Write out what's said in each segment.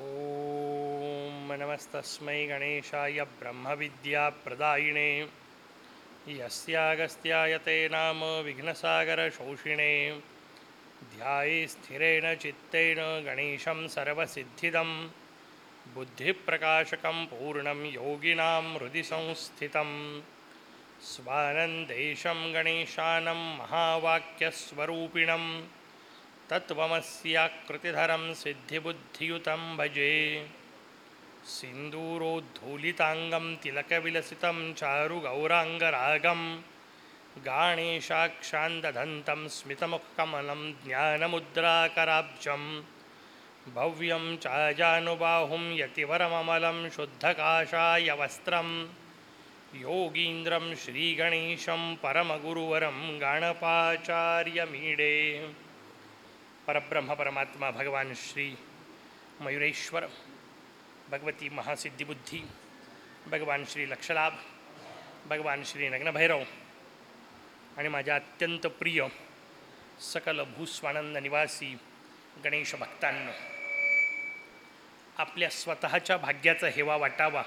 ॐ नमस्तस्मै गणेशाय ब्रह्मविद्याप्रदायिणे यस्यागस्त्याय ते नाम विघ्नसागरशोषिणे। ध्याये स्थिरेण चित्तेन गणेशं सर्वसिद्धिदं बुद्धिप्रकाशकं पूर्णं योगिनां हृदि संस्थितं स्वानन्देशं गणेशानं महावाक्यस्वरूपिणं तत्त्वमस्याकृतिधरं सिद्धिबुद्धियुतं भजे। सिन्दूरोद्धूलिताङ्गं तिलकविलसितं चारुगौराङ्गरागं। गाणेशाक्षान्दधन्तं स्मितमुखकमलं ज्ञानमुद्राकराब्जं। भव्यं चाजानुबाहुं यतिवरममलं शुद्धकाशाय वस्त्रं योगीन्द्रं श्रीगणेशं परमगुरुवरं गणपाचार्यमीडे। परब्रह्म परमात्मा भगवान श्री मयुरेश्वर भगवती महासिद्धिबुद्धी भगवान श्री लक्षलाभ भगवान श्री नग्नभैरव आणि माझ्या अत्यंत प्रिय सकल भूस्वानंद निवासी गणेश भक्तांनो आपल्या स्वतःच्या भाग्याचा हेवा वाटावा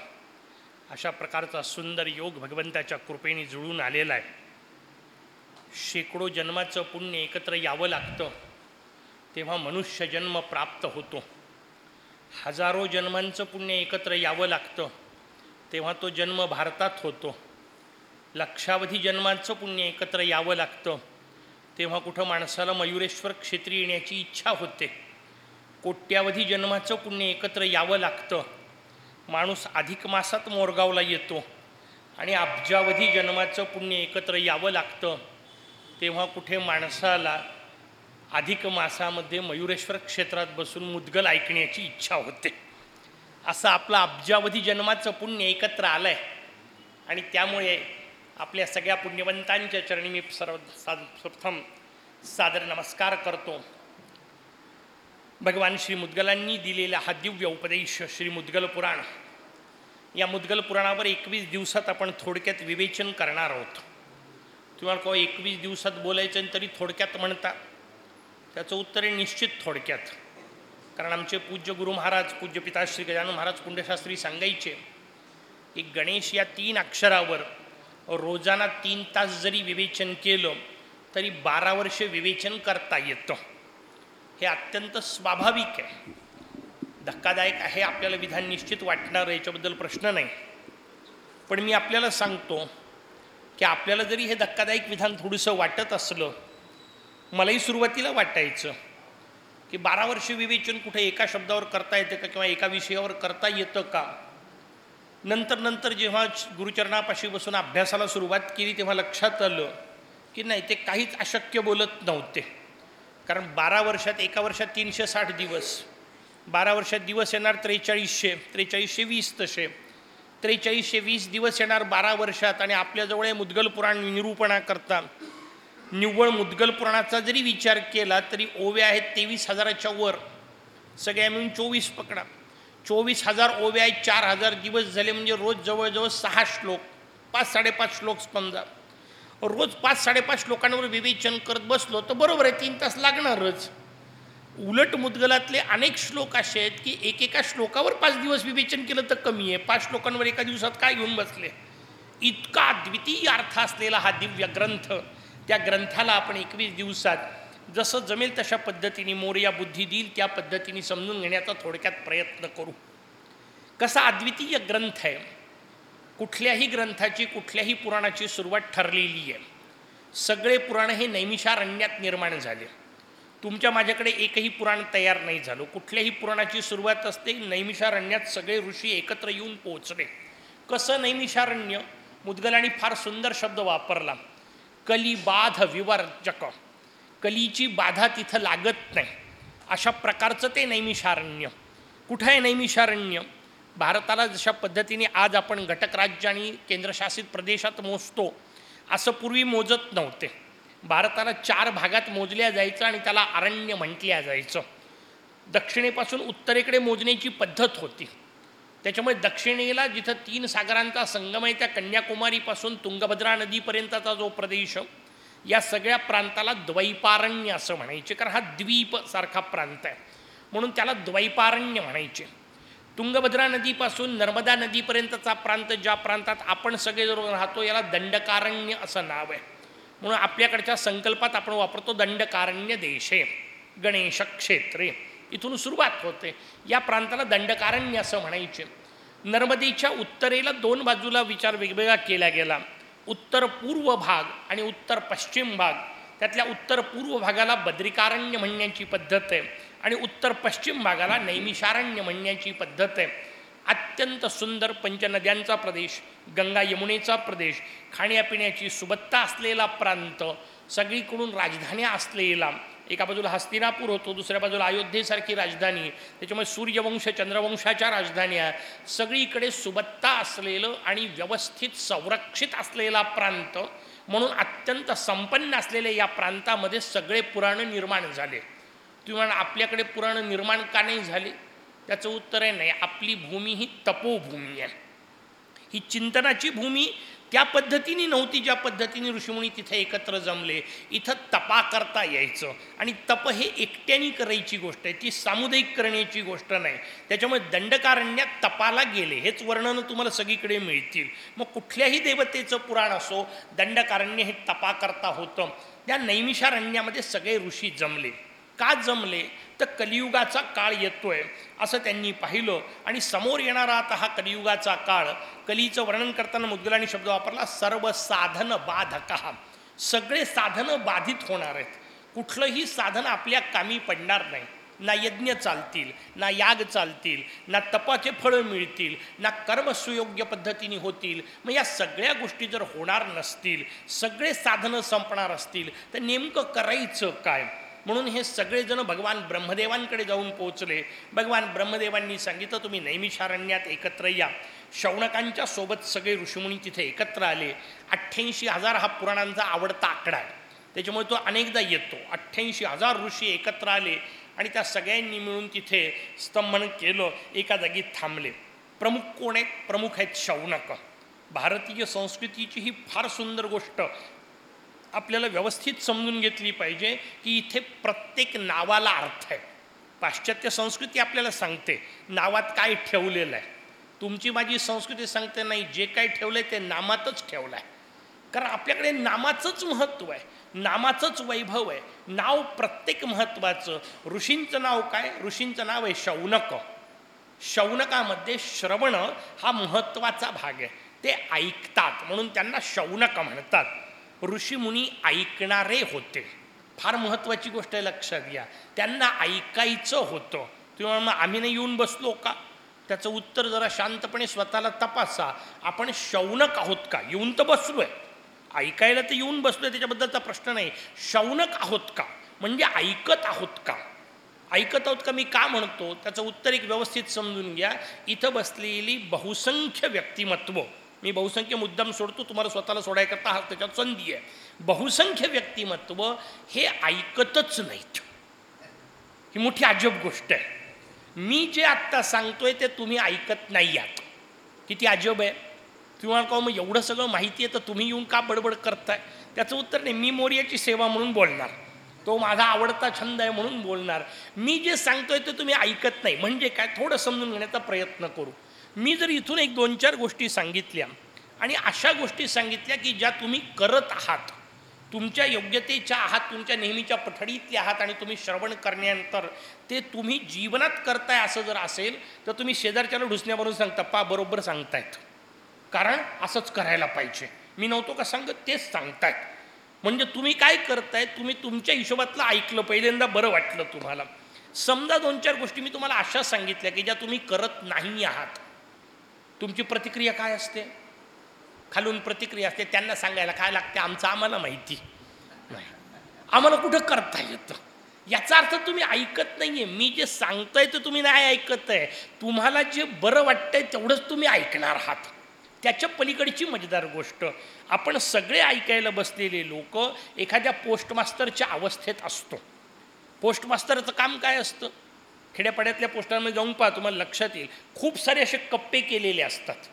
अशा प्रकारचा सुंदर योग भगवंताच्या कृपेने जुळून आलेला आहे. शेकडो जन्माचं पुण्य एकत्र यावं लागतं. तेव्हा मनुष्य जन्म प्राप्त होतो. हजारो जन्मांचं पुण्य एकत्र यावं लागतं. तेव्हा तो जन्म भारतात होतो. लक्षावधी जन्मांचं पुण्य एकत्र यावं लागतं. तेव्हा कुठं माणसाला मयुरेश्वर क्षेत्री येण्याची इच्छा होते. कोट्यावधी जन्माचं पुण्य एकत्र यावं लागतं. माणूस अधिक मासात मोरगावला येतो आणि अब्जावधी जन्माचं पुण्य एकत्र यावं लागतं. तेव्हा कुठे माणसाला अधिक मासामध्ये मयुरेश्वर क्षेत्रात बसून मुद्गल ऐकण्याची इच्छा होते. असं आपलं अब्जावधी जन्माचं पुण्य एकत्र आलं आहे आणि त्यामुळे आपल्या सगळ्या पुण्यवंतांच्या चरणी मी सर्व सा प्रथम सादर नमस्कार करतो. भगवान श्री मुद्गलांनी दिलेला हा दिव्य उपदेश श्री मुद्गल पुराण. या मुद्गल पुराणावर एकवीस दिवसात आपण थोडक्यात विवेचन करणार आहोत. तुम्हाला को एकवीस दिवसात बोलायचं आणि तरी थोडक्यात म्हणता त्याचं उत्तर आहे निश्चित थोडक्यात. कारण आमचे पूज्य गुरु महाराज पूज्य पिता श्री गजानन महाराज कुंडशास्त्री सांगायचे की गणेश या तीन अक्षरावर रोजाना तीन तास जरी विवेचन केलं तरी बारा वर्षे विवेचन करता येतं. हे अत्यंत स्वाभाविक आहे. धक्कादायक आहे आपल्याला विधान निश्चित वाटणार याच्याबद्दल प्रश्न नाही. पण मी आपल्याला सांगतो की आपल्याला जरी हे धक्कादायक विधान थोडंसं वाटत असलं मलाही सुरुवातीला वाटायचं की बारा वर्ष विवेचन कुठे एका शब्दावर करता येतं का किंवा एका विषयावर करता येतं का? नंतर नंतर जेव्हा गुरुचरणापाशी बसून अभ्यासाला सुरुवात केली तेव्हा लक्षात आलं की नाही ते काहीच अशक्य बोलत नव्हते. कारण बारा वर्षात एका वर्षात तीनशे साठ दिवस. बारा वर्षात दिवस येणार त्रेचाळीसशे त्रेचाळीसशे वीस तसे. त्रेचाळीसशे वीस दिवस येणार बारा वर्षात आणि आपल्याजवळ मुद्गल पुराण निरूपणाकरता निव्वळ मुद्गल पुराणाचा जरी विचार केला तरी ओव्या आहेत तेवीस हजाराच्या वर. सगळ्या मिळून चोवीस पकडा. चोवीस हजार ओव्या आहेत चार हजार दिवस झाले म्हणजे रोज जवळजवळ सहा श्लोक पाच साडेपाच श्लोक समजा. रोज पाच साडेपाच श्लोकांवर विवेचन करत बसलो तर बरोबर आहे तीन तास लागणारच. उलट मुद्गलातले अनेक श्लोक असे आहेत की एकेका श्लोकावर पाच दिवस विवेचन केलं तर कमी आहे. पाच श्लोकांवर एका दिवसात काय घेऊन बसले? इतका द्वितीय अर्थ असलेला हा दिव्य ग्रंथ. त्या ग्रंथाला आपण एकवीस दिवसात जसं जमेल तशा पद्धतीने मोर्या बुद्धी देईल त्या पद्धतीने समजून घेण्याचा थोडक्यात प्रयत्न करू. कसा अद्वितीय ग्रंथ आहे. कुठल्याही ग्रंथाची कुठल्याही पुराणाची सुरुवात ठरलेली आहे. सगळे पुराण हे नैमिषारण्यात निर्माण झाले. तुमच्या माझ्याकडे एकही पुराण तयार नाही झालं. कुठल्याही पुराणाची सुरुवात असते नैमिषारण्यात सगळे ऋषी एकत्र येऊन पोहोचले. कसं नैमिषारण्य? मुदगलांनी फार सुंदर शब्द वापरला. कलिबाध विवर्जक कलीची बाधा तिथं लागत नाही. अशा प्रकारचं ते नैमिषारण्य. कुठं आहे नैमिषारण्य? भारताला जशा पद्धतीने आज आपण घटक राज्य आणि केंद्रशासित प्रदेशात मोजतो असं पूर्वी मोजत नव्हते. भारताला चार भागात मोजल्या जायचं आणि त्याला अरण्य म्हटल्या जायचं. दक्षिणेपासून उत्तरेकडे मोजण्याची पद्धत होती. त्याच्यामुळे दक्षिणेला जिथं तीन सागरांचा संगम आहे त्या कन्याकुमारीपासून तुंगभद्रा नदीपर्यंतचा जो प्रदेश या सगळ्या प्रांताला द्वैपारण्य असं म्हणायचे कारण हा द्वीपसारखा प्रांत आहे. म्हणून त्याला द्वैपारण्य म्हणायचे. तुंगभद्रा नदीपासून नर्मदा नदीपर्यंतचा प्रांत ज्या प्रांतात आपण सगळे जर राहतो याला दंडकारण्य असं नाव आहे. म्हणून आपल्याकडच्या संकल्पात आपण वापरतो दंडकारण्य देशे गणेश क्षेत्रे. इथून सुरुवात होते. या प्रांताला दंडकारण्य असं म्हणायचे. नर्मदेच्या उत्तरेला दोन बाजूला विचार वेगवेगळा केला गेला. उत्तर पूर्व भाग आणि उत्तर पश्चिम भाग. त्यातल्या उत्तर पूर्व भागाला बद्रिकारण्य म्हणण्याची पद्धत आहे आणि उत्तर पश्चिम भागाला नैमिषारण्य म्हणण्याची पद्धत आहे. अत्यंत सुंदर पंचनद्यांचा प्रदेश गंगा यमुनेचा प्रदेश खाण्यापिण्याची सुबत्ता असलेला प्रांत सगळीकडून राजधान्या असलेला एका बाजूला हस्तिनापूर होतो दुसऱ्या बाजूला अयोध्येसारखी राजधानी त्याच्यामुळे सूर्यवंश चंद्रवंशाच्या राजधान्या सगळीकडे सुबत्ता असलेलं आणि व्यवस्थित संरक्षित असलेला प्रांत म्हणून अत्यंत संपन्न असलेल्या या प्रांतामध्ये सगळे पुराण निर्माण झाले. तुम्ही आपल्याकडे पुराण निर्माण का नाही झाले? त्याचं उत्तर आहे नाही आपली भूमी ही तपोभूमी आहे. ही चिंतनाची भूमी त्या पद्धतीने नव्हती ज्या पद्धतीने ऋषीमुनी तिथे एकत्र जमले. इथं तपा करता यायचं. आणि तप हे एकट्याने करायची गोष्ट आहे ती सामुदायिक करण्याची गोष्ट नाही. त्याच्यामुळे दंडकारण्यात तपाला गेले. हेच वर्णनं तुम्हाला सगळीकडे मिळतील. मग कुठल्याही देवतेचं पुराण असो दंडकारण्य हे तपा करता होतं. त्या नैमिषारण्यामध्ये सगळे ऋषी जमले. का जमले? तर कलियुगाचा काळ येतोय असं त्यांनी पाहिलं. आणि समोर येणारा आता हा कलियुगाचा काळ कलीचं वर्णन करताना मुद्गलाने शब्द वापरला सर्व साधन बाधक. सगळे साधनं बाधित होणार आहेत. कुठलंही साधन आपल्या कामी पडणार नाही. ना यज्ञ चालतील ना याग चालतील ना तपाचे फळं मिळतील ना कर्म सुयोग्य पद्धतीने होतील. मग या सगळ्या गोष्टी जर होणार नसतील सगळे साधनं संपणार असतील तर नेमकं करायचं काय? म्हणून हे सगळेजण भगवान ब्रह्मदेवांकडे जाऊन पोहोचले. भगवान ब्रह्मदेवांनी सांगितलं तुम्ही नैमिषारण्यात एकत्र या. शौनकांच्या सोबत सगळे ऋषीमुनी तिथे एकत्र आले. अठ्ठ्याऐंशी हजार हा पुराणांचा आवडता आकडा आहे. त्याच्यामुळे तो अनेकदा येतो. अठ्ठ्याऐंशी हजार ऋषी एकत्र आले आणि त्या सगळ्यांनी मिळून तिथे स्तंभन केलं. एका जागी थांबले. प्रमुख कोण आहेत? प्रमुख आहेत शौनक. भारतीय संस्कृतीची ही फार सुंदर गोष्ट. आपल्याला व्यवस्थित समजून घेतली पाहिजे की इथे प्रत्येक नावाला अर्थ आहे. पाश्चात्य संस्कृती आपल्याला सांगते नावात काय ठेवलेलं आहे? तुमची माझी संस्कृती सांगते नाही जे काय ठेवलं आहे ते नामातच ठेवलं आहे. कारण आपल्याकडे नामाचंच महत्त्व आहे नामाचंच वैभव आहे. नाव प्रत्येक महत्त्वाचं ऋषींचं नाव काय? ऋषींचं नाव आहे शौनक. शौनकामध्ये श्रवण हा महत्त्वाचा भाग आहे. ते ऐकतात म्हणून त्यांना शौनक म्हणतात. ऋषीमुनी ऐकणारे होते. फार महत्त्वाची गोष्ट आहे लक्षात घ्या. त्यांना ऐकायचं होतं. किंवा मग आम्ही नाही येऊन बसलो का? त्याचं उत्तर जरा शांतपणे स्वतःला तपासा. आपण शौनक आहोत का? येऊन तर बसलोय. ऐकायला तर येऊन बसलोय त्याच्याबद्दलचा प्रश्न नाही. शौनक आहोत का? म्हणजे ऐकत आहोत का? ऐकत आहोत का मी का म्हणतो? त्याचं उत्तर एक व्यवस्थित समजून घ्या. इथं बसलेली बहुसंख्य व्यक्तिमत्व. मी बहुसंख्य मुद्दाम सोडतो तुम्हाला स्वतःला सोडायकरता हा त्याच्यात संधी आहे. बहुसंख्य व्यक्तिमत्व हे ऐकतच नाहीत. ही मोठी अजब गोष्ट आहे. मी जे आत्ता सांगतोय ते तुम्ही ऐकत नाही आहात. किती अजब आहे. किंवा का मग एवढं सगळं माहिती आहे तर तुम्ही येऊन का बडबड करताय? त्याचं उत्तर नाही. मी मोर्याची सेवा म्हणून बोलणार. तो माझा आवडता छंद आहे म्हणून बोलणार. मी जे सांगतोय ते तुम्ही ऐकत नाही. म्हणजे काय? थोडं समजून घेण्याचा प्रयत्न करू. मी जर इथून एक दोन चार गोष्टी सांगितल्या आणि अशा गोष्टी सांगितल्या की ज्या तुम्ही करत आहात. तुमच्या योग्यतेच्या आहात तुमच्या नेहमीच्या पठडीतल्या आहात आणि तुम्ही श्रवण करण्यानंतर ते तुम्ही जीवनात करताय असं जर असेल तर तुम्ही शेजारच्याला ढुसण्यावरून सांगता पा बरोबर सांगतायत. कारण असंच करायला पाहिजे. मी नव्हतो का सांगत? तेच सांगतायत. म्हणजे तुम्ही काय करताय? तुम्ही तुमच्या हिशोबातलं ऐकलं पहिल्यांदा बरं वाटलं तुम्हाला. समजा दोन चार गोष्टी मी तुम्हाला अशा सांगितल्या की ज्या तुम्ही करत नाही आहात. तुमची प्रतिक्रिया काय असते? खालून प्रतिक्रिया असते त्यांना सांगायला काय लागते आमचं आम्हाला माहिती नाही. आम्हाला कुठं करता येतं? याचा अर्थ तुम्ही ऐकत नाही आहे मी जे सांगतोय ते तुम्ही नाही ऐकत आहे तुम्हाला जे बरं वाटतंय तेवढंच तुम्ही ऐकणार आहात. त्याच्या पलीकडची मजेदार गोष्ट आपण सगळे ऐकायला बसलेले लोक एखाद्या पोस्टमास्तरच्या अवस्थेत असतो. पोस्टमास्तरचं काम काय असतं? खेड्यापाड्यातल्या पोस्टांमध्ये जाऊन पहा तुम्हाला लक्षात येईल. खूप सारे असे कप्पे केलेले असतात.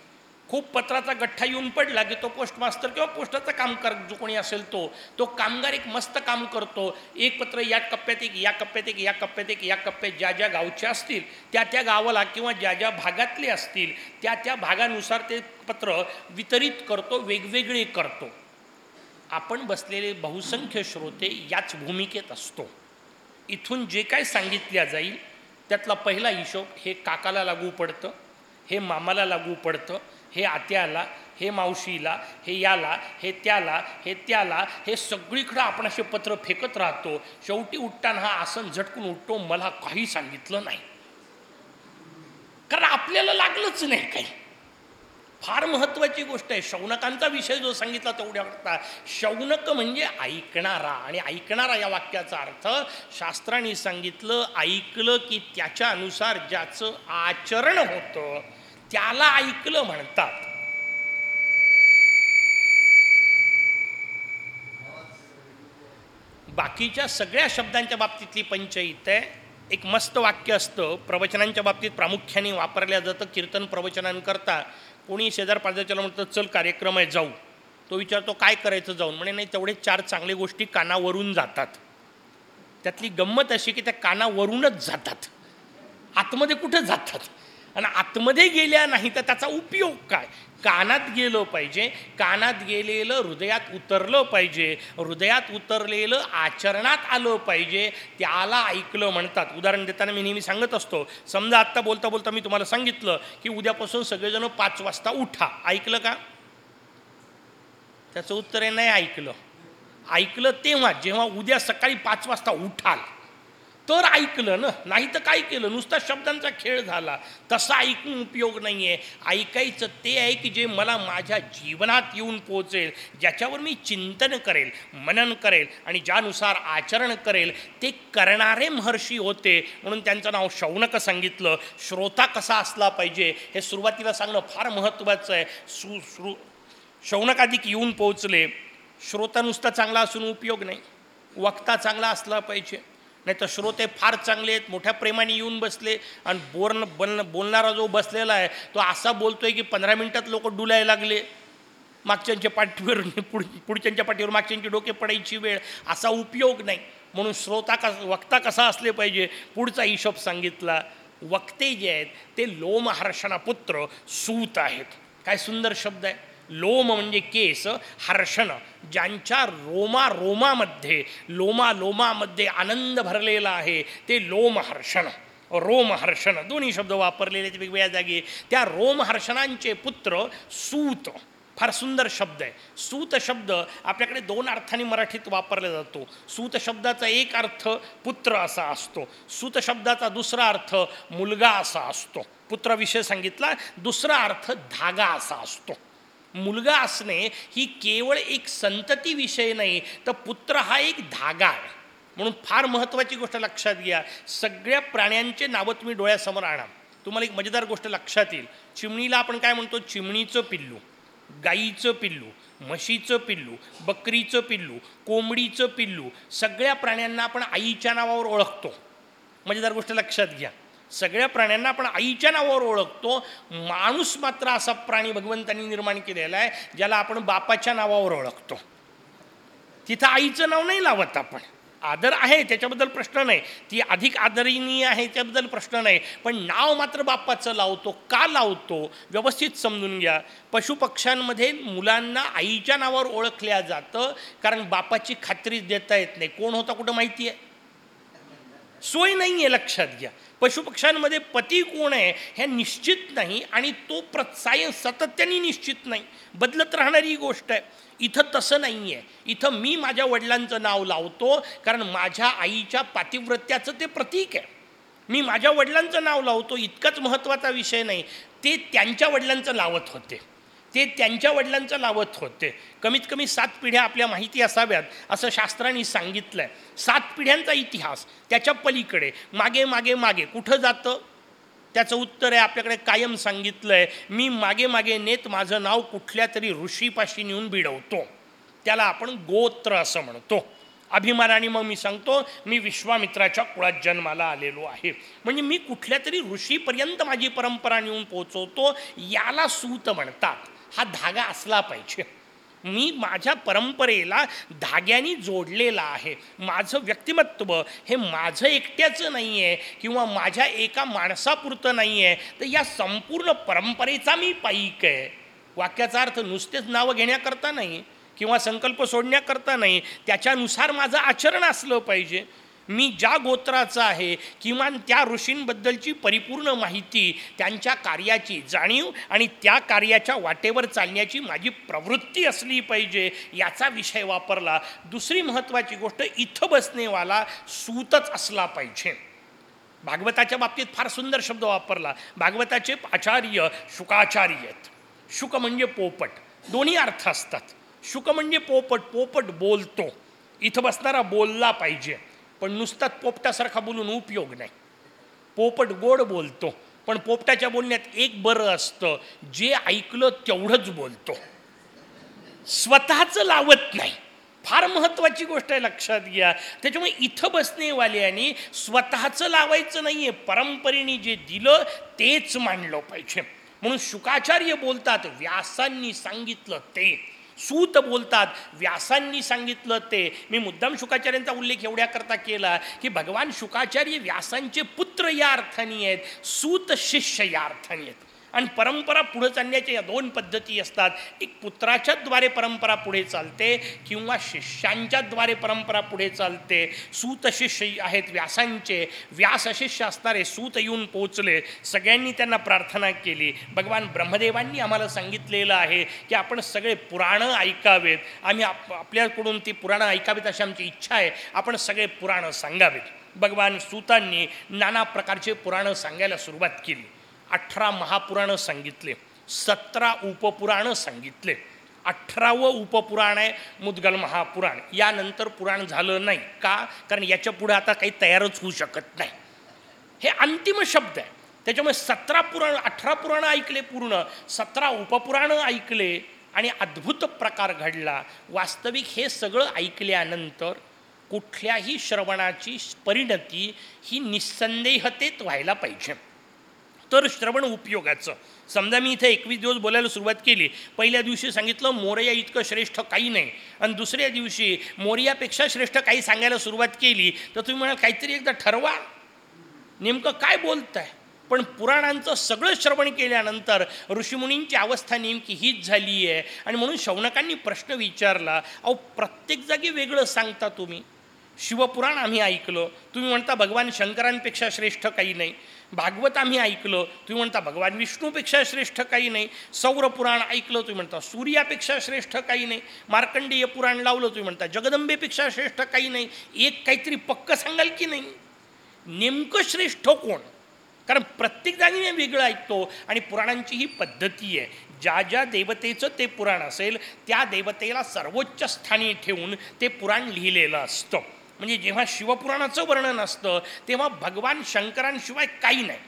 खूप पत्राचा गठ्ठा येऊन पडला की तो पोस्टमास्तर किंवा पोस्टाचं काम कर जो कोणी असेल तो तो कामगार एक मस्त काम करतो. एक पत्र या कप्प्यात एक या कप्प्यात एक या कप्प्यात एक या कप्प्यात ज्या ज्या गावचे असतील त्या त्या गावाला किंवा ज्या ज्या भागातले असतील त्या त्या भागानुसार ते पत्र वितरित करतो वेगवेगळे करतो. आपण बसलेले बहुसंख्य श्रोते याच भूमिकेत असतो. इथून जे काय सांगितल्या जाईल त्यातला पहिला हिशोब हे काकाला लागू पडतं हे मामाला लागू पडतं हे आत्याला हे मावशीला हे याला हे त्याला हे त्याला हे सगळीकडं आपण असे पत्र फेकत राहतो. शेवटी उठताना हा आसन झटकून उठतो मला काही सांगितलं नाही. कारण आपल्याला लागलंच नाही काही. फार महत्त्वाची गोष्ट आहे. शौनकांचा विषय जो सांगितला तेवढ्या करता. शौनक म्हणजे ऐकणारा आणि ऐकणारा या वाक्याचा अर्थ शास्त्रांनी सांगितलं ऐकलं की त्याच्या अनुसार ज्याचं आचरण होतं त्याला ऐकलं म्हणतात. बाकीच्या सगळ्या शब्दांच्या बाबतीतली पंचायत आहे एक मस्त वाक्य असतं. प्रवचनांच्या बाबतीत प्रामुख्याने वापरल्या जातं. कीर्तन प्रवचनांकरता कोणी शेजार पाजाच्याला म्हणतं चल कार्यक्रम आहे जाऊ. तो विचारतो काय करायचं जाऊन? म्हणे नाही तेवढे चार चांगले गोष्टी कानावरून जातात. त्यातली गंमत अशी की त्या कानावरूनच जातात. आतमध्ये कुठं जातात? आणि आतमध्ये गेल्या नाही तर त्याचा उपयोग काय? कानात गेलं पाहिजे कानात गेलेलं हृदयात उतरलं पाहिजे हृदयात उतरलेलं आचरणात आलं पाहिजे त्याला ऐकलं म्हणतात. उदाहरण देताना मी नेहमी सांगत असतो समजा आत्ता बोलता बोलता मी तुम्हाला सांगितलं की उद्यापासून सगळेजण पाच वाजता उठा. ऐकलं का? त्याचं उत्तर आहे नाही ऐकलं. ऐकलं तेव्हा जेव्हा उद्या सकाळी पाच वाजता उठाल. तर ऐकलं ना नाही तर काय केलं? नुसता शब्दांचा खेळ झाला. तसा ऐकून उपयोग नाही आहे ऐकायचं ते आहे की जे मला माझ्या जीवनात येऊन पोहोचेल ज्याच्यावर मी चिंतन करेल मनन करेल आणि ज्यानुसार आचरण करेल ते करणारे महर्षी होते. म्हणून त्यांचं नाव शौनक सांगितलं. श्रोता कसा असला पाहिजे? हे सुरुवातीला सांगणं फार महत्त्वाचं आहे. सु श्रु शौनकाधिक येऊन पोहोचले. श्रोता नुसता चांगला असून उपयोग नाही. वक्ता चांगला असला पाहिजे. नाही तर श्रोते फार चांगले आहेत मोठ्या प्रेमाने येऊन बसले आणि बोरण बन बोलणारा जो बसलेला आहे तो असा बोलतो आहे की पंधरा मिनटात लोक डुलायला लागले. मागच्यांच्या पाठीवर पुढ पुढच्यांच्या पाठीवर मागच्यांची डोके पडायची वेळ. असा उपयोग नाही. म्हणून श्रोता कस वक्ता कसा असले पाहिजे पुढचा हिशोब सांगितला. वक्ते जे आहेत ते लोमहर्षणापुत्र सूत आहेत. काय सुंदर शब्द आहे. लोम म्हणजे केस हर्षण ज्यांच्या रोमा रोमामध्ये लोमा लोमामध्ये आनंद भरलेला आहे ते लोमहर्षण रोमहर्षण दोन्ही शब्द वापरलेले आहेत वेगवेगळ्या जागी. त्या रोमहर्षणांचे पुत्र सूत. फार सुंदर शब्द आहे. सूत शब्द आपल्याकडे दोन अर्थाने मराठीत वापरला जातो. सूत शब्दाचा एक अर्थ पुत्र असा असतो. सूत शब्दाचा दुसरा अर्थ मुलगा असा असतो. पुत्र विषय सांगितला दुसरा अर्थ धागा असा असतो. मुलगा असणे ही केवळ एक संतती विषय नाही तर पुत्र हा एक धागा आहे. म्हणून फार महत्त्वाची गोष्ट लक्षात घ्या. सगळ्या प्राण्यांचे नावं तुम्ही डोळ्यासमोर आणा. तुम्हाला एक मजेदार गोष्ट लक्षात येईल. चिमणीला आपण काय म्हणतो? चिमणीचं पिल्लू गाईचं पिल्लू म्हशीचं पिल्लू बकरीचं पिल्लू कोंबडीचं पिल्लू सगळ्या प्राण्यांना आपण आईच्या नावावर ओळखतो. मजेदार गोष्ट लक्षात घ्या. सगळ्या प्राण्यांना आपण आईच्या नावावर ओळखतो. माणूस मात्र असा प्राणी भगवंतांनी निर्माण केलेला आहे ज्याला आपण बापाच्या नावावर ओळखतो. तिथं आईचं नाव नाही लावत आपण. आदर आहे त्याच्याबद्दल प्रश्न नाही. ती अधिक आदरणीय आहे त्याबद्दल प्रश्न नाही. पण नाव मात्र बाप्पाचं लावतो का लावतो व्यवस्थित समजून घ्या. पशुपक्ष्यांमध्ये मुलांना आईच्या नावावर ओळखल्या जातं कारण बापाची खात्री देता येत नाही. कोण होता कुठं माहिती आहे? सोय नाही आहे लक्षात घ्या. पशुपक्ष्यांमध्ये पती कोण आहे हे निश्चित नाही आणि तो प्र सायन्स सातत्याने निश्चित नाही. बदलत राहणारी ही गोष्ट आहे. इथं तसं नाही आहे इथं मी माझ्या वडिलांचं नाव लावतो कारण माझ्या आईच्या पातिव्रत्याचं ते प्रतीक आहे. मी माझ्या वडिलांचं नाव लावतो इतकाच महत्त्वाचा विषय नाही. ते त्यांच्या वडिलांचं लावत होते. ते त्यांच्या वडिलांचं लावत होते. कमीत कमी सात पिढ्या आपल्या माहिती असाव्यात असं शास्त्रांनी सांगितलं आहे सात पिढ्यांचा इतिहास त्याच्या पलीकडे. मागे मागे मागे. कुठं जातं? त्याचं उत्तर आहे आपल्याकडे कायम सांगितलं आहे मी मागे मागे नेत माझं नाव कुठल्या तरी ऋषीपाशी नेऊन भिडवतो त्याला आपण गोत्र असं म्हणतो. अभिमानाने मग मी सांगतो मी विश्वामित्राच्या कुळात जन्माला आलेलो आहे. म्हणजे मी कुठल्या तरी ऋषीपर्यंत माझी परंपरा नेऊन पोचवतो याला सूत म्हणतात. हा धागा असला पाहिजे. मी माझ्या परंपरेला धाग्यानी जोडलेला आहे. माझं व्यक्तिमत्व हे माझं एकट्याचं नाही आहे किंवा माझ्या एका माणसापुरतं नाही आहे तर या संपूर्ण परंपरेचा मी पाईक आहे. वाक्याचा अर्थ नुसतेच नावं घेण्याकरता नाही किंवा संकल्प सोडण्याकरता नाही. त्याच्यानुसार माझं आचरण असलं पाहिजे. मी ज्या गोत्राचा आहे किमान त्या ऋषींबद्दलची परिपूर्ण माहिती त्यांच्या कार्याची जाणीव आणि त्या कार्याच्या वाटेवर चालण्याची माझी प्रवृत्ती असली पाहिजे याचा विषय वापरला. दुसरी महत्त्वाची गोष्ट इथं बसणेवाला सूतच असला पाहिजे. भागवताच्या बाबतीत फार सुंदर शब्द वापरला. भागवताचे आचार्य शुकाचार्य आहेत. शुक म्हणजे पोपट. दोन्ही अर्थ असतात. शुक म्हणजे पोपट पोपट बोलतो. इथं बसणारा बोलला पाहिजे. पण नुसताच पोपटासारखा बोलून उपयोग नाही. पोपट गोड बोलतो पण पोपटाच्या बोलण्यात एक बरं असतं जे ऐकलं तेवढंच बोलतो. स्वतःचं लावत नाही. फार महत्त्वाची गोष्ट आहे लक्षात घ्या. त्याच्यामुळे इथं बसणेवाल्याने स्वतःचं लावायचं नाही आहे परंपरेने जे दिलं तेच मांडलं पाहिजे. म्हणून शुकाचार्य बोलतात व्यासांनी सांगितलं ते. सूत बोलतात. व्यासांनी सांगितलं ते. मी मुद्दाम शुकाचार्यांचा उल्लेख एवढ्याकरता केला की भगवान शुकाचार्य व्यासांचे पुत्र या अर्थाने आहेत. सूत शिष्य या अर्थाने आहेत. आणि परंपरा पुढे चालण्याच्या या दोन पद्धती असतात. एक पुत्राच्याद्वारे परंपरा पुढे चालते किंवा शिष्यांच्याद्वारे परंपरा पुढे चालते. सूत शिष्य आहेत व्यासांचे. व्यास शिष्य असणारे सूत येऊन पोचले सगळ्यांनी त्यांना प्रार्थना केली. भगवान ब्रह्मदेवांनी आम्हाला सांगितलेलं आहे की आपण सगळे पुराणं ऐकावेत. आम्ही आप आपल्याकडून ती पुराणं ऐकावीत अशी आमची इच्छा आहे. आपण सगळे पुराणं सांगावेत. भगवान सूतांनी नाना प्रकारचे पुराणं सांगायला सुरुवात केली. अठरा महापुराणं सांगितले सतरा उपपुराणं सांगितले. अठरावं उपपुराण आहे मुद्गल महापुराण. यानंतर पुराण झालं नाही. का? कारण याच्यापुढे आता काही तयारच होऊ शकत नाही. हे अंतिम शब्द आहे. त्याच्यामुळे सतरा पुराण अठरा पुराणं ऐकले पूर्ण सतरा उपपुराणं ऐकले आणि अद्भुत प्रकार घडला. वास्तविक हे सगळं ऐकल्यानंतर कुठल्याही श्रवणाची परिणती ही निस्संदेहतेत व्हायला पाहिजे. तर श्रवण उपयोगाचं. समजा मी इथे एकवीस दिवस बोलायला सुरुवात केली पहिल्या दिवशी सांगितलं मोरया इतकं श्रेष्ठ काही नाही. आणि दुसऱ्या दिवशी मोरयापेक्षा श्रेष्ठ काही सांगायला सुरुवात केली. तर तुम्ही म्हणाल काहीतरी एकदा ठरवा. नेमकं काय बोलताय? पण पुराणांचं सगळं श्रवण केल्यानंतर ऋषीमुनींची अवस्था नेमकी हीच झाली आहे. आणि म्हणून शौनकांनी प्रश्न विचारला अहो प्रत्येक जागी वेगळं सांगता तुम्ही? शिवपुराण आम्ही ऐकलं. तुम्ही म्हणता भगवान शंकरांपेक्षा श्रेष्ठ काही नाही. भागवत आम्ही ऐकलं तुम्ही म्हणता भगवान विष्णूपेक्षा श्रेष्ठ काही नाही. सौरपुराण ऐकलं तुम्ही म्हणता सूर्यापेक्षा श्रेष्ठ काही नाही. मार्कंडेय पुराण लावलं तुम्ही म्हणता जगदंबेपेक्षा श्रेष्ठ काही नाही. एक काहीतरी पक्क सांगाल की नाही? नेमकं श्रेष्ठ कोण? कारण प्रत्येक जागी मी वेगळं ऐकतो आणि पुराणांची ही पद्धती आहे. ज्या ज्या देवतेचं ते पुराण असेल त्या देवतेला सर्वोच्च स्थानी ठेवून ते पुराण लिहिलेलं असतं. म्हणजे जेव्हा शिवपुराणाचं वर्णन असतं तेव्हा भगवान शंकरांशिवाय काही नाही.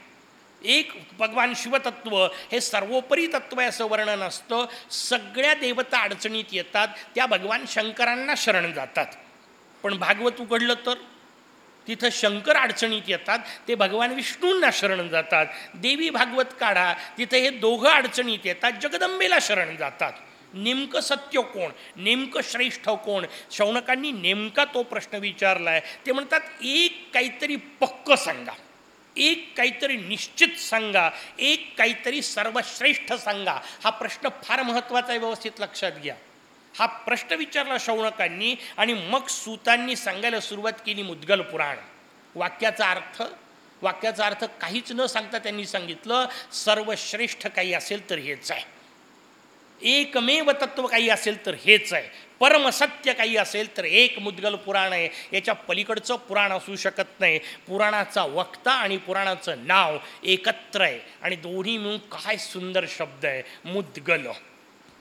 एक भगवान शिवतत्व हे सर्वोपरी तत्व आहे असं वर्णन असतं. सगळ्या देवता अडचणीत येतात त्या भगवान शंकरांना शरण जातात. पण भागवत उघडलं तर? तिथं शंकर अडचणीत येतात ते भगवान विष्णूंना शरण जातात. देवी भागवत काढा तिथं हे दोघं अडचणीत येतात जगदंबेला शरण जातात. नेमकं सत्य कोण? नेमकं श्रेष्ठ कोण? शौनकांनी नेमका तो प्रश्न विचारला आहे ते म्हणतात एक काहीतरी पक्क सांगा. एक काहीतरी निश्चित सांगा. एक काहीतरी सर्वश्रेष्ठ सांगा. हा प्रश्न फार महत्त्वाचा आहे व्यवस्थित लक्षात घ्या. हा प्रश्न विचारला शौनकांनी आणि मग सूतांनी सांगायला सुरुवात केली मुद्गल पुराण. वाक्याचा अर्थ वाक्याचा अर्थ काहीच न सांगता त्यांनी सांगितलं सर्वश्रेष्ठ काही असेल तर हेच आहे. एकमेव तत्व काही असेल तर हेच आहे. परमसत्य काही असेल तर एक मुद्गल पुराण आहे. याच्या पलीकडचं पुराण असू शकत नाही. पुराणाचा वक्ता आणि पुराणाचं नाव एकत्र आहे. आणि दोन्ही मिळून काय सुंदर शब्द आहे. मुद्गल.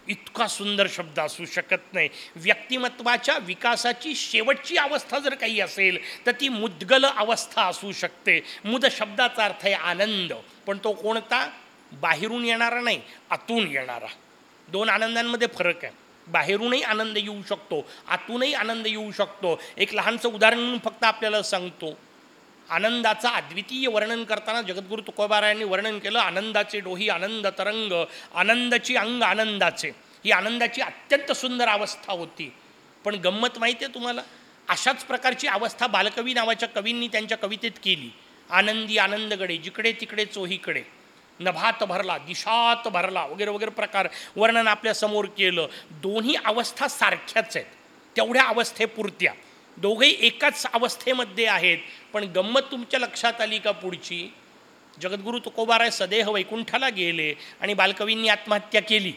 इतका सुंदर शब्द असू शकत नाही. व्यक्तिमत्वाच्या विकासाची शेवटची अवस्था जर काही असेल तर ती मुद्गल अवस्था असू शकते. मुद शब्दाचा अर्थ आहे आनंद. पण तो कोणता? बाहेरून येणारा नाही आतून येणारा. दोन आनंदांमध्ये फरक आहे. बाहेरूनही आनंद येऊ शकतो आतूनही आनंद येऊ शकतो. एक लहानसं उदाहरण म्हणून फक्त आपल्याला सांगतो. आनंदाचा अद्वितीय वर्णन करताना जगद्गुरु तुकोबारायांनी वर्णन केलं आनंदाचे डोही आनंद तरंग आनंदाची अंग आनंदाचे. ही आनंदाची अत्यंत सुंदर अवस्था होती. पण गंमत माहिती आहे तुम्हाला? अशाच प्रकारची अवस्था बालकवी नावाच्या कवींनी त्यांच्या कवितेत केली. आनंदी आनंदगडे जिकडे तिकडे चोहीकडे. नभात भरला दिशात भरला वगैरे वगैरे प्रकार वर्णन आपल्यासमोर केलं. दोन्ही अवस्था सारख्याच आहेत. तेवढ्या अवस्थेपुरत्या. दोघेही एकाच अवस्थेमध्ये आहेत. पण गंमत तुमच्या लक्षात आली का पुढची? जगद्गुरू तुकोबाराय सदेह वैकुंठाला गेले आणि बालकवींनी आत्महत्या केली.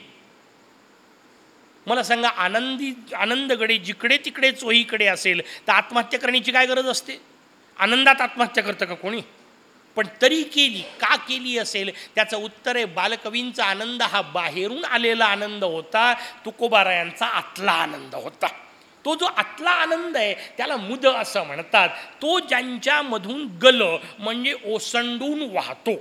मला सांगा आनंदी आनंदगडे जिकडे तिकडे चोहीकडे असेल तर आत्महत्या करण्याची काय गरज असते? आनंदात आत्महत्या करतं का कोणी? पण तरी केली का केली असेल? त्याचं उत्तर आहे बालकवींचा आनंद हा बाहेरून आलेला आनंद होता. तुकोबारायांचा आतला आनंद होता. तो जो आतला आनंद आहे त्याला मुद असं म्हणतात. तो ज्यांच्यामधून गल म्हणजे ओसंडून वाहतो.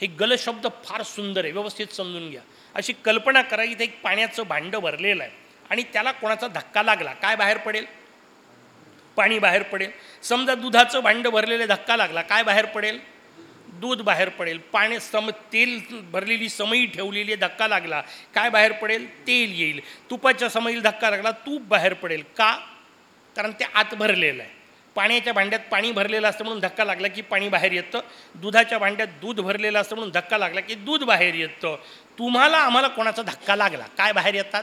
हे गल शब्द फार सुंदर आहे व्यवस्थित समजून घ्या. अशी कल्पना करा इथे एक पाण्याचं भांडं भरलेलं आहे. आणि त्याला कोणाचा धक्का लागला काय बाहेर पडेल? पाणी बाहेर पडेल. समजा दुधाचं भांडं भरलेलं धक्का लागला काय बाहेर पडेल? दूध बाहेर पडेल पाणी सम तेल भरलेली समई ठेवलेली आहे, धक्का लागला. काय बाहेर पडेल? तेल येईल. तुपाच्या समईला धक्का लागला तूप बाहेर पडेल. का? कारण ते आत भरलेलं आहे. पाण्याच्या भांड्यात पाणी भरलेलं असतं म्हणून धक्का लागला की पाणी बाहेर येतं. दुधाच्या भांड्यात दूध भरलेलं असतं म्हणून धक्का लागला की दूध बाहेर येतं. तुम्हाला आम्हाला कोणाचा धक्का लागला? काय बाहेर येतात?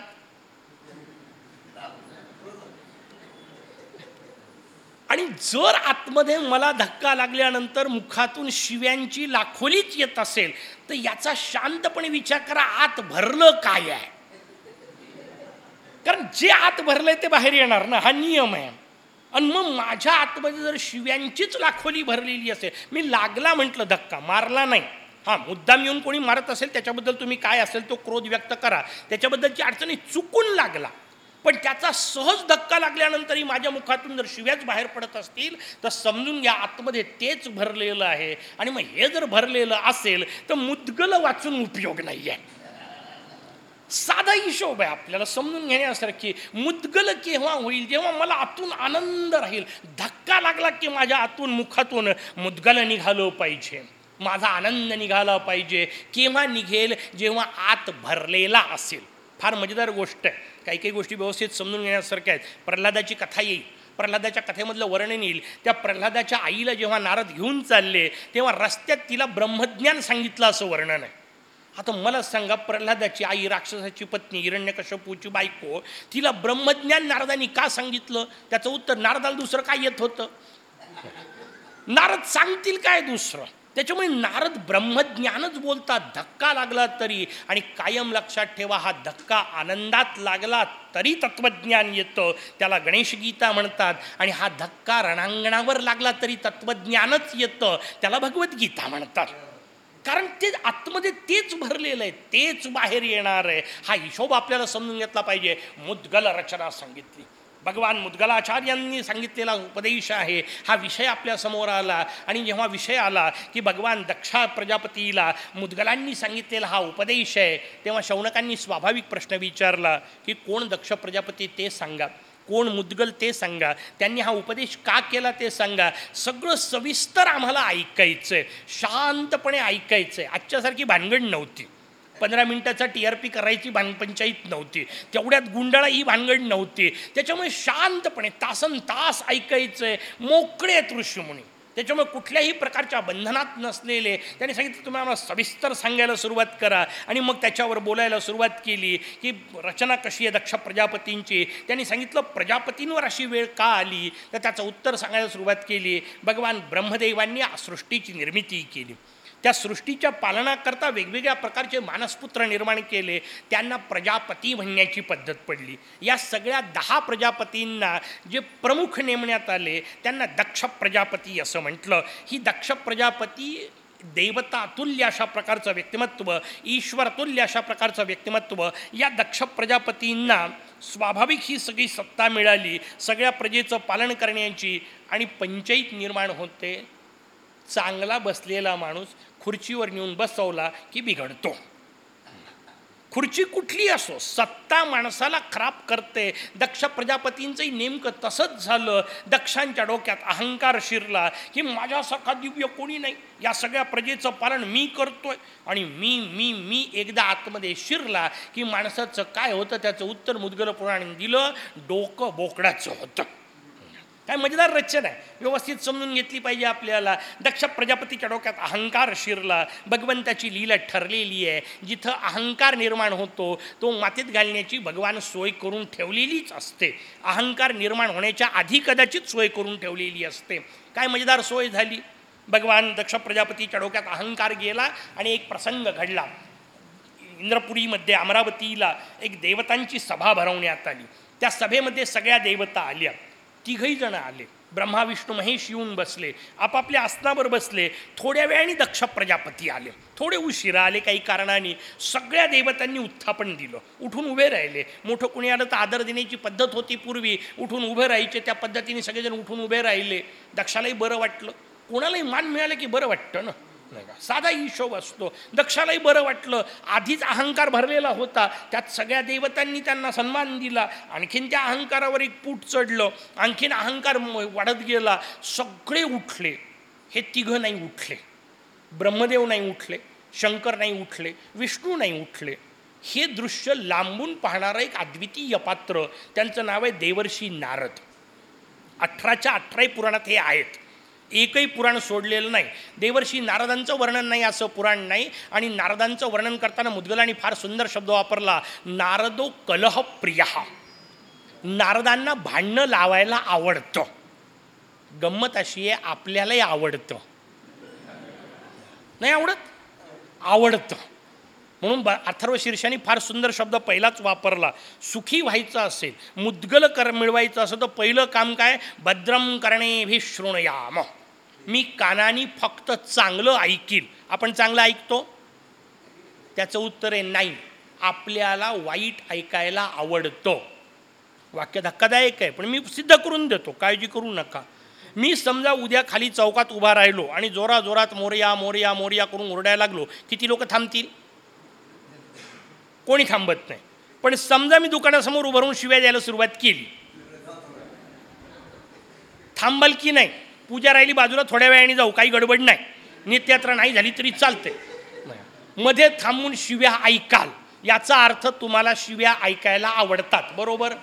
आणि जर आतमध्ये मला धक्का लागल्यानंतर मुखातून शिव्यांची लाखोलीच येत असेल तर याचा शांतपणे विचार करा आत भरलं काय आहे? कारण जे आत भरलंय ते बाहेर येणार ना हा नियम आहे. आणि मग माझ्या आतमध्ये जर शिव्यांचीच लाखोली भरलेली असेल मी लागला म्हटलं धक्का मारला नाही. हां मुद्दाम येऊन कोणी मारत असेल त्याच्याबद्दल तुम्ही काय असेल तो क्रोध व्यक्त करा. त्याच्याबद्दलची अडचणी चुकून लागला. पण त्याचा सहज धक्का लागल्यानंतरही माझ्या मुखातून जर शिव्याच बाहेर पडत असतील तर समजून घ्या आतमध्ये तेच भरलेलं आहे. आणि मग हे जर भरलेलं असेल तर मुद्गल वाचून उपयोग नाही आहे साधा हिशोब आहे आपल्याला समजून घेण्यासारखी. मुद्गल केव्हा होईल जेव्हा मला आतून आनंद राहील धक्का लागला की माझ्या आतून मुखातून मुद्गल निघालं पाहिजे. माझा आनंद निघाला पाहिजे. केव्हा निघेल? जेव्हा आत भरलेला असेल. फार मजेदार गोष्ट आहे. काही काही गोष्टी व्यवस्थित समजून घेण्यासारख्या आहेत. प्रल्हादाची कथा येईल. प्रल्हादाच्या कथेमधलं वर्णन येईल. त्या प्रल्हादाच्या आईला जेव्हा नारद घेऊन चालले तेव्हा रस्त्यात तिला ब्रह्मज्ञान सांगितलं असं वर्णन आहे. आता मला सांगा प्रल्हादाची आई राक्षसाची पत्नी हिरण्यकश्यपूची बायको तिला ब्रह्मज्ञान नारदांनी का सांगितलं? त्याचं उत्तर नारदाला दुसरं काय येत होतं? नारद सांगतील काय दुसरं? त्याच्यामुळे नारद ब्रह्मज्ञानच बोलतात. धक्का लागला तरी आणि कायम लक्षात ठेवा हा धक्का आनंदात लागला तरी तत्वज्ञान येतं. त्याला गणेशगीता म्हणतात आणि हा धक्का रणांगणावर लागला तरी तत्वज्ञानच येतं. त्याला भगवद्गीता म्हणतात. कारण ते आतमध्ये तेच भरलेलं आहे तेच बाहेर येणार आहे. हा हिशोब आपल्याला समजून घेतला पाहिजे. मुद्गल रचना सांगितली. भगवान मुद्गलाचार्यांनी सांगितलेला उपदेश आहे. हा विषय आपल्यासमोर आला आणि जेव्हा विषय आला की भगवान दक्षा प्रजापतीला मुद्गलांनी सांगितलेला हा उपदेश आहे तेव्हा शौनकांनी स्वाभाविक प्रश्न विचारला की कोण दक्ष प्रजापती ते सांगा? कोण मुद्गल ते सांगा? त्यांनी हा उपदेश का केला ते सांगा? सगळं सविस्तर आम्हाला ऐकायचं आहे शांतपणे ऐकायचं आहे आजच्यासारखी भानगड नव्हती. पंधरा मिनटाचा टी आर पी करायची भानपंचायत नव्हती. तेवढ्यात गुंडाळा ही भानगड नव्हती. त्याच्यामुळे शांतपणे तासन तास ऐकायचं आहे मोकळे दृश्य ऋषीमुनी. त्याच्यामुळे कुठल्याही प्रकारच्या बंधनात नसलेले. त्यांनी सांगितलं तुम्ही आम्हाला सविस्तर सांगायला सुरुवात करा. आणि मग त्याच्यावर बोलायला सुरुवात केली की रचना कशी आहे दक्ष प्रजापतींची? त्यांनी सांगितलं प्रजापतींवर अशी वेळ का आली? तर त्याचं उत्तर सांगायला सुरुवात केली. भगवान ब्रह्मदेवांनी सृष्टीची निर्मिती केली. त्या सृष्टीच्या पालनाकरता वेगवेगळ्या प्रकारचे मानसपुत्र निर्माण केले. त्यांना प्रजापती म्हणण्याची पद्धत पडली. या सगळ्या दहा प्रजापतींना जे प्रमुख नेमण्यात आले त्यांना दक्ष प्रजापती असं म्हटलं. ही दक्ष प्रजापती देवता तुल्य अशा प्रकारचं व्यक्तिमत्व ईश्वरतुल्य अशा प्रकारचं व्यक्तिमत्व या दक्ष प्रजापतींना स्वाभाविक ही सगळी सत्ता मिळाली. सगळ्या प्रजेचं पालन करण्याची आणि पंचायत निर्माण होते. चांगला बसलेला माणूस खुर्चीवर नेऊन बसवला की बिघडतो. खुर्ची कुठली असो सत्ता माणसाला खराब करते. दक्ष प्रजापतींचंही नेमकं तसंच झालं. दक्षांच्या डोक्यात अहंकार शिरला की माझ्यासारखा दिव्य कोणी नाही. या सगळ्या प्रजेचं पालन मी करतोय. आणि मी मी मी एकदा आतमध्ये शिरला की माणसाचं काय होतं त्याचं उत्तर मुदगल पुराण दिलं डोकं बोकडाचं होतं. काय मजेदार रचना आहे. व्यवस्थित समजून घेतली पाहिजे आपल्याला. दक्ष प्रजापतीच्या डोक्यात अहंकार शिरला. भगवंताची लीला ठरलेली आहे. जिथं अहंकार निर्माण होतो तो मातीत घालण्याची भगवान सोय करून ठेवलेलीच असते. अहंकार निर्माण होण्याच्या आधी कदाचित सोय करून ठेवलेली असते. काय मजेदार सोय झाली? भगवान दक्ष प्रजापतीच्या डोक्यात अहंकार गेला आणि एक प्रसंग घडला. इंद्रपुरीमध्ये अमरावतीला एक देवतांची सभा भरवण्यात आली. त्या सभेमध्ये सगळ्या देवता आल्या. तिघही जण आले. ब्रह्मा विष्णू महेश येऊन बसले. आपापल्या आसनावर बसले. थोड्या वेळाने दक्ष प्रजापती आले. थोडे उशिरा आले काही कारणाने. सगळ्या देवतांनी उत्थापन दिलं. उठून उभे राहिले. मोठं कुणी आलं तर आदर देण्याची पद्धत होती पूर्वी. उठून उभे राहायचे त्या पद्धतीने सगळेजण उठून उभे राहिले. दक्षालाही बरं वाटलं. कोणालाही मान मिळालं की बरं वाटतं ना? नाही का साधा हिशोब असतो. दक्षालाही बरं वाटलं. आधीच अहंकार भरलेला होता. त्यात सगळ्या देवतांनी त्यांना सन्मान दिला. आणखीन त्या अहंकारावर एक पूट चढलं. आणखीन अहंकार वाढत गेला. सगळे उठले. हे तिघं नाही उठले. ब्रह्मदेव नाही उठले. शंकर नाही उठले. विष्णू नाही उठले. हे दृश्य लांबून पाहणारं एक अद्वितीय पात्र. त्यांचं नाव आहे देवर्षी नारद. अठराच्या अठराही पुराणात हे आहेत. एकही पुराण सोडलेलं नाही. देवर्षी नारदांचं वर्णन नाही असं पुराण नाही. आणि नारदांचं वर्णन करताना मुदगलांनी फार सुंदर शब्द वापरला. नारदो कलह प्रिया नारदांना भांडणं लावायला आवडतं. गंमत अशी आहे आपल्यालाही आवडतं. नाही आवडत? आवडतं. म्हणून ब अथर्व शीर्षाने फार सुंदर शब्द पहिलाच वापरला. सुखी व्हायचं असेल मुद्गल कर मिळवायचं असेल तर पहिलं काम काय? भद्रम करणे भी शृणयाम. मी कानानी फक्त चांगलं ऐकील आपण चांगलं ऐकतो? त्याचं उत्तर आहे नाही. आपल्याला वाईट ऐकायला आवडतं. वाक्य धक्कादायक आहे पण मी सिद्ध करून देतो काळजी करू नका. मी समजा उद्या खाली चौकात उभा राहिलो आणि जोरा जोरात मोरया मोरया मोरया करून ओरडायला लागलो किती लोक थांबतील? कोणी थांबत नाही. पण समजा मी दुकानासमोर उभं राहून शिव्या द्यायला सुरुवात केली. थांबल की नाही? पूजा राहिली बाजूला थोड्या वेळाने जाऊ काही गडबड नाही. नित्ययात्रा नाही झाली तरी चालते मध्ये थांबून शिव्या ऐकाल. याचा अर्थ तुम्हाला शिव्या ऐकायला आवडतात बरोबर?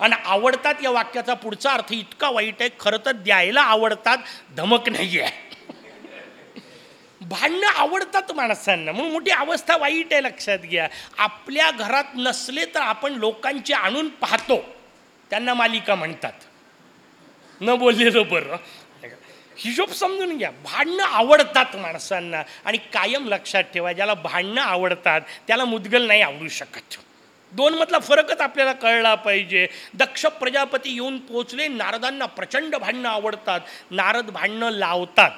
आणि आवडतात या वाक्याचा पुढचा अर्थ इतका वाईट आहे खरं तर द्यायला आवडतात धमक नाही आहे भांडणं आवडतात माणसांना म्हणून मोठी अवस्था वाईट आहे लक्षात घ्या. आपल्या घरात नसले तर आपण लोकांचे आणून पाहतो. त्यांना मालिका म्हणतात. न बोललेलं बरं. हिशोब समजून घ्या. भांडणं आवडतात माणसांना आणि कायम लक्षात ठेवा ज्याला भांडणं आवडतात त्याला मुदगल नाही आवडू शकत. दोन मधला फरकच आपल्याला कळला पाहिजे. दक्ष प्रजापती येऊन पोचले नारदांना प्रचंड भांडणं आवडतात नारद भांडणं लावतात.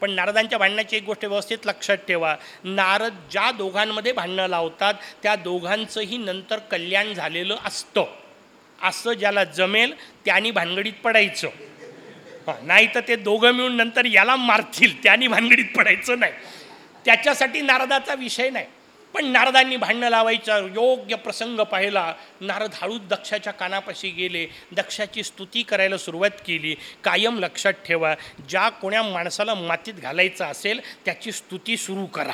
पण नारदांच्या भांडण्याची एक गोष्ट व्यवस्थित लक्षात ठेवा. नारद ज्या दोघांमध्ये भांडणं लावतात त्या दोघांचंही नंतर कल्याण झालेलं असतं. असं ज्याला जमेल त्यानी भानगडीत पडायचं. नाही तर ते दोघं मिळून नंतर याला मारतील. त्याने भानगडीत पडायचं नाही. त्याच्यासाठी नारदाचा विषय नाही. पण नारदांनी भांडणं लावायचा. योग्य प्रसंग पाहिला. नारद हळूच दक्षाच्या कानापाशी गेले. दक्षाची स्तुती करायला सुरुवात केली. कायम लक्षात ठेवा. ज्या कोण्या माणसाला मातीत घालायचं असेल त्याची स्तुती सुरू करा.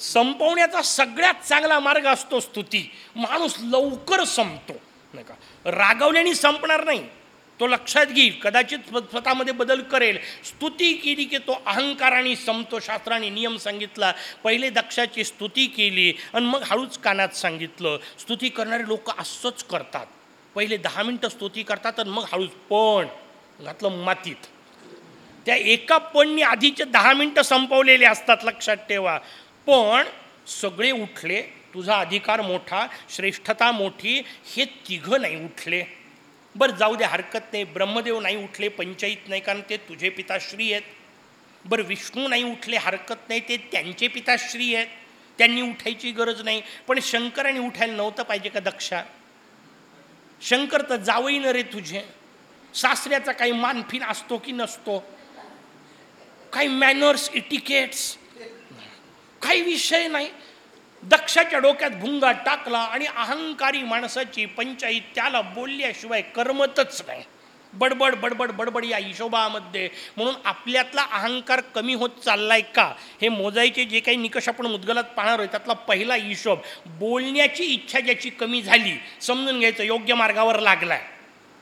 संपवण्याचा सगळ्यात चांगला मार्ग असतो स्तुती. माणूस लवकर संपतो. नाही का? रागवल्याने संपणार नाही. तो लक्षात घेईल कदाचित स्वतःमध्ये बदल करेल. स्तुती केली की तो अहंकाराने संपतो शास्त्राने नियम सांगितला. पहिले दक्षाची स्तुती केली आणि मग हळूच कानात सांगितलं. स्तुती करणारे लोक असंच करतात. पहिले दहा मिनटं स्तुती करतात आणि मग हळूच पण घातलं मातीत. त्या एका पणनी आधीचे दहा मिनटं संपवलेले असतात लक्षात ठेवा. पण सगळे उठले. तुझा अधिकार मोठा श्रेष्ठता मोठी हे तिघं नाही उठले. बरं जाऊ दे हरकत नाही. ब्रह्मदेव नाही उठले पंचायत नाही कारण ते तुझे पिताश्री आहेत. बरं विष्णू नाही उठले हरकत नाही ते त्यांचे पिताश्री आहेत. त्यांनी उठायची गरज नाही. पण शंकराने उठायला नव्हतं पाहिजे का दक्षा? शंकर तर जावई न रे तुझे. सासऱ्याचा काही मानफिन असतो की नसतो? काही मॅनर्स इटिकेट्स काही विषय नाही. दक्षाच्या डोक्यात भुंगा टाकला आणि अहंकारी माणसाची पंचायत त्याला बोलल्याशिवाय करमतच नाही. बडबड बडबड बडबड या हिशोबामध्ये. म्हणून आपल्यातला अहंकार कमी होत चाललाय का? हे मोजायचे जे काही निकष आपण मुदगलात पाहणार आहोत त्यातला पहिला हिशोब बोलण्याची इच्छा ज्याची कमी झाली समजून घ्यायचं योग्य मार्गावर लागलाय.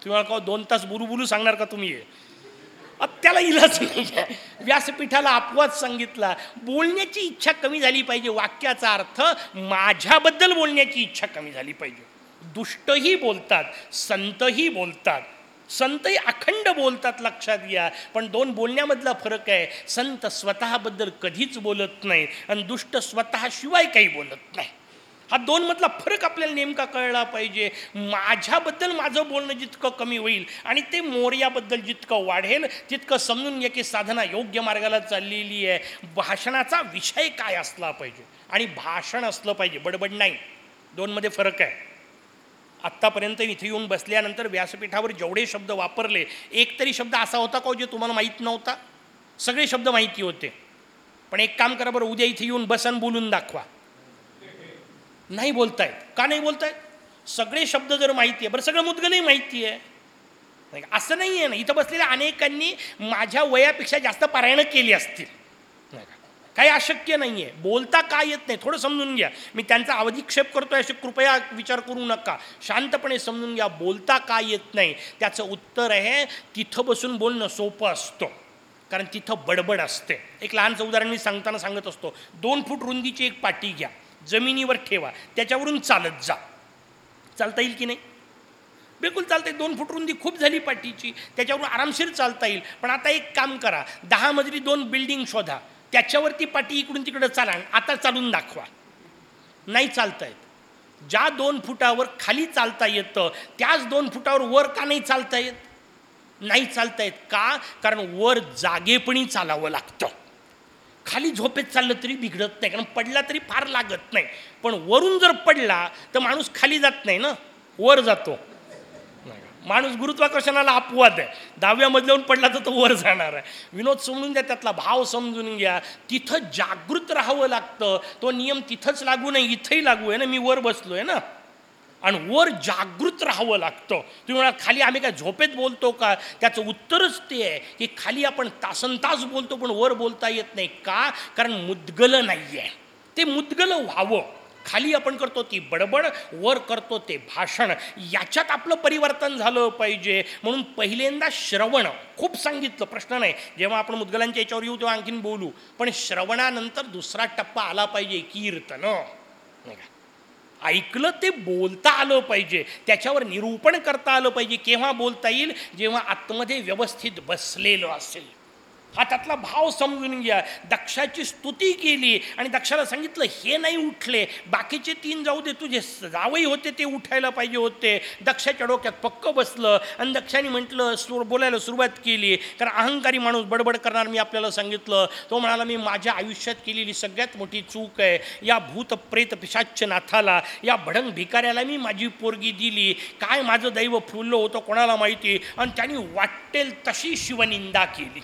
तुम्हाला का हो दोन तास बुरुबुरू सांगणार का तुम्ही त्याला इलाज नाही व्यासपीठाला अपवाद सांगितला. बोलण्याची इच्छा कमी झाली पाहिजे. वाक्याचा अर्थ माझ्याबद्दल बोलण्याची इच्छा कमी झाली पाहिजे. दुष्टही बोलतात संतही बोलतात. संतही अखंड बोलतात लक्षात घ्या. पण दोन बोलण्यामधला फरक आहे. संत स्वतःबद्दल कधीच बोलत नाही आणि दुष्ट स्वतःशिवाय काही बोलत नाही हा दोन मधला फरक आपल्याला नेमका कळला पाहिजे. माझ्याबद्दल माझं बोलणं जितकं कमी होईल आणि ते मोर्याबद्दल जितकं वाढेल तितकं समजून घ्या की साधना योग्य मार्गाला चाललेली आहे. भाषणाचा विषय काय असला पाहिजे? आणि भाषण असलं पाहिजे बडबड नाही. दोनमध्ये फरक आहे. आत्तापर्यंत इथे येऊन बसल्यानंतर व्यासपीठावर जेवढे शब्द वापरले एक तरी शब्द असा होता का हो जे तुम्हाला माहीत नव्हता? सगळे शब्द माहिती होते. पण एक काम करा बरं उद्या इथे येऊन बसन बोलून दाखवा. नाही बोलतायत. का नाही बोलतायत? सगळे शब्द जर माहिती आहे बरं सगळं मुद्गलही माहिती आहे. नाही का? असं नाही आहे ना. इथं बसलेल्या अनेकांनी माझ्या वयापेक्षा जास्त पारायणं केली असतील. नाही का? काही अशक्य नाही आहे बोलता का येत नाही? थोडं समजून घ्या. मी त्यांचा अवधिक्षेप करतोय असे कृपया विचार करू नका. शांतपणे समजून घ्या. बोलता का येत नाही? त्याचं उत्तर आहे तिथं बसून बोलणं सोपं असतं. कारण तिथं बडबड असते. एक लहानचं उदाहरण मी सांगताना सांगत असतो. दोन फूट रुंदीची एक पाटी घ्या. जमिनीवर ठेवा त्याच्यावरून चालत जा. चालता येईल की नाही? बिलकुल चालते दोन फूट रुंदी खूप झाली पाटीची त्याच्यावरून आरामशीर चालता येईल. पण आता एक काम करा दहा मजली दोन बिल्डिंग शोधा. त्याच्यावरती पाठी इकडून तिकडं चाला आता चालून दाखवा. नाही चालता येत ज्या दोन फुटावर खाली चालता येतं त्याच दोन फुटावर वर का नाही चालता येत नाही चालता येत का? कारण वर जागेपणी चालावं लागतं. खाली झोपेत चाललं तरी बिघडत नाही कारण पडला तरी फार लागत नाही. पण वरून जर पडला तर माणूस खाली जात नाही ना? वर जातो. माणूस गुरुत्वाकर्षणाला अपवाद आहे. दहाव्या मजल्याहून पडला तर तो वर जाणार आहे. विनोद समजून घ्या त्यातला भाव समजून घ्या. तिथं जागृत राहावं लागतं. तो नियम तिथंच लागू नाही इथंही लागू आहे ना? मी वर बसलो आहे ना? आणि वर जागृत राहावं लागतं. तुम्ही म्हणाल खाली आम्ही काय झोपेत बोलतो का? त्याचं उत्तरच ते आहे की खाली आपण तासनतास बोलतो पण वर बोलता येत नाही. का? कारण मुद्गलं नाही आहे ते मुद्गलं व्हावं. खाली आपण करतो ती बडबड वर करतो ते भाषण. याच्यात आपलं परिवर्तन झालं पाहिजे. म्हणून पहिल्यांदा श्रवण. खूप सांगितलं प्रश्न नाही. जेव्हा आपण मुद्गलांच्या याच्यावर येऊ तेव्हा आणखीन बोलू. पण श्रवणानंतर दुसरा टप्पा आला पाहिजे कीर्तन. ऐकलं ते बोलता आलं पाहिजे. त्याच्यावर निरूपण करता आलं पाहिजे. केव्हा बोलता येईल? जेव्हा आतमध्ये व्यवस्थित बसलेलं असेल. हा त्यातला भाव समजून घ्या. दक्षाची स्तुती केली आणि दक्षाला सांगितलं हे नाही उठले बाकीचे तीन जाऊ दे तुझे जावई होते ते उठायला पाहिजे होते. दक्षाच्या डोक्यात पक्क बसलं आणि दक्षाने म्हटलं सुर बोलायला सुरुवात केली कारण अहंकारी माणूस बडबड करणार. मी आपल्याला सांगितलं तो म्हणाला मी माझ्या आयुष्यात केलेली सगळ्यात मोठी चूक आहे. या भूत प्रेत पिशाच्य नाथाला या भडंग भिकाऱ्याला मी माझी पोरगी दिली. काय माझं दैव फुललं होतं कोणाला माहिती? आणि त्यांनी वाटेल तशी शिवनिंदा केली.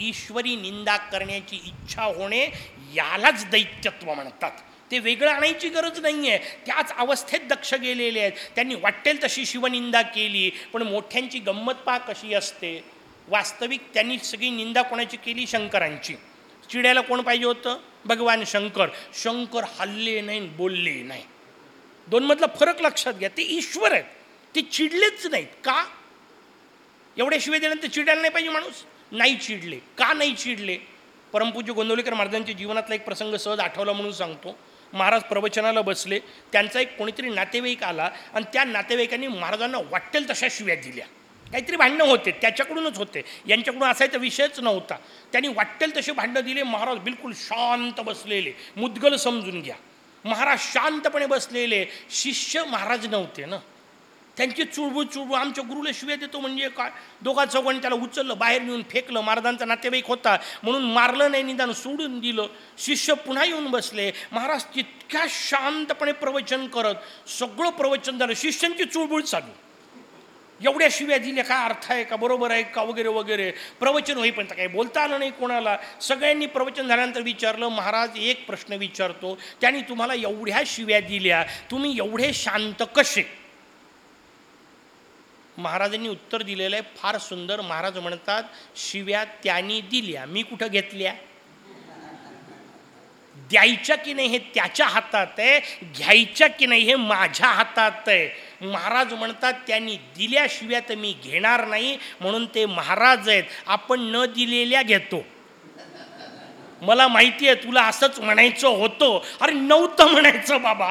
ईश्वरी निंदा करण्याची इच्छा होणे यालाच दैत्यत्व म्हणतात. ते वेगळं आणायची गरज नाही आहे त्याच अवस्थेत दक्ष गेलेले आहेत. त्यांनी वाटेल तशी शिवनिंदा केली पण मोठ्यांची गंमत पा कशी असते. वास्तविक त्यांनी सगळी निंदा कोणाची केली? शंकरांची. चिडायला कोण पाहिजे होतं? भगवान शंकर. शंकर हल्ले नाही बोलले नाही. दोनमधला फरक लक्षात घ्या. ते ईश्वर आहेत. ते चिडलेच नाहीत. का? एवढ्या शिवाय दिल्यानंतर चिडायला नाही पाहिजे माणूस. नाही चिडले. का नाही चिडले? परमपूज्य गोंदवलेकर महाराजांच्या जीवनातला एक प्रसंग सहज आठवला म्हणून सांगतो. महाराज प्रवचनाला बसले त्यांचा एक कोणीतरी नातेवाईक आला आणि त्या नातेवाईकांनी महाराजांना वाटेल तशा शिव्या दिल्या. काहीतरी भांडणं होते त्याच्याकडूनच होते. यांच्याकडून असायचा विषयच नव्हता. त्यांनी वाटेल तसे भांडणं दिले महाराज बिलकुल शांत बसलेले. मुद्गल समजून घ्या. महाराज शांतपणे बसलेले. शिष्य महाराज नव्हते ना. त्यांची चुळबुळ चुळबुळ आमच्या गुरुला शिव्या देतो म्हणजे काय? दोघा चौघांनी त्याला उचललं बाहेर नेऊन फेकलं. महाराजांचा नातेवाईक होता. म्हणून मारलं नाही निदान सोडून दिलं. शिष्य पुन्हा येऊन बसले. महाराज तितक्या शांतपणे प्रवचन करत सगळं प्रवचन झालं. शिष्यांची चुळबुळ चालू. एवढ्या शिव्या दिल्या काय अर्थ आहे का? बरोबर आहे का? वगैरे वगैरे. प्रवचन होईपर्यंत काही बोलता आलं नाही कोणाला. सगळ्यांनी प्रवचन झाल्यानंतर विचारलं महाराज एक प्रश्न विचारतो. त्यांनी तुम्हाला एवढ्या शिव्या दिल्या. तुम्ही एवढे शांत कसे? महाराजांनी उत्तर दिलेलं आहे फार सुंदर महाराज म्हणतात शिव्या त्यांनी दिल्या मी कुठं घेतल्या? द्यायच्या की नाही हे त्याच्या हातात आहे घ्यायच्या की नाही हे माझ्या हातात आहे. महाराज म्हणतात त्यांनी दिल्याशिव्या तर मी घेणार नाही म्हणून ते महाराज आहेत आपण न दिलेल्या घेतो. मला माहिती आहे तुला असंच म्हणायचं होतं. अरे नव्हतं म्हणायचं बाबा.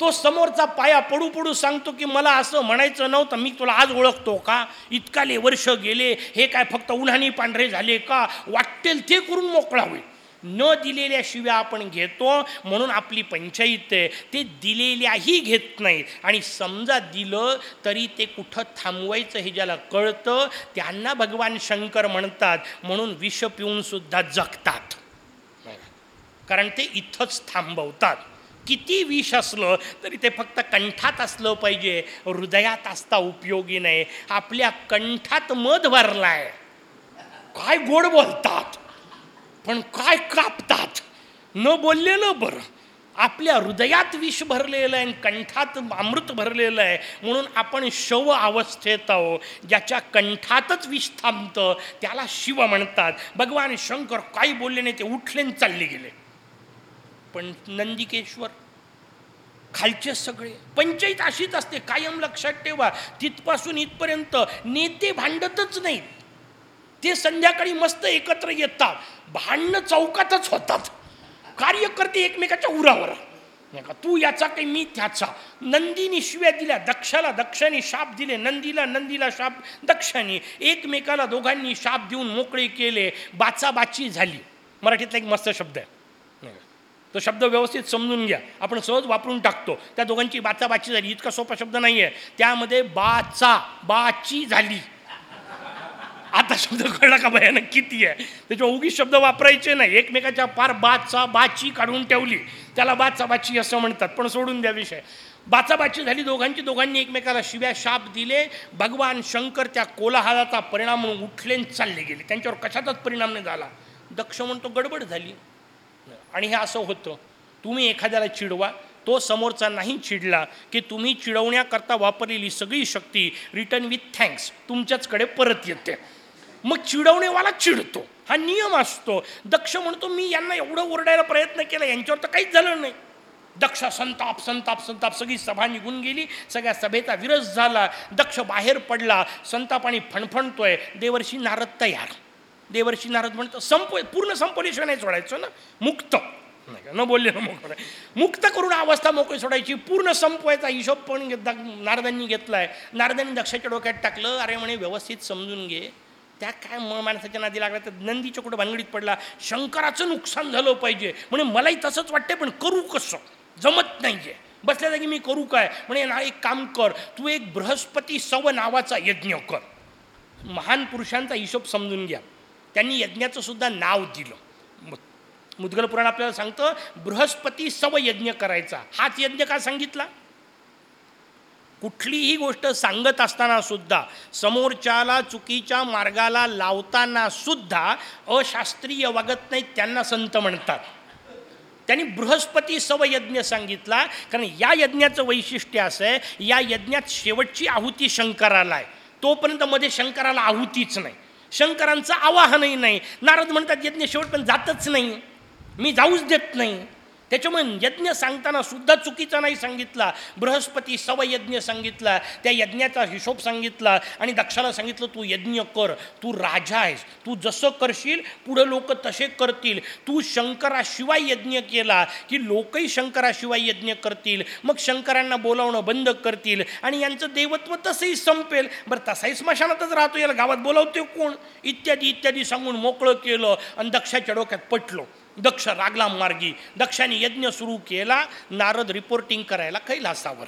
तो समोरचा पाया पडू पडू सांगतो की मला असं म्हणायचं नव्हतं. मी तुला आज ओळखतो का? इतकाले वर्ष गेले. हे काय फक्त उन्हाणी पांढरे झाले का? वाटेल ते करून मोकळा होईल. न दिलेल्या शिव्या आपण घेतो म्हणून आपली पंचायत आहे. ते दिलेल्याही घेत नाहीत. आणि समजा दिलं तरी ते कुठं थांबवायचं हे ज्याला कळतं त्यांना भगवान शंकर म्हणतात. म्हणून विष पिऊनसुद्धा जगतात. कारण ते इथंच थांबवतात. किती विष असलं तरी ते फक्त कंठात असलं पाहिजे. हृदयात असता उपयोगी नाही. आपल्या कंठात मध भरलाय. काय गोड बोलतात. पण काय कापतात. न बोललेलं बरं. आपल्या हृदयात विष भरलेलं आहे आणि कंठात अमृत भरलेलं आहे. म्हणून आपण शव अवस्थेत आहो. ज्याच्या कंठातच विष थांबतं त्याला शिव म्हणतात. भगवान शंकर काही बोलले नाही ते उठले आणि चालले गेले. पण नंदिकेश्वर खालचे सगळे पंचायत अशीच असते कायम लक्षात ठेवा. तिथपासून इथपर्यंत नेते भांडतच नाहीत. ते संध्याकाळी मस्त एकत्र येतात. भांडणं चौकातच होतात. कार्यकर्ते एकमेकाच्या उरावर. नाही का? तू याचा काही मी त्याचा. नंदीनी शिव्या दिल्या दक्षाला दक्षाने शाप दिले नंदीला नंदीला शाप दक्षाने एकमेकाला दोघांनी शाप देऊन मोकळे केले बाचाबाची झाली. मराठीतला एक मस्त शब्द आहे. तो शब्द व्यवस्थित समजून घ्या. आपण सहज वापरून टाकतो. त्या दोघांची बाचाबाची झाली. इतका सोपा शब्द नाही आहे त्यामध्ये बाचा बाची झाली. आता शब्द कळला का भयानक किती आहे? त्याच्या उगीच शब्द वापरायचे नाही. एकमेकाच्या पार बाचा बाची काढून ठेवली. त्याला बाचा बाची असं म्हणतात. पण सोडून द्या विषय. बाचाबाची झाली दोघांची. दोघांनी एकमेकाला शिव्या शाप दिले. भगवान शंकर त्या कोलाहलाचा परिणाम म्हणून उठले चालले गेले. त्यांच्यावर कशाचाच परिणाम नाही झाला. दक्ष म्हणतो गडबड झाली. आणि हे असं होतं. तुम्ही एखाद्याला चिडवा तो समोरचा नाही चिडला की तुम्ही चिडवण्याकरता वापरलेली सगळी शक्ती रिटर्न विथ थँक्स तुमच्याचकडे परत येते. मग चिडवणेवाला चिडतो. हा नियम असतो. दक्ष म्हणतो मी यांना एवढं ओरडायला प्रयत्न केला यांच्यावर तर काहीच झालं नाही. दक्ष संताप संताप संताप सगळी सभा निघून गेली सगळ्या सभेचा विरस झाला. दक्ष बाहेर पडला संतापाने फणफणतोय. देवर्षी नारद तयार. देवर्षी नारद म्हणतो संप पूर्ण संपवल्याशिवाय नाही सोडायचं ना? मुक्त. नाही का? न बोलले ना मोकळ मुक्त करून अवस्था मोकळी सोडायची पूर्ण संपवायचा हिशोब पण घेत- नारदांनी घेतलाय. नारदांनी दक्षाच्या डोक्यात टाकलं अरे म्हणे व्यवस्थित समजून घे. त्या काय म माणसाच्या नादी लागला तर नंदीच्या कुठं भानगडीत पडला? शंकराचं नुकसान झालं पाहिजे. म्हणे मलाही तसंच वाटते पण करू कसं? जमत नाही आहे बसल्या जागी मी करू काय? म्हणे ना एक काम कर. तू एक बृहस्पती सव नावाचा यज्ञ कर. महान पुरुषांचा हिशोब समजून घ्या. त्यांनी यज्ञाचं सुद्धा नाव दिलं. मुदगल मुद्गल पुराण आपल्याला सांगतं बृहस्पती सव यज्ञ करायचा. हाच यज्ञ का सांगितला? कुठलीही गोष्ट सांगत असताना सुद्धा समोरच्याला चुकीच्या मार्गाला लावताना सुद्धा अशास्त्रीय वागत नाहीत त्यांना संत म्हणतात. त्यांनी बृहस्पती सवयज्ञ सांगितला कारण या यज्ञाचं वैशिष्ट्य असं आहे या यज्ञात शेवटची आहुती शंकराला आहे. तोपर्यंत मध्ये शंकराला आहुतीच नाही. शंकरांचं आवाहनही नाही. नारद म्हणतात यज्ञ शेवट पण जातच नाही. मी जाऊच देत नाही. त्याच्यामुळे यज्ञ सांगताना सुद्धा चुकीचा नाही सांगितला. बृहस्पती सवयज्ञ सांगितला त्या यज्ञाचा हिशोब सांगितला आणि दक्षाला सांगितलं तू यज्ञ कर तू राजा आहेस तू जसं करशील पुढं लोक तसे करतील. तू शंकराशिवाय यज्ञ केला की लोकही शंकराशिवाय यज्ञ करतील. मग शंकरांना बोलावणं बंद करतील आणि यांचं देवत्व तसंही संपेल. बरं तसाही स्मशानातच राहतो याला. गावात बोलावते कोण? इत्यादी इत्यादी सांगून मोकळं केलं आणि दक्षाच्या डोक्यात पटलो. दक्ष रागला मार्गी. दक्षाने यज्ञ सुरू केला नारद रिपोर्टिंग करायला कैलासावर.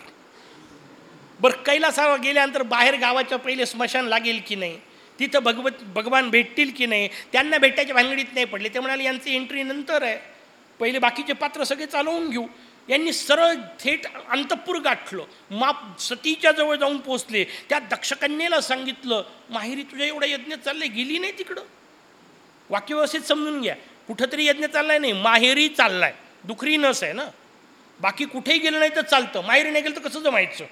बरं कैलासावर गेल्यानंतर बाहेर गावाच्या पहिले स्मशान लागेल की नाही? तिथं भगवत भगवान भेटतील की नाही? त्यांना भेटायच्या भानगडीत नाही पडले. ते म्हणाले यांची एंट्री नंतर आहे. पहिले बाकीचे पात्र सगळे चालवून घेऊ. यांनी सरळ थेट अंतपूर गाठलं. माप सतीच्या जवळ जाऊन पोचले त्या दक्षकन्येला सांगितलं माहेरी तुझ्या एवढा यज्ञ चालले गेली नाही तिकडं? वाक्यव्यवस्थित समजून घ्या. कुठंतरी यज्ञ चाललाय नाही माहेरी चाललाय. दुखरी नस आहे ना. बाकी कुठेही गेलं नाही तर चालतं. माहेरी नाही गेलं तर कसं जमायचं?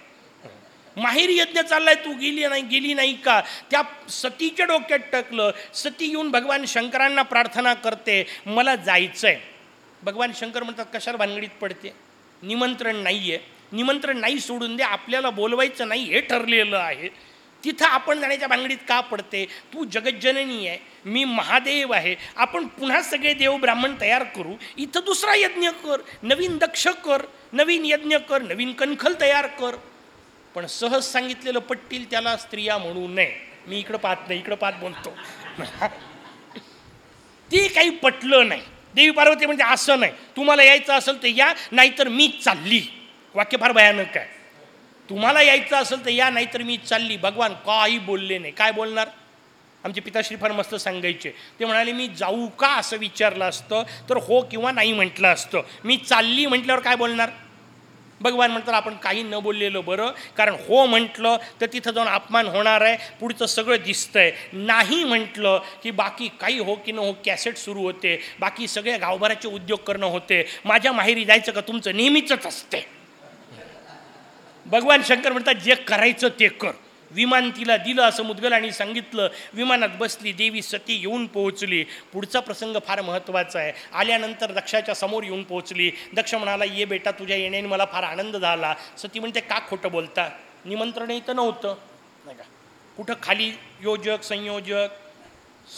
माहेरी यज्ञ चाललाय तू गेली नाही गेली नाही का? त्या सतीच्या डोक्यात टकलं सती येऊन भगवान शंकरांना प्रार्थना करते मला जायचंय. भगवान शंकर म्हणतात कशाला भानगडीत पडते? निमंत्रण नाही आहे निमंत्रण नाही सोडून दे आपल्याला बोलवायचं नाही हे ठरलेलं आहे. तिथं आपण जाण्याच्या भानगडीत का पडते? तू जगज्जननी आहे मी महादेव आहे. आपण पुन्हा सगळे देव ब्राह्मण तयार करू. इथं दुसरा यज्ञ कर नवीन दक्ष कर नवीन यज्ञ कर नवीन कणखल तयार कर. पण सहज सांगितलेलं पट्टील त्याला स्त्रिया म्हणू नये. मी इकडं पाहत नाही इकडं पाहत बोलतो. ते काही पटलं नाही. देवी पार्वती म्हणजे असं नाही. तुम्हाला यायचं असेल तर या नाहीतर मी चालली. वाक्य फार भयानक आहे. तुम्हाला यायचं असेल तर या नाहीतर मी चालली. भगवान काही बोलले नाही. काय बोलणार? आमचे पिताश्री फार मस्त सांगायचे. ते म्हणाले मी जाऊ का? असं विचारलं असतं. तर हो किंवा नाही म्हटलं असतं. मी चालली म्हटल्यावर काय बोलणार? भगवान म्हणतात आपण काही न बोललेलं बरं. कारण हो म्हटलं तर तिथं जाऊन अपमान होणार आहे. पुढचं सगळं दिसतंय. नाही म्हटलं की बाकी काही हो की न हो कॅसेट सुरू होते. बाकी सगळे गावभराचे उद्योग करणं होते. माझ्या माहेरी जायचं का? तुमचं नेहमीचंच असते. भगवान शंकर म्हणतात जे करायचं ते कर. विमान तिला दिलं असं मुदगलांनी सांगितलं. विमानात बसली देवी सती येऊन पोहोचली. पुढचा प्रसंग फार महत्त्वाचा आहे. आल्यानंतर दक्षाच्या समोर येऊन पोहोचली. दक्ष म्हणाला ये बेटा तुझ्या येण्याने मला फार आनंद झाला. सती म्हणते का खोटं बोलता? निमंत्रणही तर नव्हतं. नाही का? कुठं खाली योजक संयोजक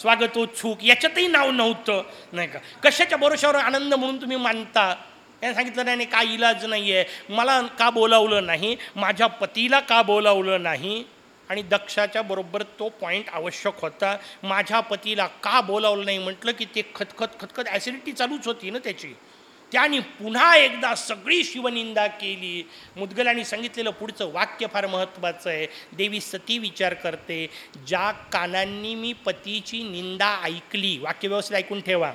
स्वागतोत्सुक याच्यातही नाव नव्हतं. नाही का? कशाच्या भरोशावर आनंद म्हणून तुम्ही मानता? याने सांगितलं नाही नाही, काय इलाज नाही आहे मला का बोलावलं नाही? माझ्या पतीला का बोलावलं नाही? आणि दक्षाच्या बरोबर तो पॉईंट आवश्यक होता. माझ्या पतीला का बोलावलं नाही? म्हटलं की ते खतखत खतखत ॲसिडिटी चालूच होती ना त्याची. त्याने पुन्हा एकदा सगळी शिवनिंदा केली. मुदगलांनी सांगितलेलं पुढचं वाक्य फार महत्त्वाचं आहे. देवी सती विचार करते. ज्या कानांनी मी पतीची निंदा ऐकली वाक्यव्यवस्थित ऐकून ठेवा.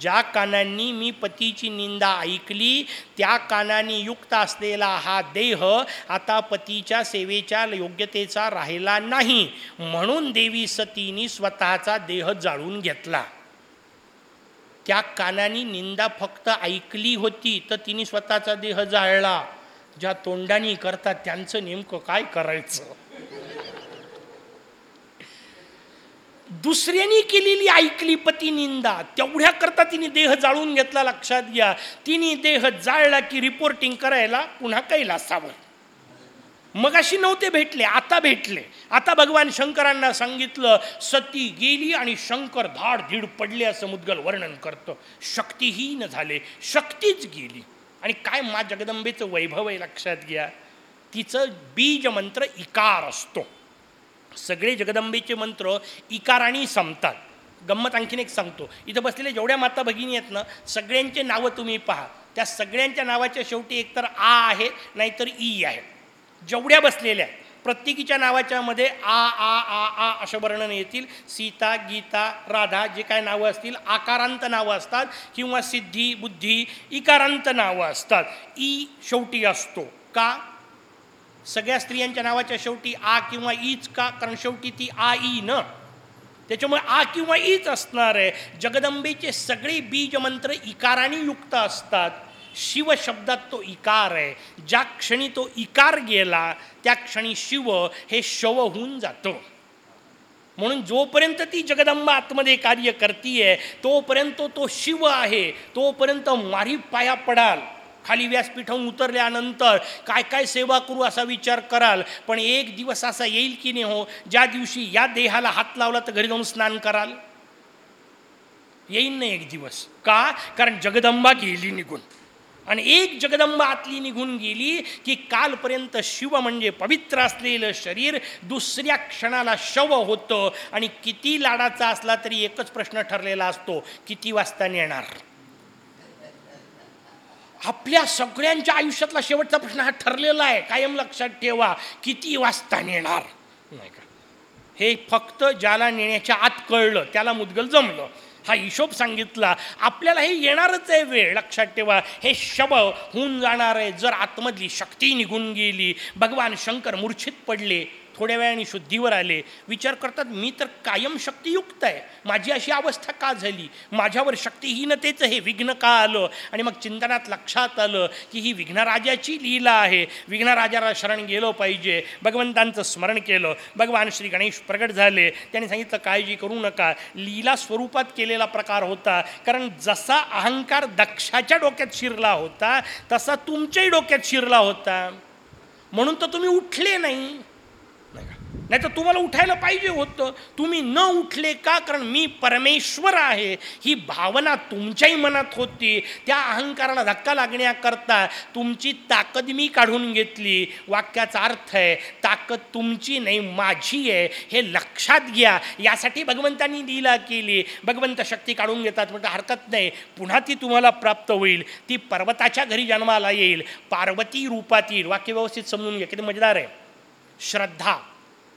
ज्या कानांनी मी पतीची निंदा ऐकली त्या कानांनी युक्त असलेला हा देह आता पतीच्या सेवेच्या योग्यतेचा राहिला नाही. म्हणून देवी सतीनी स्वतःचा देह जाळून घेतला. त्या कानानी निंदा फक्त ऐकली होती तर तिने स्वतःचा देह जाळला. ज्या तोंडानी करतात त्यांचं नेमकं काय करायचं? दुसऱ्याने केलेली ऐकली पती निंदा तेवढ्या करता तिने देह जाळून घेतला लक्षात घ्या. तिने देह जाळला की रिपोर्टिंग करायला पुन्हा कैलासावर. मग अशी नव्हते भेटले आता भेटले. आता भगवान शंकरांना सांगितलं सती गेली आणि शंकर धाड धीड पडले असं मुद्गल वर्णन करतं. शक्तिहीन झाले शक्तीच गेली. आणि काय मा जगदंबेचं वैभव आहे लक्षात घ्या. तिचं बीज मंत्र इकार असतो. सगळे जगदंबेचे मंत्र इकाराने संपतात. गंमत आणखीन एक सांगतो. इथं बसलेल्या जेवढ्या माता भगिनी आहेत ना सगळ्यांचे नावं तुम्ही पहा. त्या सगळ्यांच्या नावाच्या शेवटी एकतर आ आहे नाहीतर ई आहे. जेवढ्या बसलेल्या आहेत प्रत्येकीच्या नावाच्या मध्ये आ आ आ आ अशा वर्णन येतील. सीता गीता राधा जे काय नावं असतील आकारांत नावं असतात किंवा सिद्धी बुद्धी इकारांत नावं असतात. ई शेवटी असतो. का? सगळ्या स्त्रियांच्या नावाच्या शेवटी आ किंवा ईच का? कारण शेवटी ती आ ई न. त्याच्यामुळे आ किंवा ईच असणार आहे. जगदंबेचे सगळे बीजमंत्र इकाराने युक्त असतात. शिव शब्दात तो इकार आहे. ज्या क्षणी तो इकार गेला त्या क्षणी शिव हे शव होऊन जातं. म्हणून जोपर्यंत ती जगदंबा आतमध्ये कार्य करतीये तोपर्यंत तो शिव आहे. तोपर्यंत मारी पाया पडाल. खाली व्यासपीठाहून उतरल्यानंतर काय काय सेवा करू असा विचार कराल. पण एक दिवस असा येईल की नाही हो ज्या दिवशी या देहाला हात लावला तर घरी जाऊन स्नान कराल. येईन ना एक दिवस. का? कारण जगदंबा गेली निघून. आणि एक जगदंबा आतली निघून गेली की कालपर्यंत शिव म्हणजे पवित्र असलेलं शरीर दुसऱ्या क्षणाला शव होतं आणि किती लाडाचा असला तरी एकच प्रश्न ठरलेला असतो किती वाजता नेणार? आपल्या सगळ्यांच्या आयुष्यातला शेवटचा प्रश्न हा ठरलेला आहे. कायम लक्षात ठेवा किती वाजता नेणार? नाही का? हे फक्त ज्याला नेण्याच्या आत कळलं त्याला मुदगल जमलं. हा हिशोब सांगितला आपल्याला हे येणारच आहे वेळ. लक्षात ठेवा हे शब होऊन जाणार आहे. जर आतमधली शक्ती निघून गेली भगवान शंकर मूर्छित पडले थोड्या वेळाने शुद्धीवर आले. विचार करतात मी तर कायम शक्तियुक्त आहे. माझी अशी अवस्था का झाली? माझ्यावर शक्तिहीनतेचं हे विघ्न का आलं? आणि मग चिंतनात लक्षात आलं की ही विघ्नराजाची लीला आहे. विघ्नराजाला शरण गेलो पाहिजे. भगवंतांचं स्मरण केलं. भगवान श्री गणेश प्रगट झाले. त्यांनी सांगितलं काळजी करू नका. लीला स्वरूपात केलेला प्रकार होता. कारण जसा अहंकार दक्षाच्या डोक्यात शिरला होता तसा तुमच्याही डोक्यात शिरला होता. म्हणून तर तुम्ही उठले नाही. नाही तर तुम्हाला उठायला पाहिजे होतं. तुम्ही न उठले का? कारण मी परमेश्वर आहे. ही भावना तुमच्याही मनात होती. त्या अहंकाराला धक्का लागण्याकरता तुमची ताकद मी काढून घेतली. वाक्याचा अर्थ आहे ताकद तुमची नाही माझी आहे. हे लक्षात घ्या. यासाठी भगवंतांनी लीला केली. भगवंत शक्ती काढून घेतात. म्हणजे हरकत नाही. पुन्हा ती तुम्हाला प्राप्त होईल. ती पर्वताच्या घरी जन्माला येईल. पार्वती रूपात येईल वाक्य व्यवस्थित समजून घ्या. किती मजेदार आहे. श्रद्धा.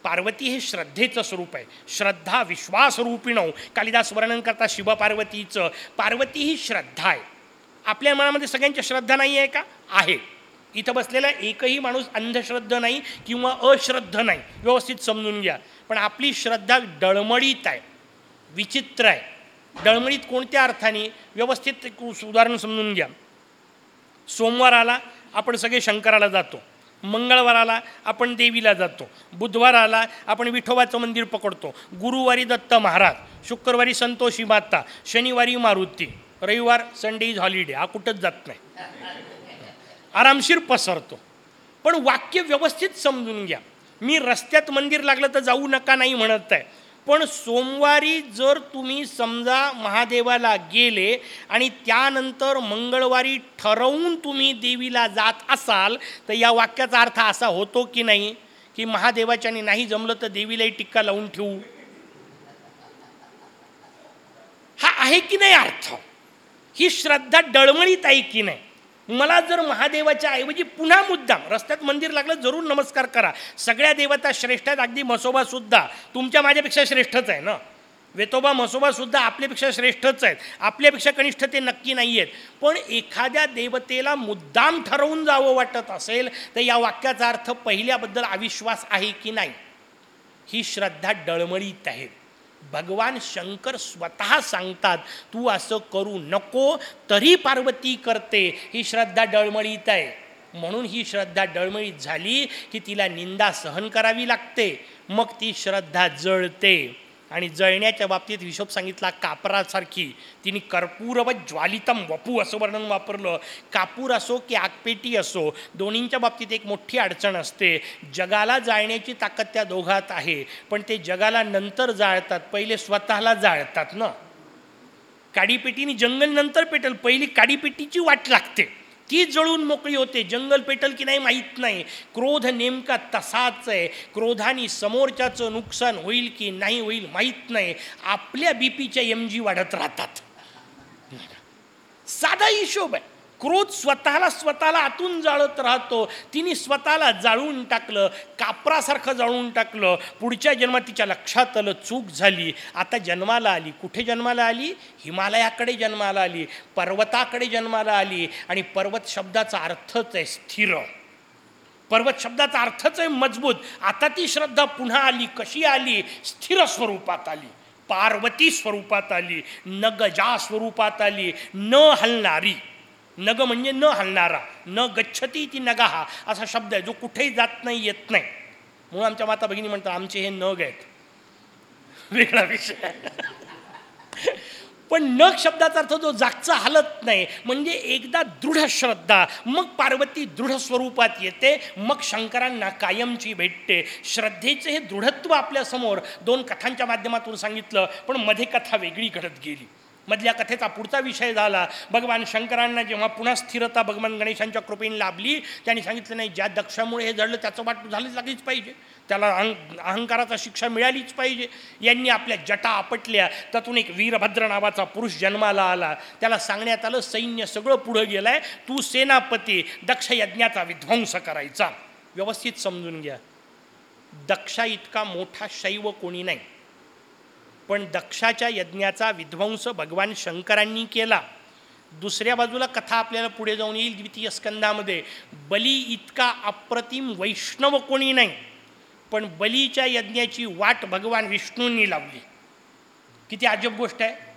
पार्वती हे श्रद्धेचं स्वरूप आहे. श्रद्धा विश्वासरूपिणो. कालिदास वर्णन करता शिवपार्वतीचं. पार्वती ही श्रद्धा आहे. आपल्या मनामध्ये सगळ्यांच्या श्रद्धा नाही आहे का? आहे. इथं बसलेला एकही माणूस अंधश्रद्ध नाही किंवा अश्रद्ध नाही. व्यवस्थित समजून घ्या. पण आपली श्रद्धा डळमळीत आहे. विचित्र आहे. डळमळीत कोणत्या अर्थाने? व्यवस्थित उदाहरण समजून घ्या. सोमवाराला आपण सगळे शंकराला जातो. मंगळवाराला आपण देवीला जातो. बुधवाराला आपण विठोबाचं मंदिर पकडतो. गुरुवारी दत्त महाराज शुक्रवारी संतोषी माता शनिवारी मारुती रविवार संडे इज हॉलिडे हा कुठंच जात नाही. आरामशीर पसरतो. पण वाक्य व्यवस्थित समजून घ्या. मी रस्त्यात मंदिर लागलं तर जाऊ नका नाही म्हणत आहे. पण सोमवारी जर तुम्ही समजा महादेवाला गेले आणि त्यानंतर मंगळवारी ठरवून तुम्ही देवीला जात असाल तर या वाक्याचा अर्थ असा होतो की नाही की महादेवाच्याने नाही जमलं तर देवीलाही टिक्का लावून ठेवू? हा आहे की नाही अर्थ? ही श्रद्धा डळमळीत आहे की नाही? मला जर महादेवाच्या ऐवजी पुन्हा मुद्दाम रस्त्यात मंदिर लागलं जरूर नमस्कार करा. सगळ्या देवता श्रेष्ठ आहेत अगदी मसोबासुद्धा तुमच्या माझ्यापेक्षा श्रेष्ठच आहे ना? वेतोबा मसोबासुद्धा आपल्यापेक्षा श्रेष्ठच आहेत. आपल्यापेक्षा कनिष्ठ ते नक्की नाही आहेत पण एखाद्या देवतेला मुद्दाम ठरवून जावं वाटत असेल तर या वाक्याचा अर्थ पहिल्याबद्दल अविश्वास आहे की नाही? ही श्रद्धा डळमळीत आहे. भगवान शंकर स्वतः सांगतात तू असं करू नको तरी पार्वती करते. ही श्रद्धा डळमळीत आहे. म्हणून ही श्रद्धा डळमळीत झाली की तिला निंदा सहन करावी लागते. मग ती श्रद्धा जळते. आणि जळण्याच्या बाबतीत हिशोब सांगितला कापरासारखी. तिने कर्पूर व ज्वालितम वपू असं वर्णन वापरलं. कापूर असो की आगपेटी असो दोन्हींच्या बाबतीत एक मोठी अडचण असते. जगाला जाळण्याची ताकद त्या दोघात आहे पण ते जगाला नंतर जाळतात पहिले स्वतःला जाळतात ना? काडीपेटीने जंगल नंतर पेटल पहिली काडीपेटीची वाट लागते. ती जळून मोकळी होते? जंगल पेटल की नाही माहीत नाही. क्रोध नेमका तसाच आहे. क्रोधाने समोरच्याचं नुकसान होईल की नाही होईल माहीत नाही. आपल्या बीपीच्या एम जी वाढत राहतात. साधा हिशोब आहे. क्रोध स्वतःला स्वतःला आतून जाळत राहतो. तिने स्वतःला जाळून टाकलं कापरासारखं जाळून टाकलं. पुढच्या जन्मात तिच्या लक्षात आलं चूक झाली. आता जन्माला आली. कुठे जन्माला आली? हिमालयाकडे जन्माला आली. पर्वताकडे जन्माला आली. आणि पर्वत शब्दाचा अर्थच आहे स्थिर. पर्वत शब्दाचा अर्थच आहे मजबूत. आता ती श्रद्धा पुन्हा आली. कशी आली? स्थिर स्वरूपात आली. पार्वती स्वरूपात आली. नगजा स्वरूपात आली. न हलणारी. नग म्हणजे न हलणारा न गच्छती ती नगाहा असा शब्द आहे जो कुठेही जात नाही येत नाही. म्हणून आमच्या माता भगिनी म्हणतात आमचे हे नग आहेत. वेगळा विषय. पण नग शब्दाचा अर्थ जो जागचा हलत नाही म्हणजे एकदा दृढ श्रद्धा मग पार्वती दृढ स्वरूपात येते मग शंकरांना कायमची भेटते. श्रद्धेचे हे दृढत्व आपल्यासमोर दोन कथांच्या माध्यमातून सांगितलं पण मध्ये कथा वेगळी घडत गेली. मधल्या कथेचा पुढचा विषय झाला. भगवान शंकरांना जेव्हा पुन्हा स्थिरता भगवान गणेशांच्या कृपेने लाभली त्यांनी सांगितलं नाही ज्या दक्षामुळे हे जडलं त्याचं वाट झालीच लागलीच पाहिजे. त्याला अहं अहंकाराचा शिक्षा मिळालीच पाहिजे. यांनी आपल्या जटा आपटल्या. त्यातून एक वीरभद्र नावाचा पुरुष जन्माला आला. त्याला सांगण्यात आलं सैन्य सगळं पुढं गेलं आहे तू सेनापती दक्ष यज्ञाचा विध्वंस करायचा. व्यवस्थित समजून घ्या. दक्षा इतका मोठा शैव कोणी नाही. पण दक्षाच्या यज्ञाचा विध्वंस भगवान शंकरांनी केला. दुसऱ्या बाजूला कथा आपल्याला पुढे जाऊन येईल द्वितीय स्कंदामध्ये. बली इतका अप्रतिम वैष्णव कोणी नाही पण बलीच्या यज्ञाची वाट भगवान विष्णूंनी लावली. किती अजब गोष्ट आहे.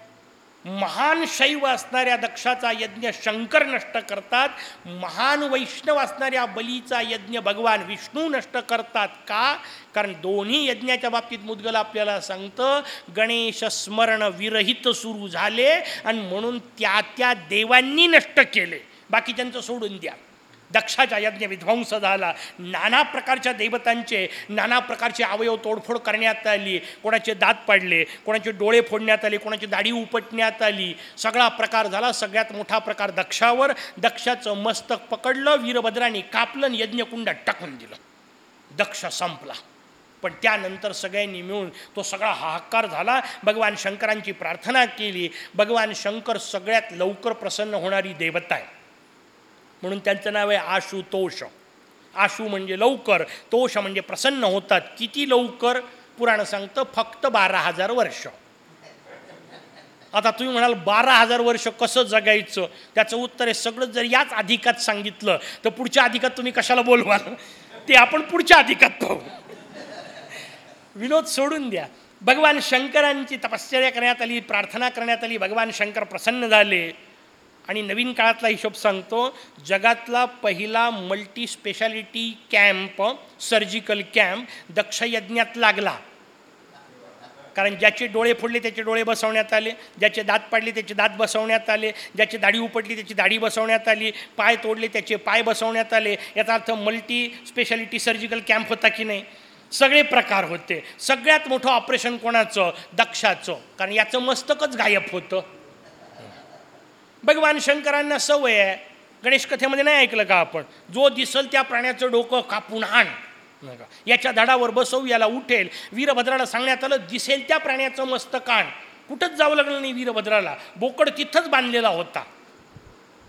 महान शैव असणाऱ्या दक्षाचा यज्ञ शंकर नष्ट करतात. महान वैष्णव असणाऱ्या बलीचा यज्ञ भगवान विष्णू नष्ट करतात का? कारण दोन्ही यज्ञाच्या बाबतीत मुदगल आपल्याला सांगतं गणेश स्मरण विरहित सुरू झाले आणि म्हणून त्या त्या देवांनी नष्ट केले. बाकीच्यांचं सोडून द्या. दक्षाचा यज्ञ विध्वंस झाला. नाना प्रकारच्या देवतांचे नाना प्रकारचे अवयव तोडफोड करण्यात आली. कोणाचे दात पाडले कोणाचे डोळे फोडण्यात आले कोणाची दाढी उपटण्यात आली. सगळा प्रकार झाला. सगळ्यात मोठा प्रकार दक्षावर. दक्षाचं मस्तक पकडलं वीरभद्राने कापलं यज्ञकुंडात टाकून दिलं. दक्ष संपला. पण त्यानंतर सगळ्यांनी मिळून तो सगळा हाहाकार झाला. भगवान शंकरांची प्रार्थना केली. भगवान शंकर सगळ्यात लवकर प्रसन्न होणारी देवता आहे म्हणून त्यांचं नाव आहे आशुतोष आशु म्हणजे लवकर तोष म्हणजे प्रसन्न होतात. किती लवकर? पुराण सांगतं फक्त बारा हजार वर्ष. आता तुम्ही म्हणाल बारा हजार वर्ष कसं जगायचं? त्याचं उत्तर आहे सगळं जर याच अधिकात सांगितलं तर पुढच्या अधिकात तुम्ही कशाला बोलवाल? ते आपण पुढच्या अधिकात पाहू. विनोद सोडून द्या. भगवान शंकरांची तपश्चर्या करण्यात आली प्रार्थना करण्यात आली भगवान शंकर प्रसन्न झाले. आणि नवीन काळातला हिशोब सांगतो जगातला पहिला multi speciality camp surgical camp दक्षयज्ञात लागला. कारण ज्याचे डोळे फोडले त्याचे डोळे बसवण्यात आले. ज्याचे दात पाडले त्याचे दात बसवण्यात आले. ज्याची दाढी उपटली त्याची दाढी बसवण्यात आली. पाय तोडले त्याचे पाय बसवण्यात आले. याचा अर्थ मल्टी स्पेशालिटी सर्जिकल कॅम्प होता की नाही? सगळे प्रकार होते. सगळ्यात मोठं ऑपरेशन कोणाचं? दक्षाचं. कारण याचं मस्तकच गायब होतं. भगवान शंकरांना सवय आहे. गणेश कथेमध्ये नाही ऐकलं का आपण? जो दिसल त्या प्राण्याचं डोकं कापून आण. याच्या धडावर बसवू याला उठेल. वीरभद्राला सांगण्यात आलं दिसेल त्या प्राण्याचं मस्त काण कुठंच जावं लागलं नाही वीरभद्राला. बोकड तिथंच बांधलेला होता.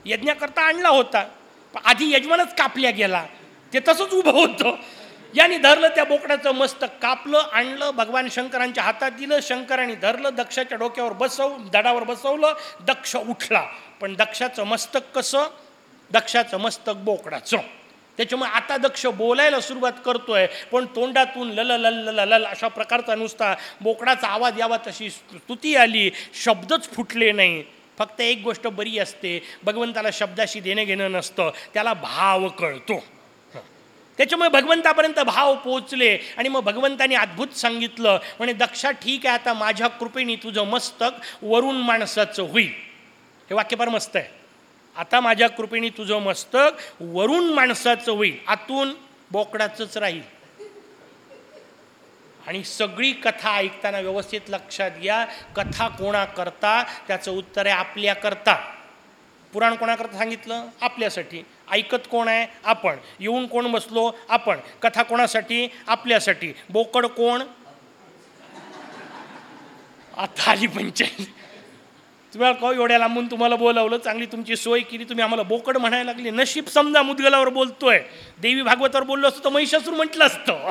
यज्ञाकरता आणला होता. आधी यजमानच कापल्या गेला. ते तसंच उभं होतं. यांनी धरलं त्या बोकडाचं मस्तक कापलं आणलं भगवान शंकरांच्या हातात दिलं शंकरांनी धरलं दक्षाच्या डोक्यावर बसव दडावर बसवलं दक्ष उठला. पण दक्षाचं मस्तक कसं? दक्षाचं मस्तक बोकडाचं. त्याच्यामुळे आता दक्ष बोलायला सुरुवात करतोय पण तोंडातून लल लल लल लल अशा प्रकारचा नुसता बोकडाचा आवाज यावा तशी स्तुती आली शब्दच फुटले नाही. फक्त एक गोष्ट बरी असते भगवंताला शब्दाशी देणं घेणं नसतं त्याला भाव कळतो. त्याच्यामुळे भगवंतापर्यंत भाव पोचले आणि मग भगवंताने अद्भुत सांगितलं म्हणे दक्षा ठीक आहे आता माझ्या कृपेने तुझं मस्तक वरून माणसाचं होईल. हे वाक्य फार मस्त आहे. आता माझ्या कृपेने तुझं मस्तक वरून माणसाचं होईल आतून बोकडाचंच राहील. आणि सगळी कथा ऐकताना व्यवस्थित लक्षात घ्या कथा कोणा करता त्याचं उत्तर आहे आपल्या करता पुराण कोणाकरता सांगितलं? आपल्यासाठी. ऐकत कोण आहे? आपण. येऊन कोण बसलो? आपण. कथा कोणासाठी? आपल्यासाठी. बोकड कोण? आता आली पंचायत. तुम्हाला कहो एवढ्या लांबून तुम्हाला बोलावलं चांगली तुमची सोय केली तुम्ही आम्हाला बोकड म्हणायला लागली. नशीब समजा मुदगलावर बोलतोय. देवी भागवतावर बोललो असतो तर महिषासूर म्हटलं असतं.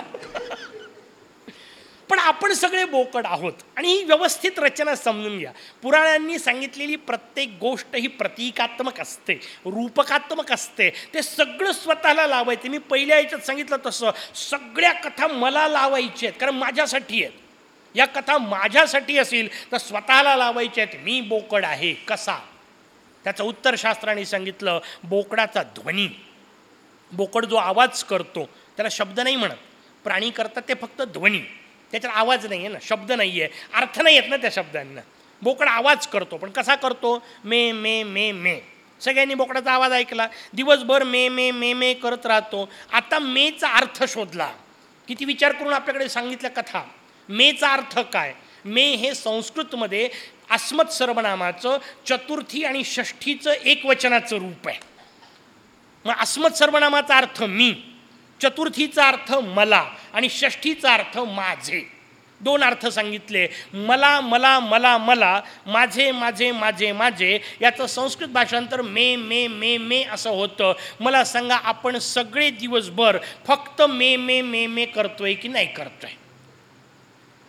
पण आपण सगळे बोकड आहोत. आणि ही व्यवस्थित रचना समजून घ्या. पुराणांनी सांगितलेली प्रत्येक गोष्ट ही प्रतिकात्मक असते रूपकात्मक असते. ते सगळं स्वतःला लावायचं. मी पहिल्या याच्यात सांगितलं तसं. सगळ्या कथा मला लावायच्या आहेत कारण माझ्यासाठी आहेत. या कथा माझ्यासाठी असेल तर स्वतःला लावायच्या आहेत. मी बोकड आहे. कसा? त्याचं उत्तर शास्त्राने सांगितलं बोकडाचा ध्वनी. बोकड जो आवाज करतो त्याला शब्द नाही म्हणत. प्राणी करतात ते फक्त ध्वनी. त्याच्यात आवाज नाही आहे ना शब्द नाही आहे अर्थ नाही आहेत ना त्या शब्दांना. बोकड आवाज करतो पण कसा करतो? मे मे मे मे. सगळ्यांनी बोकडाचा आवाज ऐकला. दिवसभर मे मे मे मे करत राहतो. आता मेचा अर्थ शोधला. किती विचार करून आपल्याकडे सांगितल्या कथा. मेचा अर्थ काय? मे हे संस्कृतमध्ये अस्मत सर्वनामाचं चतुर्थी आणि षष्ठीचं एकवचनाचं रूप आहे. मग अस्मत सर्वनामाचा अर्थ मी. चतुर्थीचा अर्थ मला आणि षष्ठीचा अर्थ माझे. दोन अर्थ सांगितले. मला मला मला मला माझे माझे माझे माझे याचं संस्कृत भाषांतर मे मे मे मे असं होतं. मला सांगा आपण सगळे दिवसभर फक्त मे मे मे मे करतोय की नाही करतोय?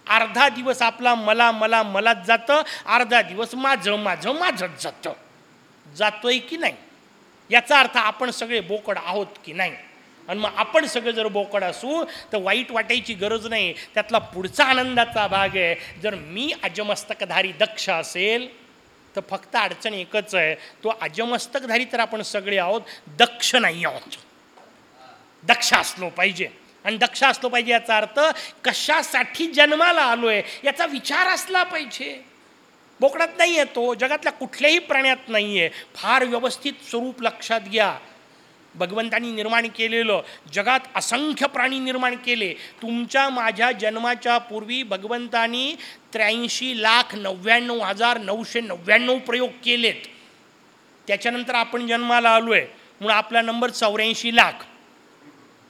अर्धा दिवस आपला मला मला मलाच जातं अर्धा दिवस माझं माझं माझंच जातं. जातोय की नाही? याचा अर्थ आपण सगळे बोकड आहोत की नाही? आणि मग आपण सगळे जर बोकड असू तर वाईट वाटायची गरज नाही. त्यातला पुढचा आनंदाचा भाग आहे जर मी अजमस्तकधारी दक्ष असेल तर फक्त अडचण एकच आहे तो अजमस्तकधारी तर आपण सगळे आहोत दक्ष नाही आहोत. दक्ष असलो पाहिजे. आणि दक्ष असलो पाहिजे याचा अर्थ कशासाठी जन्माला आलो आहे याचा विचार असला पाहिजे. बोकडात नाही आहे तो जगातल्या कुठल्याही प्राण्यात नाही आहे फार व्यवस्थित स्वरूप लक्षात घ्या. भगवंतानी निर्माण केलेलं जगात असंख्य प्राणी निर्माण केले. तुमच्या माझ्या जन्माच्या पूर्वी भगवंतानी त्र्याऐंशी लाख नव्याण्णव हजार नऊशे नव्याण्णव प्रयोग केलेत. त्याच्यानंतर आपण जन्माला आलो आहे म्हणून आपला नंबर चौऱ्याऐंशी लाख.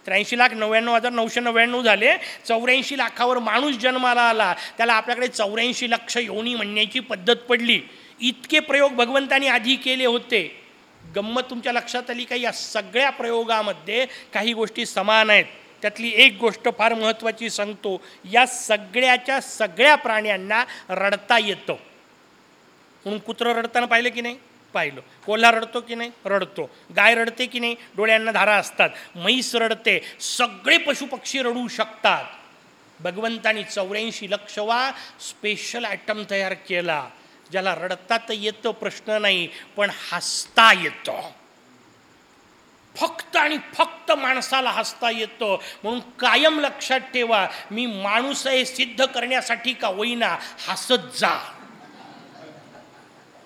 त्र्याऐंशी लाख नव्याण्णव हजार नऊशे नव्याण्णव झाले. चौऱ्याऐंशी लाखावर माणूस जन्माला आला. त्याला आपल्याकडे चौऱ्याऐंशी लक्ष योनी म्हणण्याची पद्धत पडली. इतके प्रयोग भगवंतानी आधी केले होते. गंमत तुमच्या लक्षात आली का? या सगळ्या प्रयोगामध्ये काही गोष्टी समान आहेत. त्यातली एक गोष्ट फार महत्त्वाची सांगतो. या सगळ्याच्या सगळ्या प्राण्यांना रडता येतं. म्हणून कुत्रं रडताना पाहिलं की नाही? पाहिलं. कोल्हा रडतो की नाही? रडतो. गाय रडते की नाही? डोळ्यांना धारा असतात. म्हैस रडते. सगळे पशुपक्षी रडू शकतात. भगवंतानी चौऱ्याऐंशी लक्ष वा स्पेशल ॲटम तयार केला. ज्याला रडता तर येतो प्रश्न नाही पण हसता येतं. फक्त आणि फक्त माणसाला हसता येतं. म्हणून कायम लक्षात ठेवा मी माणूस आहे सिद्ध करण्यासाठी का होईना हसत जा.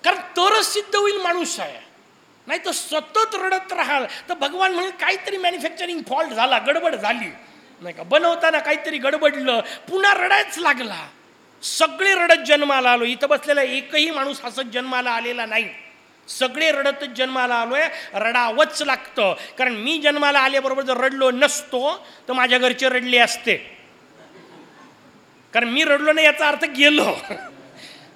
कारण तरच सिद्ध होईल माणूस आहे. नाही तर सतत रडत राहाल. तर भगवान म्हणून काहीतरी मॅन्युफॅक्चरिंग फॉल्ट झाला गडबड झाली. नाही का? बनवताना काहीतरी गडबडलं पुन्हा रडायच लागला. सगळे रडत जन्माला आलो. इथं बसलेला एकही माणूस हसत जन्माला आलेला नाही. सगळे रडतच जन्माला आलोय. रडावंच लागतं. कारण मी जन्माला आल्याबरोबर जर रडलो नसतो तर माझ्या घरचे रडले असते. कारण मी रडलो नाही याचा अर्थ गेलो.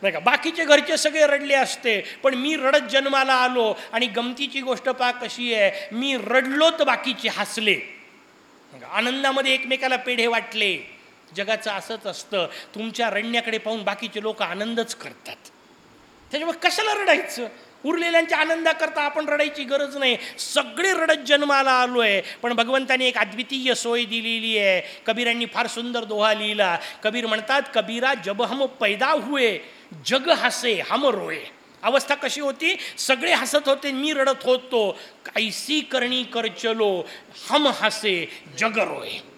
नाही का? बाकीचे घरचे सगळे रडले असते. पण मी रडत जन्माला आलो आणि गमतीची गोष्ट पा कशी आहे. मी रडलो तर बाकीचे हसले. आनंदामध्ये एकमेकाला पेढे वाटले. जगाचं असंच असतं. तुमच्या रडण्याकडे पाहून बाकीचे लोक आनंदच करतात. त्याच्यामुळे कशाला रडायचं? उरलेल्यांच्या आनंदाकरता आपण रडायची गरज नाही. सगळे रडत जन्माला आलो आहे पण भगवंताने एक अद्वितीय सोय दिलेली आहे. कबीरांनी फार सुंदर दोहा लिहिला. कबीर म्हणतात कबीरा जब हम पैदा हुए जग हसे हम रोये अवस्था कशी होती? सगळे हसत होते मी रडत होतो. ऐसी करणी कर चलो हम हसे जग रोये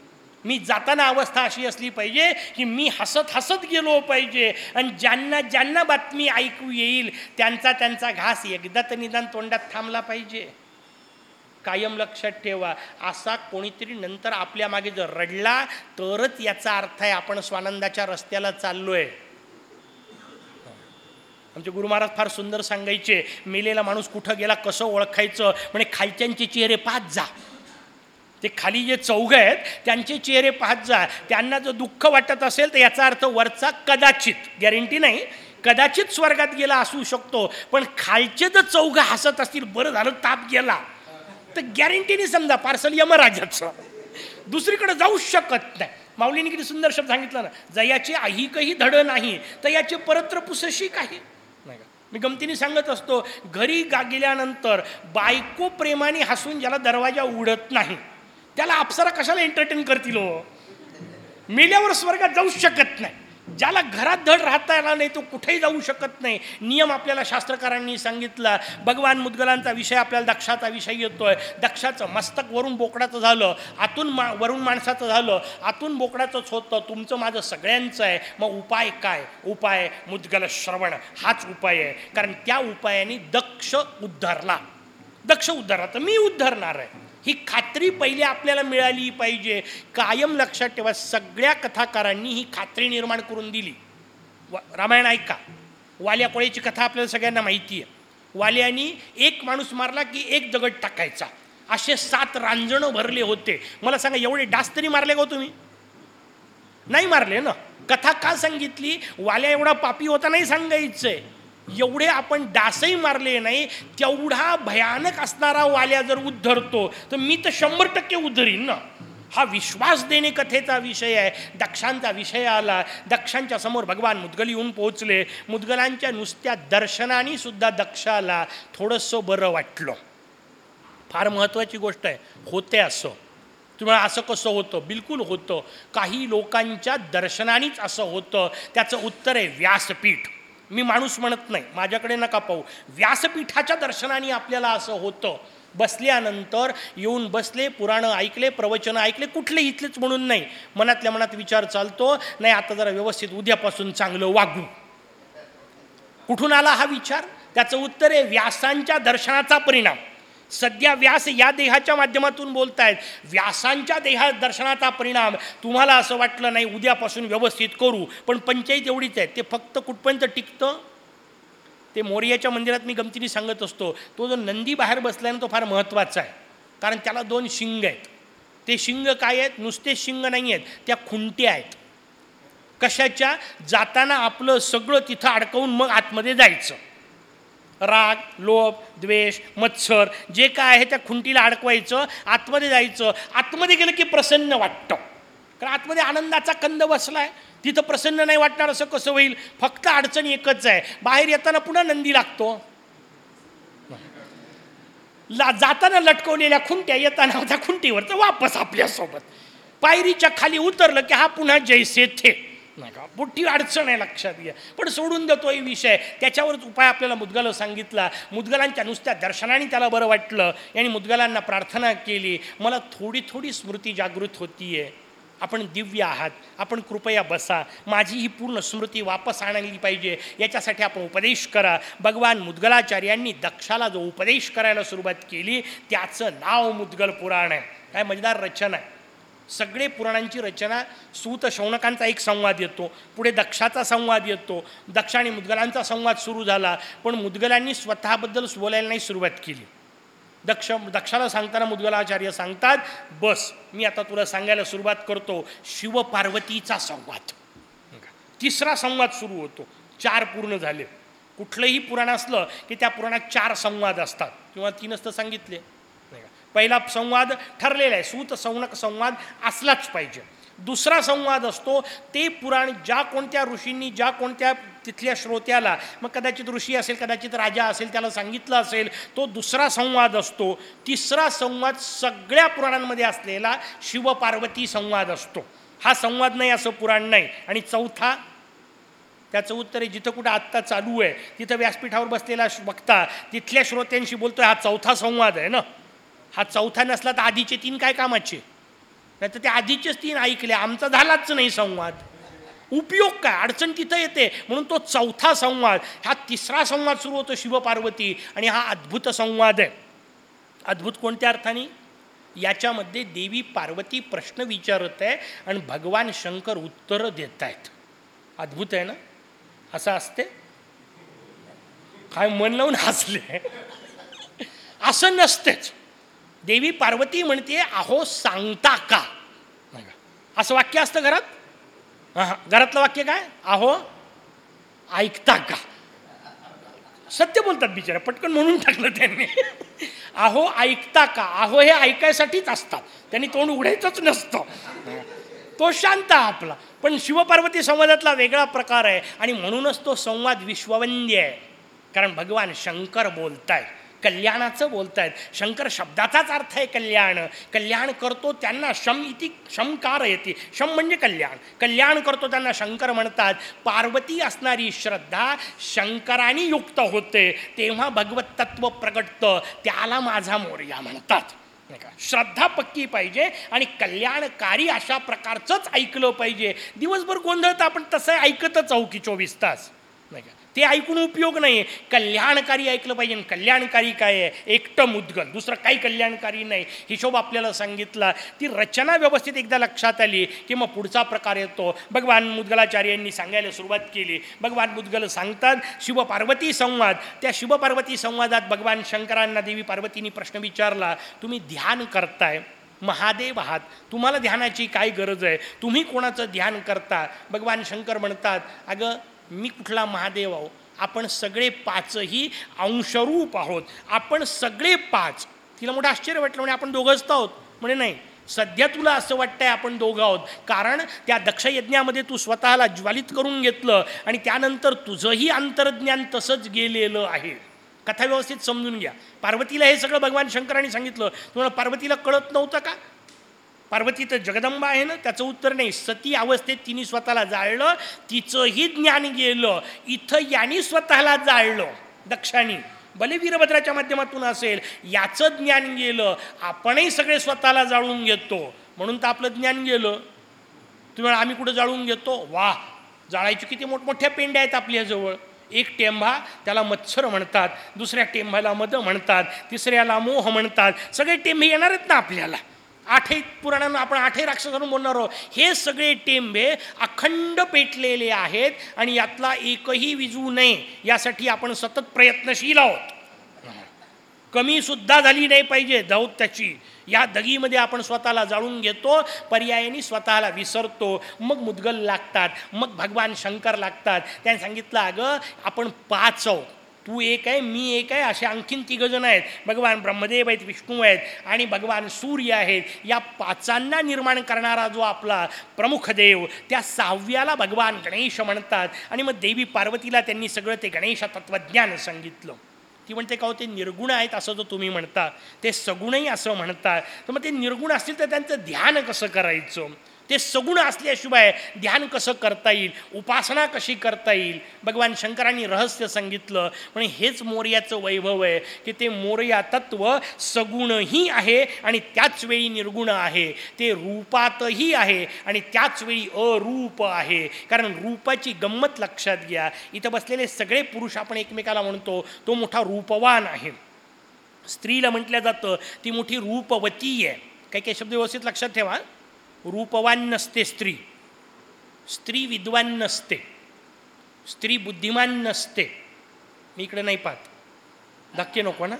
मी जाताना अवस्था अशी असली पाहिजे की मी हसत हसत गेलो पाहिजे. आणि ज्यांना ज्यांना बातमी ऐकू येईल त्यांचा त्यांचा घास एकदा तर निदान तोंडात थांबला पाहिजे. कायम लक्षात ठेवा असा कोणीतरी नंतर आपल्या मागे जर रडला तरच याचा अर्थ आहे आपण स्वानंदाच्या रस्त्याला चाललो आहे आमचे गुरु महाराज फार सुंदर सांगायचे मेलेला माणूस कुठं गेला कसं ओळखायचं म्हणजे खालच्यांचे चेहरे पाच जा. ते खाली जे चौघ आहेत त्यांचे चेहरे पाहत जा. त्यांना जर दुःख वाटत असेल तर याचा अर्थ वरचा कदाचित गॅरंटी नाही कदाचित स्वर्गात गेला असू शकतो. पण खालचे जर चौघ हसत असतील बरं झालं ताप गेला. तर गॅरंटीने समजा पार्सल यमराजाचं. दुसरीकडे जाऊच शकत नाही. माऊलीने किती सुंदर शब्द सांगितलं ना जयाचे आहिकही धड नाही तर याचे परत्र पुसशी काही नाही का? मी गमतीने सांगत असतो घरी गा गेल्यानंतर बायको प्रेमाने हसून ज्याला दरवाजा उडत नाही त्याला अप्सरा कशाला एंटरटेन करतील हो? मेल्यावर स्वर्गात जाऊ शकत नाही. ज्याला घरात धड राहता येणार नाही तो कुठेही जाऊ शकत नाही. नियम आपल्याला शास्त्रकारांनी सांगितला. भगवान मुदगलांचा विषय आपल्याला दक्षाचा विषय येतोय. दक्षाचं मस्तक वरून बोकडाचं झालं. आतून मा वरून माणसाचं झालं. आतून बोकडाचंच होतं. तुमचं माझं सगळ्यांचं आहे. मग उपाय काय? उपाय मुद्गल श्रवण. हाच उपाय आहे. कारण त्या उपायाने दक्ष उद्धारला. दक्ष उद्धारला. तर मी उद्धारणार आहे. ही खात्री पहिले आपल्याला मिळाली पाहिजे. कायम लक्षात ठेवा सगळ्या कथाकारांनी ही खात्री निर्माण करून दिली. व रामायण ऐका. वाल्याकोळ्याची कथा आपल्याला सगळ्यांना माहिती आहे. वाल्यानी एक माणूस मारला की एक दगड टाकायचा. असे सात रांजणं भरले होते. मला सांगा एवढे डास तरी मारले का हो तुम्ही? नाही मारले ना. कथा का सांगितली? वाल्या एवढा पापी होता नाही आहे एवढे आपण डासही मारले नाही तेवढा भयानक असणारा वाल्या जर उद्धरतो तर मी तर शंभर टक्के उद्धरीन ना. हा विश्वास देणे कथेचा विषय आहे. दक्षांचा विषय आला. दक्षांच्या समोर भगवान मुदगली येऊन पोहोचले. मुदगलांच्या नुसत्या दर्शनाने सुद्धा दक्षाला थोडंसं बरं वाटलं. फार महत्त्वाची गोष्ट आहे. होते असं. तुम्हाला असं कसं होतं? बिलकुल होतं. काही लोकांच्या दर्शनानेच असं होतं. त्याचं उत्तर आहे व्यासपीठ. मी माणूस म्हणत नाही माझ्याकडे नका पाहू. व्यासपीठाच्या दर्शनाने आपल्याला असं होतं. बसल्यानंतर येऊन बसले पुराणं ऐकले प्रवचनं ऐकले कुठले इथलेच म्हणून नाही. मनातल्या मनात विचार चालतो नाही आता जरा व्यवस्थित उद्यापासून चांगलं वागू. कुठून आला हा विचार? त्याचं उत्तर आहे व्यासांच्या दर्शनाचा परिणाम. सध्या व्यास या देहाच्या माध्यमातून बोलतायत. व्यासांच्या देहा दर्शनाचा परिणाम तुम्हाला असं वाटलं नाही उद्यापासून व्यवस्थित करू. पण पंचायत एवढीच आहे ते फक्त कुठपर्यंत टिकतं? ते मोर्याच्या मंदिरात मी गमतीने सांगत असतो तो जो नंदी बाहेर बसला आहे ना तो फार महत्त्वाचा आहे. कारण त्याला दोन शिंग आहेत. ते शिंग काय आहेत? नुसते शिंग नाही आहेत त्या खुंट्या आहेत. कशाच्या? जाताना आपलं सगळं तिथं अडकवून मग आतमध्ये जायचं. राग लोभ द्वेष मत्सर जे काय आहे त्या खुंटीला अडकवायचं आतमध्ये जायचं. आतमध्ये गेलं की प्रसन्न वाटतं. कारण आतमध्ये आनंदाचा कंद बसलाय. तिथं प्रसन्न नाही वाटणार असं कसं होईल? फक्त अडचण एकच आहे. बाहेर येताना पुन्हा नंदी लागतो. ला जाताना लटकवलेल्या खुंट्या येताना त्या खुंटीवर तर वापस आपल्यासोबत. पायरीच्या खाली उतरलं की हा पुन्हा जैसे थे. नाही का मोठी अडचण आहे लक्षात घ्या. पण सोडून देतो विषय. त्याच्यावरच उपाय आपल्याला मुद्गल सांगितला. मुदगलांच्या नुसत्या दर्शनाने त्याला बरं वाटलं. आणि मुदगलांना प्रार्थना केली. मला थोडी थोडी स्मृती जागृत होतीये. आपण दिव्य आहात. आपण कृपया बसा. माझी ही पूर्ण स्मृती वापस आणली पाहिजे. याच्यासाठी आपण उपदेश करा. भगवान मुदगलाचार्यांनी दक्षाला जो उपदेश करायला सुरुवात केली त्याचं नाव मुदगल पुराण आहे. काय मजेदार रचना आहे. सगळे पुराणांची रचना सूत शौनकांचा एक संवाद येतो. पुढे दक्षाचा संवाद येतो. दक्ष आणि मुदगलांचा संवाद सुरू झाला. पण मुदगलांनी स्वतःबद्दल बोलायला नाही सुरुवात केली. दक्ष दक्षाला सांगताना मुदगलाचार्य सांगतात बस मी आता तुला सांगायला सुरुवात करतो. शिवपार्वतीचा संवाद. तिसरा संवाद सुरू होतो. चार पूर्ण झाले. कुठलंही पुराण असलं की त्या पुराणात चार संवाद असतात. किंवा तीनच तर सांगितले. पहिला संवाद ठरलेला आहे. सूत संनक संवाद असलाच पाहिजे. दुसरा संवाद असतो ते पुराण ज्या कोणत्या ऋषींनी ज्या कोणत्या तिथल्या श्रोत्याला मग कदाचित ऋषी असेल कदाचित राजा असेल त्याला सांगितलं असेल तो दुसरा संवाद असतो. तिसरा संवाद सगळ्या पुराणांमध्ये असलेला शिवपार्वती संवाद असतो. हा संवाद नाही असं पुराण नाही. आणि चौथा त्याचं उत्तर आहे जिथं कुठं आत्ता चालू आहे तिथं व्यासपीठावर बसलेला वक्ता तिथल्या श्रोत्यांशी बोलतोय हा चौथा संवाद आहे ना? हा चौथा नसला तर आधीचे तीन काय कामाचे? नाही तर ते आधीचेच तीन ऐकले. आमचा झालाच नाही संवाद. उपयोग काय? अडचण तिथं येते. म्हणून तो चौथा संवाद. हा तिसरा संवाद सुरू होतो शिवपार्वती आणि हा अद्भुत संवाद आहे. अद्भुत कोणत्या अर्थाने? याच्यामध्ये देवी पार्वती प्रश्न विचारत आहे आणि भगवान शंकर उत्तरं देत आहेत. अद्भुत आहे ना? असं असते? काय मन लावून हसले? असं नसतेच. देवी पार्वती म्हणते अहो सांगता का? असं वाक्य असतं घरात? हां घरातलं वाक्य काय? अहो ऐकता का? सत्य बोलतात बिचारा पटकन म्हणून टाकलं त्यांनी. अहो ऐकता का? अहो हे ऐकायसाठीच असतात. त्यांनी तोंड उघडायचंच नसतं. तो शांत आपला. पण शिवपार्वती संवादातला वेगळा प्रकार आहे आणि म्हणूनच तो संवाद विश्ववंद्य आहे. कारण भगवान शंकर बोलताय कल्याणाचं बोलतायत. शंकर शब्दाचाच अर्थ आहे कल्याण. कल्याण करतो त्यांना शम इति शमकार येते. शम म्हणजे कल्याण. कल्याण करतो त्यांना शंकर म्हणतात. पार्वती असणारी श्रद्धा शंकराने युक्त होते. तेव्हा भगवत तत्व प्रगटतं. त्याला माझा मोर्या म्हणतात. श्रद्धा पक्की पाहिजे आणि कल्याणकारी अशा प्रकारचंच ऐकलं पाहिजे. दिवसभर गोंधळत आपण तसं ऐकतच आहो की चोवीस तास. नाही का? ते ऐकून उपयोग नाही कल्याणकारी ऐकलं पाहिजे कल्याणकारी काय आहे? एकटं मुद्गल. दुसरं काही कल्याणकारी नाही. हिशोब आपल्याला सांगितला. ती रचना व्यवस्थित एकदा लक्षात आली की मग पुढचा प्रकार येतो. भगवान मुद्गलाचार्यांनी सांगायला सुरुवात केली. भगवान मुद्गल सांगतात शिवपार्वती संवाद. त्या शिवपार्वती संवादात भगवान शंकरांना देवी पार्वतींनी प्रश्न विचारला तुम्ही ध्यान करताय? महादेव आहात. तुम्हाला ध्यानाची काय गरज आहे? तुम्ही कोणाचं ध्यान करता? भगवान शंकर म्हणतात अगं मी कुठला महादेव आहो? आपण सगळे पाचही अंशरूप आहोत. आपण सगळे पाच. तिला मोठं आश्चर्य वाटलं म्हणजे आपण दोघंच आहोत. म्हणे नाही. सध्या तुला असं वाटतंय आपण दोघं आहोत. कारण त्या दक्षयज्ञामध्ये तू स्वतःला ज्वालित करून घेतलं आणि त्यानंतर तुझंही अंतर्ज्ञान तसंच गेलेलं आहे. कथा व्यवस्थित समजून घ्या. पार्वतीला हे सगळं भगवान शंकरांनी सांगितलं. तुम्हाला पार्वतीला कळत नव्हतं का? पार्वती तर जगदंबा आहे ना त्याचं उत्तर नाही. सती अवस्थेत तिने स्वतःला जाळलं तिचंही ज्ञान गेलं. इथं यांनी स्वतःला जाळलं दक्षानी. भले वीरभद्राच्या माध्यमातून असेल याचं ज्ञान गेलं आपणही सगळे स्वतःला जाळून घेतो. म्हणून तर आपलं ज्ञान गेलं. तुम्ही आम्ही कुठं जाळून घेतो? वा जाळायची किती मोठमोठ्या पेंड्या आहेत आपल्याजवळ एक टेंभा त्याला मत्सर म्हणतात. दुसऱ्या टेंभाला मद म्हणतात. तिसऱ्याला मोह म्हणतात. सगळे टेंभे येणार आहेत ना आपल्याला. आठही पुराणांना आपण आठही राक्षसांना बोलणार आहोत. हे सगळे टेंबे अखंड पेटलेले आहेत आणि यातला एकही विजू नये यासाठी आपण सतत प्रयत्नशील आहोत. कमी सुद्धा झाली नाही पाहिजे जाऊ त्याची या दगीमध्ये आपण स्वतःला जाळून घेतो पर्यायाने स्वतःला विसरतो. मग मुदगल लागतात मग भगवान शंकर लागतात. त्याने सांगितलं अगं आपण पाच आहोत. तू एक आहे मी एक आहे असे आणखीन तिघजण आहेत. भगवान ब्रह्मदेव आहेत विष्णू आहेत आणि भगवान सूर्य आहेत. या पाचांना निर्माण करणारा जो आपला प्रमुख देव त्या सहाव्याला भगवान गणेश म्हणतात. आणि मग देवी पार्वतीला त्यांनी सगळं ते गणेश तत्त्वज्ञान सांगितलं. ती म्हणते का हो ते निर्गुण आहेत असं जो तुम्ही म्हणता ते सगुणही असं म्हणतात तर मग ते निर्गुण असतील तर त्यांचं ध्यान कसं करायचं? ते सगुण असल्याशिवाय ध्यान कसं करता येईल? उपासना कशी करता येईल? भगवान शंकरांनी रहस्य सांगितलं. म्हणजे हेच मोर्याचं वैभव आहे की ते मोर्या तत्व सगुणही आहे आणि त्याच वेळी निर्गुण आहे. ते रूपातही आहे आणि त्याच वेळी अरूप आहे. कारण रूपाची गंमत लक्षात घ्या. इथं बसलेले सगळे पुरुष आपण एकमेकाला म्हणतो तो मोठा रूपवान आहे. स्त्रीला म्हटलं जातं ती मोठी रूपवती आहे. काही काही शब्द व्यवस्थित लक्षात ठेवा. रूपवान नसते स्त्री। स्त्री विद्वान नसते स्त्री बुद्धिमान नसते मी इकडे नाही पाहत। धक्के नको ना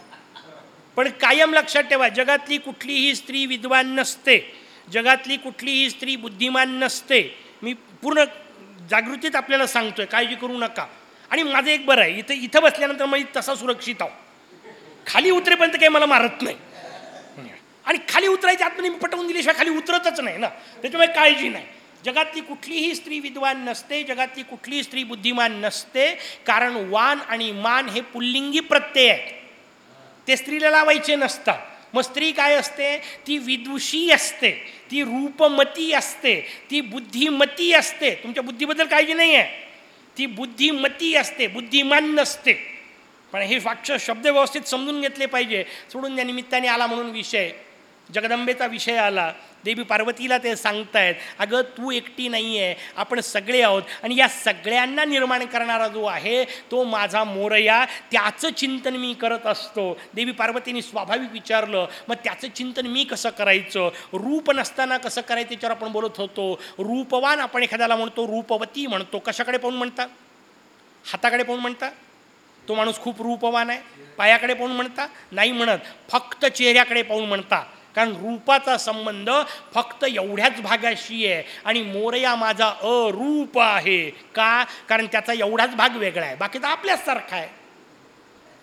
पण कायम लक्षात ठेवा जगातली कुठलीही स्त्री विद्वान नसते जगातली कुठलीही स्त्री बुद्धिमान नसते मी पूर्ण जागृतीत आपल्याला सांगतोय काळजी करू नका. आणि माझं एक बरं आहे इथं इथं बसल्यानंतर मी तसा सुरक्षित आहो. खाली उतरेपर्यंत काही मला मारत नाही. आणि खाली उतरायच्या आतमध्ये मी पटवून दिल्याशिवाय खाली उतरतच नाही ना. त्याच्यामुळे काळजी नाही. जगातली कुठलीही स्त्री विद्वान नसते जगातली कुठलीही स्त्री बुद्धिमान नसते. कारण वान आणि मान हे पुल्लिंगी प्रत्यय आहेत. ते स्त्रीला लावायचे नसतात. मग स्त्री काय असते? ती विदुषी असते ती रूपमती असते ती बुद्धिमती असते. तुमच्या बुद्धीबद्दल काळजी नाही आहे ती बुद्धिमती असते बुद्धिमान नसते. पण हे वाक्य शब्द व्यवस्थित समजून घेतले पाहिजे. सोडून या निमित्ताने आला म्हणून विषय. जगदंबेचा विषय आला देवी पार्वतीला ते सांगतायत अगं तू एकटी नाही आहे आपण सगळे आहोत आणि या सगळ्यांना निर्माण करणारा जो आहे तो माझा मोरया त्याचं चिंतन मी करत असतो. देवी पार्वतीने स्वाभाविक विचारलं मग त्याचं चिंतन मी कसं करायचं? रूप नसताना कसं करायचं? त्याच्यावर आपण बोलत होतो. रूपवान आपण एखाद्याला म्हणतो रूपवती म्हणतो. कशाकडे पाहून म्हणता? हाताकडे पाहून म्हणता? तो माणूस खूप रूपवान आहे. पायाकडे पाहून म्हणता? नाही म्हणत. फक्त चेहऱ्याकडे पाहून म्हणता. कारण रूपाचा संबंध फक्त एवढ्याच भागाशी आहे. आणि मोरया माझा अरूप आहे. का? कारण त्याचा एवढाच भाग वेगळा आहे. बाकी तर आपल्यासारखा आहे.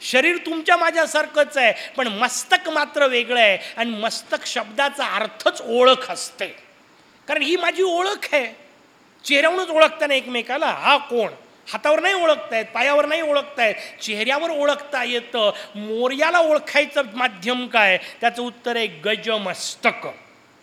शरीर तुमच्या माझ्यासारखंच आहे. पण मस्तक मात्र वेगळं आहे. आणि मस्तक शब्दाचा अर्थच ओळख असते. कारण ही माझी ओळख आहे. चेहऱ्यावरूनच ओळखताना एकमेकाला हा कोण? हातावर नाही ओळखतायत पायावर नाही ओळखतायत चेहऱ्यावर ओळखता येतं. मोर्याला ओळखायचं माध्यम काय? त्याचं उत्तर आहे गजमस्तक.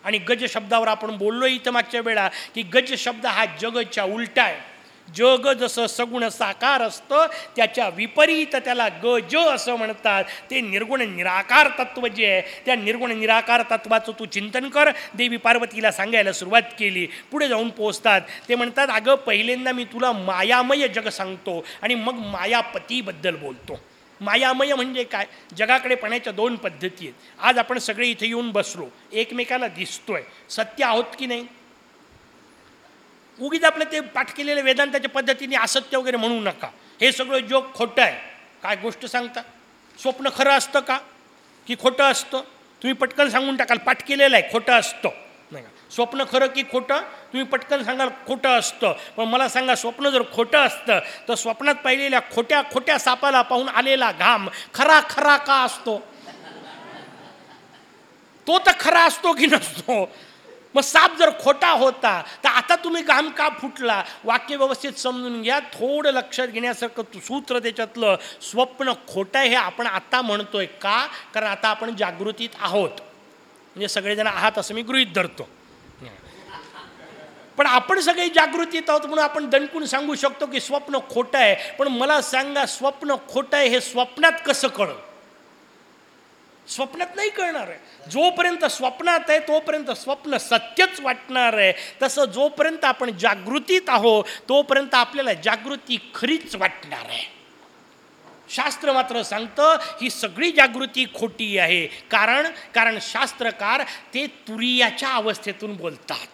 आणि गज शब्दावर आपण बोललो इथं मागच्या वेळा की गज शब्द हा जगच्या उलटा आहे. जग जसं सगुण साकार असतं त्याच्या विपरीत त्याला ग ज असं म्हणतात. ते निर्गुण निराकार तत्व जे आहे त्या निर्गुण निराकार तत्वाचं तू चिंतन कर. देवी पार्वतीला सांगायला सुरुवात केली. पुढे जाऊन पोचतात ते म्हणतात अगं पहिल्यांदा मी तुला मायामय जग सांगतो आणि मग मायापतीबद्दल बोलतो. मायामय म्हणजे काय? जगाकडे पाण्याच्या दोन पद्धती आहेत. आज आपण सगळे इथे येऊन बसलो. एकमेकाला दिसतोय. सत्य आहोत की नाही? उगीच आपलं ते पाठ केलेलं वेदांताच्या पद्धतीने असत्य वगैरे म्हणू नका. हे सगळं जोग खोटं आहे. काय गोष्ट सांगता? स्वप्न खरं असतं का? की खोटं असतं? तुम्ही पटकन सांगून टाकाल पाठ केलेलं आहे खोटं असतं. नाही का? स्वप्न खरं की खोटं? तुम्ही पटकन सांगाल खोटं असतं. पण मला सांगा स्वप्न जर खोटं असतं तर स्वप्नात पाहिलेल्या खोट्या खोट्या सापाला पाहून आलेला घाम खरा खरा का असतो? तो तर खरा असतो की नसतो? मग साप जर खोटा होता तर आता तुम्ही घाम का फुटला? वाक्य व्यवस्थित समजून घ्या. थोडं लक्षात घेण्यासारखं सूत्र त्याच्यातलं स्वप्न खोटं आहे हे आपण आता म्हणतोय का? कारण आता आपण जागृतीत आहोत. म्हणजे सगळेजण आहात असं मी गृहीत धरतो. पण आपण सगळे जागृतीत आहोत म्हणून आपण दणकून सांगू शकतो की स्वप्न खोटं आहे. पण मला सांगा स्वप्न खोटं आहे हे स्वप्नात कसं कळलं? स्वप्नात नाही कळणार आहे. जोपर्यंत स्वप्नात आहे तोपर्यंत स्वप्न सत्यच वाटणार आहे. तसं जोपर्यंत आपण जागृतीत आहो तोपर्यंत आपल्याला जागृती खरीच वाटणार आहे. शास्त्र मात्र सांगतं ही सगळी जागृती खोटी आहे. कारण कारण शास्त्रकार ते तुरियाच्या अवस्थेतून बोलतात.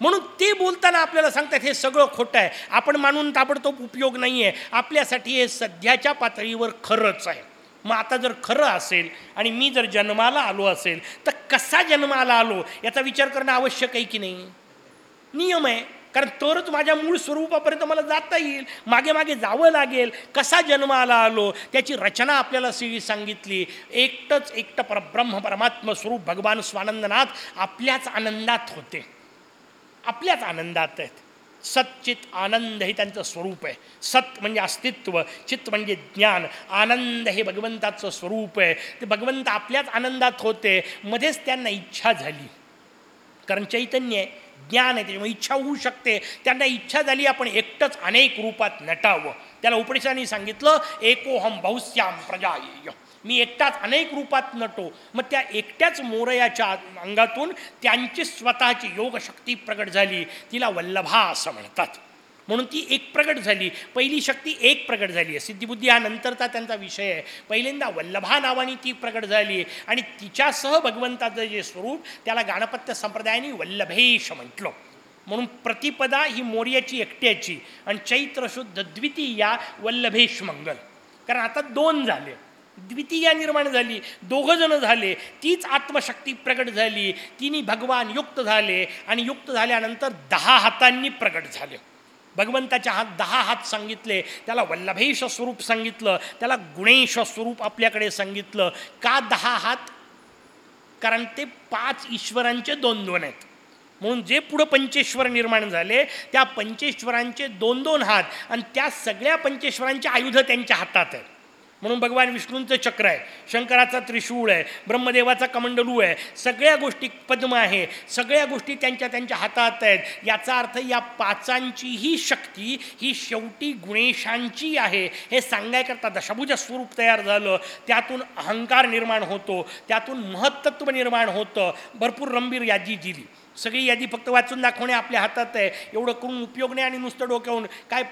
म्हणून ते बोलताना आपल्याला सांगतात हे सगळं खोटं आहे. आपण मानून ताबडतोब उपयोग नाही आहे आपल्यासाठी हे सध्याच्या पातळीवर खरंच आहे. मग आता जर खरं असेल आणि मी जर जन्माला आलो असेल तर कसा जन्माला आलो? याचा विचार करणं आवश्यक आहे की नाही? नियम आहे. कारण तरच माझ्या मूळ स्वरूपापर्यंत मला जाता येईल. मागे मागे जावं लागेल. कसा जन्माला आलो? त्याची रचना आपल्याला सिळी सांगितली. एकटंच एकटं परब्रह्म परमात्म स्वरूप भगवान स्वानंदनाथ आपल्याच आनंदात होते. आपल्याच आनंदात आहेत. सच्चित आनंद हे त्यांचं स्वरूप आहे. सत म्हणजे अस्तित्व चित्त म्हणजे ज्ञान. आनंद हे भगवंताचं स्वरूप आहे. ते भगवंत आपल्याच आनंदात होते. मध्येच त्यांना इच्छा झाली. कारण चैतन्य आहे ज्ञान आहे त्याच्यामुळे इच्छा होऊ शकते. त्यांना इच्छा झाली आपण एकटंच अनेक रूपात नटावं. त्याला उपनिषदांनी सांगितलं एकोहम बहुश्याम प्रजाय मी एकटाच अनेक रूपात नटो. मग त्या एकट्याच मोरयाच्या अंगातून त्यांची स्वतःची योगशक्ती प्रगट झाली. तिला वल्लभा असं म्हणतात. म्हणून ती एक प्रगट झाली. पहिली शक्ती एक प्रगट झाली आहे. सिद्धिबुद्धी हा नंतरचा त्यांचा विषय आहे. पहिल्यांदा वल्लभा नावाने ती प्रगट झाली आणि तिच्यासह भगवंताचं जे स्वरूप त्याला गाणपत्य संप्रदायाने वल्लभेश म्हटलं. म्हणून प्रतिपदा ही मोर्याची एकट्याची आणि चैत्र शुद्ध द्वितीया वल्लभेश मंगल. कारण आता दोन झाले. द्वितीया निर्माण झाली दोघं जण झाले तीच आत्मशक्ती प्रगट झाली तिने भगवान युक्त झाले आणि युक्त झाल्यानंतर दहा हातांनी प्रगट झाले. भगवंताच्या हात दहा हात सांगितले त्याला वल्लभेश स्वरूप सांगितलं त्याला गुणेश स्वरूप आपल्याकडे सांगितलं. का दहा हात? कारण ते पाच ईश्वरांचे दोन दोन आहेत. म्हणून जे पुढं पंचेश्वर निर्माण झाले त्या पंचेश्वरांचे दोन दोन हात आणि त्या सगळ्या पंचेश्वरांचे आयुध त्यांच्या हातात आहेत. म्हणून भगवान विष्णूंचं चक्र आहे शंकराचा त्रिशूळ आहे ब्रह्मदेवाचा कमंडलू आहे सगळ्या गोष्टी पद्म आहे सगळ्या गोष्टी त्यांच्या त्यांच्या हातात आहेत. याचा अर्थ या पाचांचीही शक्ती ही शेवटी गुणेशांची आहे. हे सांगायकरता दशभुज स्वरूप तयार झालं. त्यातून अहंकार निर्माण होतो त्यातून महत्त्व निर्माण होतं. भरपूर रंबीर यादी दिली. सगळी यादी फक्त वाचून दाखवणे आपल्या हातात आहे. एवढं करून उपयोग नाही आणि नुसतं डोक्यावरून. काय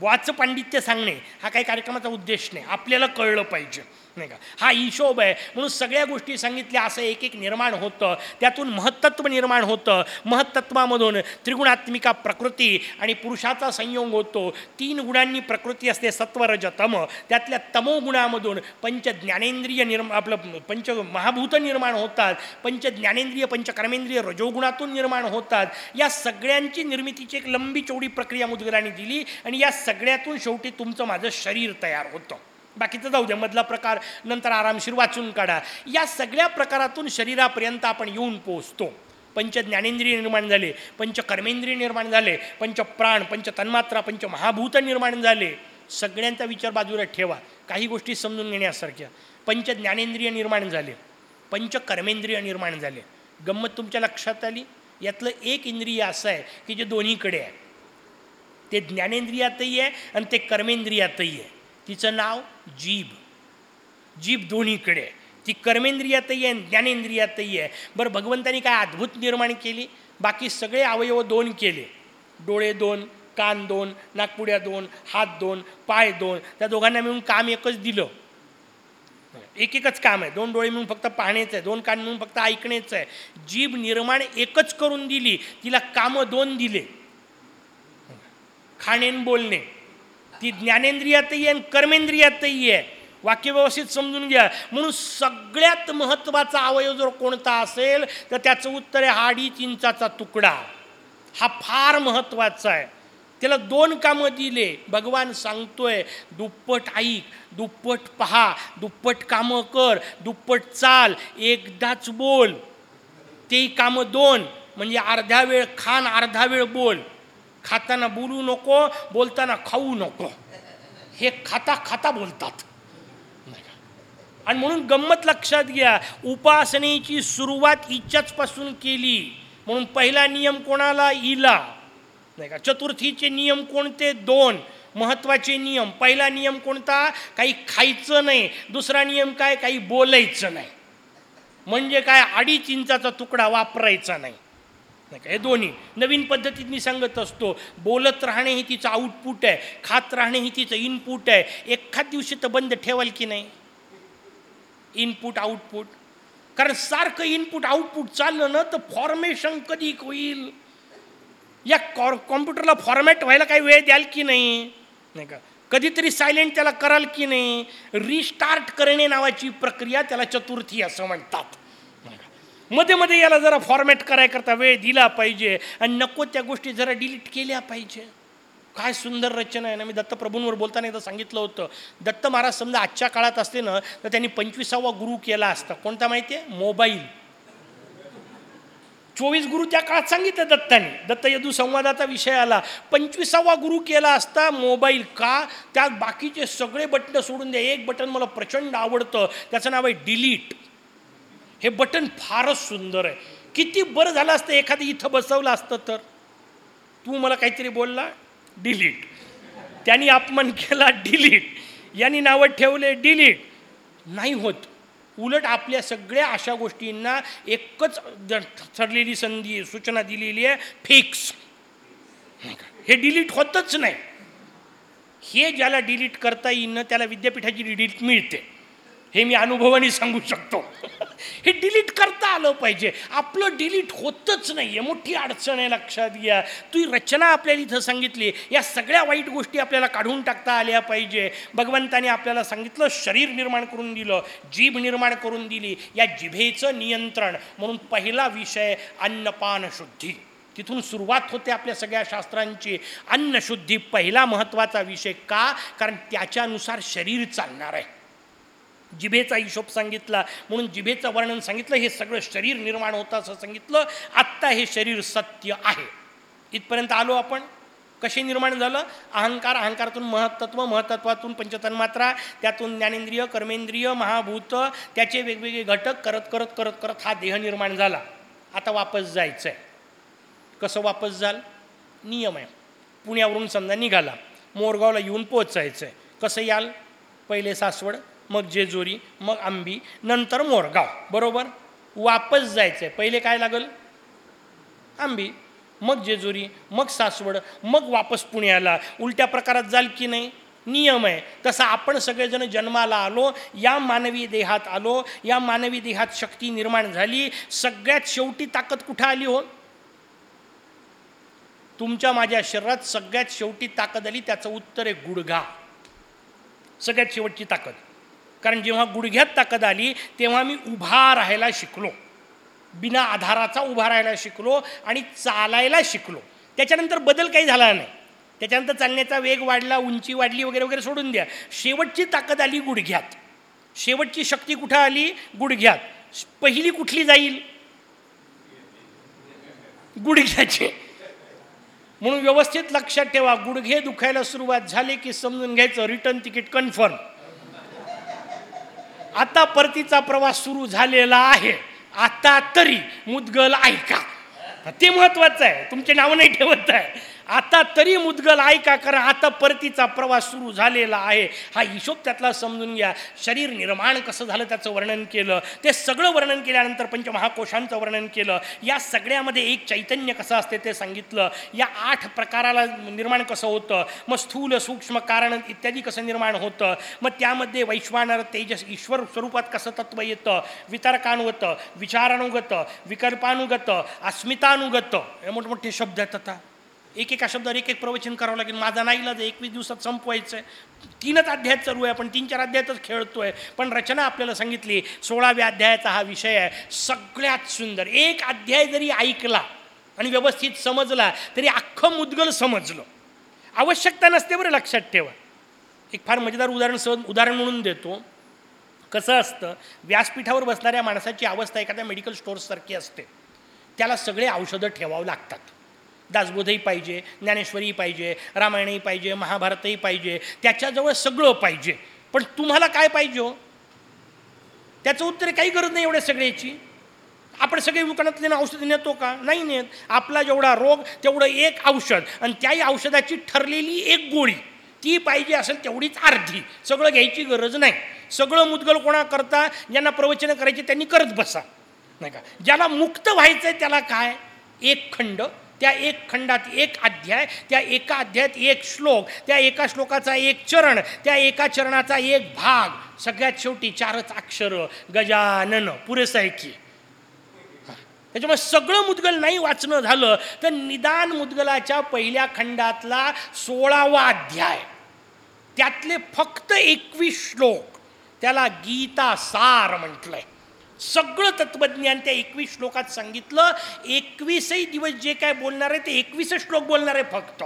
वाचपांडित्य सांगणे हा काही कार्यक्रमाचा उद्देश नाही. आपल्याला कळलं पाहिजे. नाही का? हा हिशोब आहे. म्हणून सगळ्या गोष्टी सांगितल्या असं एक एक निर्माण होतं. त्यातून महत्त्व निर्माण होतं. महत्त्वामधून त्रिगुणात्मिका प्रकृती आणि पुरुषाचा संयोग होतो. तीन गुणांनी प्रकृती असते सत्वरज तम त्यातल्या तमोगुणामधून पंच ज्ञानेंद्रिय निर्म आपलं पंच महाभूत निर्माण होतात. पंच ज्ञानेंद्रिय पंच कर्मेंद्रिय रजोगुणातून निर्माण होतात. या सगळ्यांची निर्मितीची एक लंबी चौडी प्रक्रिया मुदगराने दिली आणि या सगळ्यातून शेवटी तुमचं माझं शरीर तयार होतं. बाकीचं जाऊ द्या मधला प्रकार नंतर आरामशीर वाचून काढा. या सगळ्या प्रकारातून शरीरापर्यंत आपण येऊन पोहोचतो. पंच ज्ञानेंद्रिय निर्माण झाले पंच कर्मेंद्रिय निर्माण झाले पंच प्राण पंच तन्मात्रा पंच महाभूत निर्माण झाले. सगळ्यांचा विचार बाजूला ठेवा. काही गोष्टी समजून घेण्यासारख्या. पंच ज्ञानेंद्रिय निर्माण झाले. पंच कर्मेंद्रिय निर्माण झाले. गंमत तुमच्या लक्षात आली? यातलं एक इंद्रिय असं आहे की जे दोन्हीकडे आहे. ते ज्ञानेंद्रियातही आहे आणि ते कर्मेंद्रियातही आहे. तिचं नाव जीभ. जीभ दोन्हीकडे. आहे ती कर्मेंद्रियातही आहे ज्ञानेंद्रियातही आहे. बरं भगवंतानी काय अद्भुत निर्माण केली? बाकी सगळे अवयव दोन केले. डोळे दोन कान दोन नागपुड्या दोन हात दोन पाय दोन. त्या दोघांना मिळून काम एकच दिलं. एक एकच काम आहे. दोन डोळे मिळून फक्त पाहणेच आहे. दोन कान मिळून फक्त ऐकणेच आहे. जीभ निर्माण एकच करून दिली. तिला कामं दोन दिले. खाणेन बोलणे. ती ज्ञानेंद्रियातही आहे आणि कर्मेंद्रियातही आहे. वाक्य व्यवस्थित समजून घ्या. म्हणून सगळ्यात महत्त्वाचा अवयव जर कोणता असेल तर त्याचं उत्तर आहे हाडी चिंचाचा तुकडा. हा फार महत्त्वाचा आहे. त्याला दोन कामं दिले. भगवान सांगतोय दुप्पट ऐक दुप्पट पहा दुप्पट कामं कर दुप्पट चाल एकदाच बोल. तेही कामं दोन म्हणजे अर्धा वेळ खान अर्धा वेळ बोल. खाताना बोलू नको बोलताना खाऊ नको. हे खाता खाता बोलतात. आणि म्हणून गंमत लक्षात घ्या उपासनेची सुरुवात इच्छाचपासून केली. म्हणून पहिला नियम कोणाला? इला. नाही का? चतुर्थीचे नियम कोणते? दोन. महत्त्वाचे नियम. पहिला नियम कोणता? काही खायचं नाही. दुसरा नियम काय? काही बोलायचं नाही. म्हणजे काय? अडीच इंचाचा तुकडा वापरायचा नाही. नाही का? हे दोन्ही नवीन पद्धतीत मी सांगत असतो. बोलत राहणे हे तिचं आउटपुट आहे. खात राहणे हे तिचं इनपुट आहे. एखाद दिवशी तर बंद ठेवाल की नाही? इनपुट आउटपुट कारण सारखं इनपुट आउटपुट चाललं ना तर फॉर्मेशन कधी होईल? या कॉ कॉम्प्युटरला फॉर्मॅट व्हायला काही वेळ द्याल की नाही? नाही का? कधीतरी सायलेंट त्याला कराल की नाही? रिस्टार्ट करणे नावाची प्रक्रिया त्याला चतुर्थी असं म्हणतात. मध्ये मध्ये याला जरा फॉर्मॅट करायकरता वेळ दिला पाहिजे. आणि नको त्या गोष्टी जरा डिलीट केल्या पाहिजे. काय सुंदर रचना आहे ना. मी दत्तप्रभूंवर बोलताना एकदा सांगितलं होतं. दत्त महाराज समजा आजच्या काळात असते ना तर त्यांनी पंचवीसावा गुरु केला असता. कोणता माहिती आहे मोबाईल. चोवीस गुरु त्या काळात सांगितलं दत्ताने. दत्त यदू संवादाचा विषय आला. पंचवीसावा गुरु केला असता मोबाईल का? त्यात बाकीचे सगळे बटणं सोडून द्या. एक बटन मला प्रचंड आवडतं. त्याचं नाव आहे डिलीट हे बटन फारच सुंदर आहे. किती बरं झालं असतं एखादं इथं बसवलं असतं तर. तू मला काहीतरी बोलला डिलीट त्यांनी अपमान केला डिलीट यांनी नावं ठेवले डिलीट नाही होत. उलट आपल्या सगळ्या अशा गोष्टींना एकच ठरलेली संधी सूचना दिलेली आहे फिक्स हे डिलीट होतच नाही. हे ज्याला डिलीट करता येईन त्याला विद्यापीठाची डिलीट मिळते. हे मी अनुभवाने सांगू शकतो. हे डिलीट करता आलं पाहिजे. आपलं डिलीट होतच नाही आहे मोठी अडचण आहे लक्षात घ्या. तू रचना आपल्याला इथं सांगितली. या सगळ्या वाईट गोष्टी आपल्याला काढून टाकता आल्या पाहिजे. भगवंताने आपल्याला सांगितलं शरीर निर्माण करून दिलं जीभ निर्माण करून दिली. या जिभेचं नियंत्रण. म्हणून पहिला विषय अन्नपान शुद्धी. तिथून सुरुवात होते आपल्या सगळ्या शास्त्रांची. अन्नशुद्धी पहिला महत्त्वाचा विषय का? कारण त्याच्यानुसार शरीर चालणार आहे. जिभेचा हिशोब सांगितला. म्हणून जिभेचं वर्णन सांगितलं हे सगळं शरीर निर्माण होतं असं सांगितलं. आत्ता हे शरीर सत्य आहे. इथपर्यंत आलो आपण. कसे निर्माण झालं? अहंकार अहंकारातून महत्त्व महत्त्वातून पंचतन्मात्रा त्यातून ज्ञानेंद्रिय कर्मेंद्रिय महाभूत त्याचे वेगवेगळे घटक करत करत करत करत हा देह निर्माण झाला. आता वापस जायचं आहे कसं वापस जाल नियम आहे. पुण्यावरून समजा निघाला. मोरगावला येऊन पोचायचं आहे कसं याल? पहिले सासवड मग जेजुरी मग आंबी नंतर मोरगाव. बरोबर? वापस जायचं आहे पहिले काय लागल? आंबी मग जेजुरी मग सासवड मग वापस पुण्याला. उलट्या प्रकारात जाल की नाही? नियम आहे. तसं आपण सगळेजण जन्माला आलो या मानवी देहात आलो या मानवी देहात शक्ती निर्माण झाली सगळ्यात शेवटी ताकद कुठं आली हो? तुमच्या माझ्या शरीरात सगळ्यात शेवटी ताकद आली त्याचं उत्तर आहे गुडघा. सगळ्यात शेवटची ताकद. कारण जेव्हा गुडघ्यात ताकद आली तेव्हा मी उभा राहायला शिकलो. बिना आधाराचा उभा राहायला शिकलो आणि चालायला शिकलो. त्याच्यानंतर बदल काही झाला नाही. त्याच्यानंतर चालण्याचा वेग वाढला उंची वाढली वगैरे वगैरे सोडून द्या. शेवटची ताकद आली गुडघ्यात. शेवटची शक्ती कुठं आली? गुडघ्यात. पहिली कुठली जाईल? गुडघ्याची. म्हणून व्यवस्थित लक्षात ठेवा गुडघे दुखायला सुरुवात झाली की समजून घ्यायचं. रिटर्न तिकीट कन्फर्म आता परतीचा प्रवास सुरू झालेला आहे. आता तरी मुदगल ऐका ते महत्वाचं आहे. तुमचे नाव नाही ठेवत आहे. आता तरी मुदगल ऐका कारण आता परतीचा प्रवास सुरू झालेला आहे. हा हिशोब त्यातला समजून घ्या. शरीर निर्माण कसं झालं त्याचं वर्णन केलं. ते सगळं वर्णन केल्यानंतर पंचमहाकोशांचं वर्णन केलं. या सगळ्यामध्ये एक चैतन्य कसं असते ते सांगितलं. या आठ प्रकाराला निर्माण कसं होतं? मग स्थूल सूक्ष्म कारण इत्यादी कसं निर्माण होतं? मग त्यामध्ये वैश्वानर तेजस ईश्वर स्वरूपात कसं तत्व येतं? वितर्कानुगत विचारानुगत विकल्पानुगत अस्मितानुगत. हे मोठमोठे शब्द आहेत एक एका शब्दावर एक एक प्रवचन करावं लागेल. माझा नाही इलाज एकवीस दिवसात संपवायचं आहे तीनच अध्यायात चालू आहे आपण तीन चार अध्यायातच खेळतो आहे पण रचना आपल्याला सांगितली सोळाव्या अध्यायाचा हा विषय आहे. सगळ्यात सुंदर. एक अध्याय जरी ऐकला आणि व्यवस्थित समजला तरी अख्खं मुदगल समजलं. आवश्यकता नसते बरं लक्षात ठेवा. एक फार मजेदार उदाहरण सहज उदाहरण म्हणून देतो. कसं असतं व्यासपीठावर बसणाऱ्या माणसाची अवस्था एखाद्या मेडिकल स्टोअर्ससारखी असते. त्याला सगळे औषधं ठेवावं लागतात. दासबोधही पाहिजे ज्ञानेश्वरीही पाहिजे रामायणही पाहिजे महाभारतही पाहिजे त्याच्याजवळ सगळं पाहिजे. पण तुम्हाला काय पाहिजे हो? त्याचं उत्तर काही गरज नाही एवढ्या सगळ्याची. आपण सगळे दुकानातले औषध औषधं नेतो का? नाही नेत. आपला जेवढा रोग तेवढं एक औषध. आणि त्याही औषधाची ठरलेली एक गोळी. ती पाहिजे असेल तेवढीच अर्धी. सगळं घ्यायची गरज नाही. सगळं मुदगल कोणा करता ज्यांना प्रवचनं करायची त्यांनी करत बसा. नाही का? ज्याला मुक्त व्हायचं आहे त्याला काय? एक खंड त्या एक खंडात एक अध्याय त्या एका अध्यायात एक श्लोक त्या एका श्लोकाचा एक चरण त्या एका चरणाचा एक भाग. सगळ्यात शेवटी चारच अक्षर गजानन पुरेसं आहे की त्याच्यामुळे सगळं मुदगल नाही वाचणं झालं तर निदान मुदगलाच्या पहिल्या खंडातला सोळावा अध्याय. त्यातले फक्त एकवीस श्लोक त्याला गीता सार म्हटलंय. सगळं तत्वज्ञान त्या एकवीस श्लोकात सांगितलं. एकवीसही दिवस जे काय बोलणार आहे ते एकवीसच श्लोक बोलणार आहे फक्त.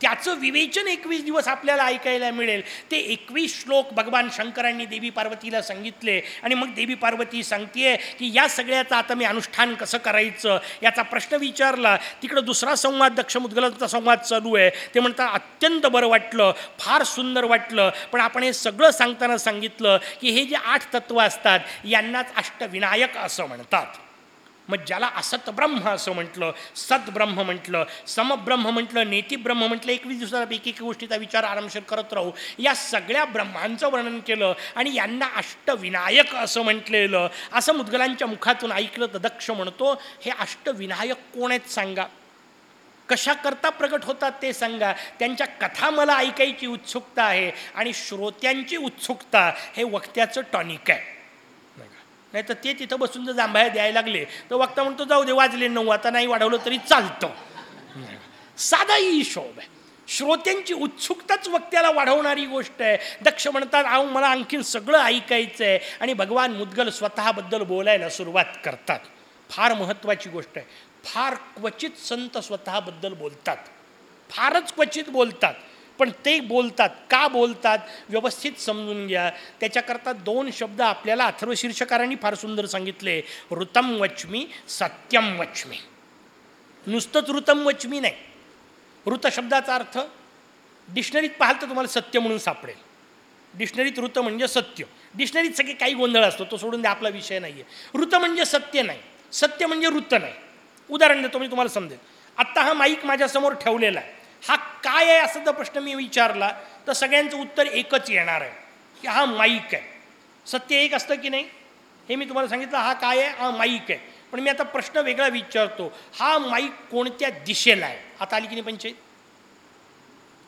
त्याचं विवेचन एकवीस दिवस आपल्याला ऐकायला मिळेल. ते एकवीस श्लोक भगवान शंकरांनी देवी पार्वतीला सांगितले. आणि मग देवी पार्वती सांगते की या सगळ्याचं आता मी अनुष्ठान कसं करायचं? याचा प्रश्न विचारला. तिकडं दुसरा संवाद दक्ष मुद्गलाचा संवाद चालू आहे. ते म्हणतात अत्यंत बरं वाटलं. फार सुंदर वाटलं. पण आपण हे सगळं सांगताना सांगितलं की हे जे आठ तत्व असतात यांनाच अष्टविनायक असं म्हणतात. मग ज्याला असत ब्रह्म असं म्हटलं सद्ब्रह्म म्हटलं समब्रह्म म्हटलं नेतिब्रह्म म्हटलं एकवीस दिवसापैकी एक गोष्टीचा विचार आरामशीर करत राहू या सगळ्या ब्रह्मांचं वर्णन केलं आणि यांना अष्टविनायक असं म्हटलेलं. असं मुद्गलांच्या मुखातून ऐकलं तर दक्ष म्हणतो हे अष्टविनायक कोण आहेत सांगा? कशाकरता प्रगट होतात ते सांगा? त्यांच्या कथा मला ऐकायची उत्सुकता आहे आणि श्रोत्यांची उत्सुकता हे वक्त्याचं टॉनिक आहे. नाही तर ते तिथं बसून जर जांभया द्यायला लागले तर वक्ता म्हणतो जाऊ दे वाजले नऊ आता नाही वाढवलं तरी चालतं. साधा हिशोब आहे. श्रोत्यांची उत्सुकताच वक्त्याला वाढवणारी गोष्ट आहे. दक्ष म्हणतात अहो मला आणखीन सगळं ऐकायचं आहे आणि भगवान मुद्गल स्वतःबद्दल बोलायला सुरुवात करतात. फार महत्त्वाची गोष्ट आहे. फार क्वचित संत स्वतःबद्दल बोलतात. फारच क्वचित बोलतात. पण ते बोलतात. का बोलतात? व्यवस्थित समजून घ्या. त्याच्याकरता दोन शब्द आपल्याला अथर्वशीर्षकारांनी फार सुंदर सांगितले. ऋतम वच्मी सत्यम वच्मी. नुसतंच ऋतम वच्मी नाही. ऋत शब्दाचा अर्थ डिक्शनरीत पाहाल तर तुम्हाला सत्य म्हणून सापडेल. डिक्शनरीत ऋत म्हणजे सत्य. डिक्शनरीत सगळे काही गोंधळ असतो तो सोडून द्या आपला विषय नाही आहे ऋत म्हणजे सत्य नाही. सत्य म्हणजे ऋत नाही. उदाहरण देतो मी तुम्हाला समजेल. आत्ता हा माईक माझ्यासमोर ठेवलेला आहे. हा काय आहे असं जर प्रश्न मी विचारला तर सगळ्यांचं उत्तर एकच येणार आहे की हा माईक आहे. सत्य एक असतं की नाही? हे मी तुम्हाला सांगितलं हा काय आहे? हा माईक आहे. पण मी आता प्रश्न वेगळा विचारतो हा माईक कोणत्या दिशेला आहे? आता आली की नाही पंचायत?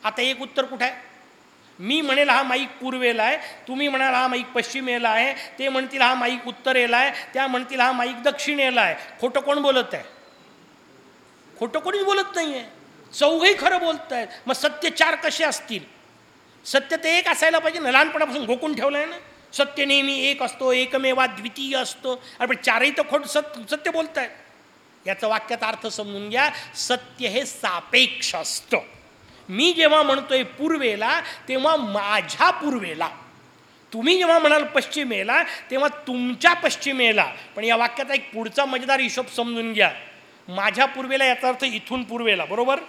आता एक उत्तर कुठं आहे? मी म्हणेल हा माईक पूर्वेला आहे तुम्ही म्हणाल हा माईक पश्चिमेला आहे ते म्हणतील हा माईक उत्तरेला आहे त्या म्हणतील हा माईक दक्षिणेला आहे. खोटं कोण बोलत आहे? खोटं कोणीच बोलत नाही आहे चौघही खरं बोलत आहेत मग सत्य चार कसे असतील? सत्य ते एक असायला पाहिजे ना लहानपणापासून घोकून ठेवलं आहे ना. सत्य नेहमी एक असतो एकमेवा द्वितीय असतो. अरे पण चारही तर खोट सत सत्य बोलत आहेत याचा वाक्याचा अर्थ समजून घ्या सत्य हे सापेक्ष असतं. मी जेव्हा म्हणतोय पूर्वेला तेव्हा माझ्या पूर्वेला. तुम्ही जेव्हा म्हणाल पश्चिमेला तेव्हा तुमच्या पश्चिमेला. पण या वाक्याचा एक पुढचा मजेदार हिशोब समजून घ्या. माझ्या पूर्वेला याचा अर्थ इथून पूर्वेला बरोबर?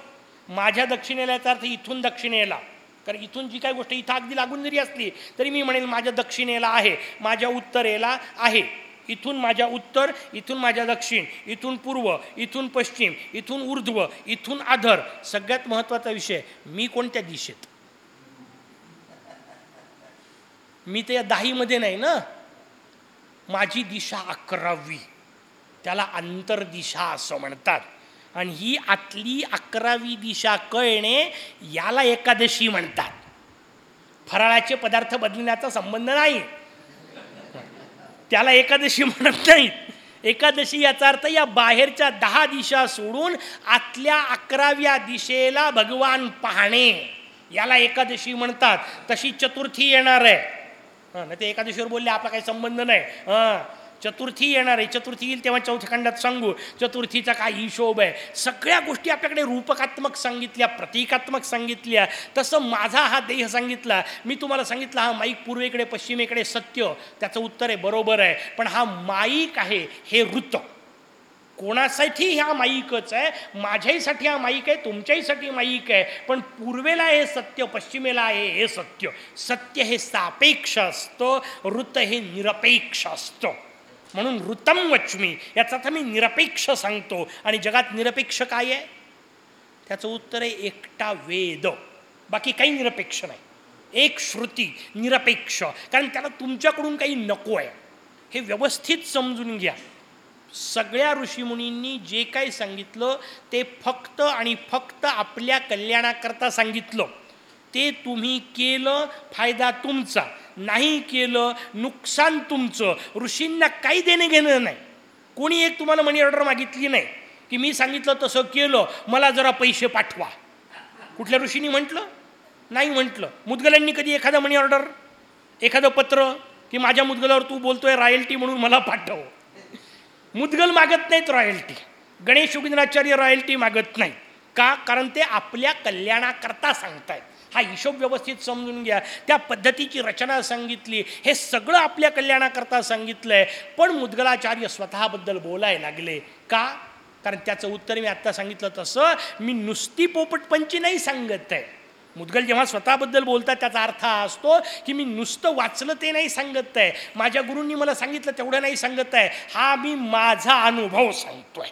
माझ्या दक्षिणेला याचा अर्थ इथून दक्षिणेला. कारण इथून जी काही गोष्ट इथं अगदी लागून जरी असली तरी मी म्हणेन माझ्या दक्षिणेला आहे माझ्या उत्तरेला आहे. इथून माझ्या उत्तर इथून माझ्या दक्षिण इथून पूर्व इथून पश्चिम इथून ऊर्ध्व इथून आधर. सगळ्यात महत्त्वाचा विषय मी कोणत्या दिशेत? मी तर या दाहीमध्ये नाही ना? माझी दिशा अकरावी. त्याला अंतर्दिशा असं म्हणतात. आणि ही आतली अकरावी दिशा कळणे याला एकादशी म्हणतात. फराळाचे पदार्थ बदलण्याचा संबंध नाही. त्याला एकादशी म्हणत नाहीत. एकादशी याचा अर्थ या बाहेरच्या दहा दिशा सोडून आतल्या अकराव्या दिशेला भगवान पाहणे. याला एकादशी म्हणतात. तशी चतुर्थी येणार आहे. हां नाही ते एकादशीवर बोलले आपला काही संबंध नाही. हां. चतुर्थी येणार आहे. चतुर्थी येईल तेव्हा चौथ्या खंडात सांगू. चतुर्थीचा काय हिशोब आहे? सगळ्या गोष्टी आपल्याकडे रूपकात्मक सांगितल्या प्रतिकात्मक सांगितल्या. तसं माझा हा देह सांगितला. मी तुम्हाला सांगितला हा माईक पूर्वेकडे पश्चिमेकडे सत्य. त्याचं उत्तर आहे बरोबर आहे. पण हा माईक आहे हे वृत्त. कोणासाठी ह्या माईकच आहे? माझ्याहीसाठी हा माईक आहे तुमच्याहीसाठी माईक आहे. पण पूर्वेला हे सत्य पश्चिमेला आहे हे सत्य. सत्य हे सापेक्ष असतं वृत्त हे निरपेक्ष असतं. म्हणून ऋतम वच्मी याचा तर मी निरपेक्ष सांगतो. आणि जगात निरपेक्ष काय आहे? त्याचं उत्तर आहे एकटा वेद. बाकी काही निरपेक्ष नाही. एक श्रुती निरपेक्ष. कारण त्याला तुमच्याकडून काही नको आहे. हे व्यवस्थित समजून घ्या. सगळ्या ऋषीमुनींनी जे काही सांगितलं ते फक्त आणि फक्त आपल्या कल्याणाकरता सांगितलं. ते तुम्ही केलं फायदा तुमचा. नाही केलं नुकसान तुमचं. ऋषींना काही देणे घेणं नाही. कोणी एक तुम्हाला मनी ऑर्डर मागितली नाही की मी सांगितलं तसं केलं मला जरा पैसे पाठवा. कुठल्या ऋषींनी म्हटलं? नाही म्हटलं. मुदगलांनी कधी एखादा मनी ऑर्डर एखादं पत्र की माझ्या मुदगलावर तू बोलतोय रॉयल्टी म्हणून मला पाठव. मुदगल मागत नाहीत रॉयल्टी गणेश योगिंद्राचार्य रॉयल्टी मागत नाही का? कारण ते आपल्या कल्याणाकरता सांगतायत. हा हिशोब व्यवस्थित समजून घ्या. त्या पद्धतीची रचना सांगितली. हे सगळं आपल्या कल्याणाकरता सांगितलं आहे पण मुदगलाचार्य स्वतःबद्दल बोलाय लागले. का? कारण त्याचं उत्तर मी आत्ता सांगितलं तसं मी नुसती पोपटपंची नाही सांगत आहे. मुदगल जेव्हा स्वतःबद्दल बोलतात त्याचा अर्थ हा असतो की मी नुसतं वाचलं ते नाही सांगत आहे. माझ्या गुरूंनी मला सांगितलं तेवढं नाही सांगत आहे. हा मी माझा अनुभव सांगतोय.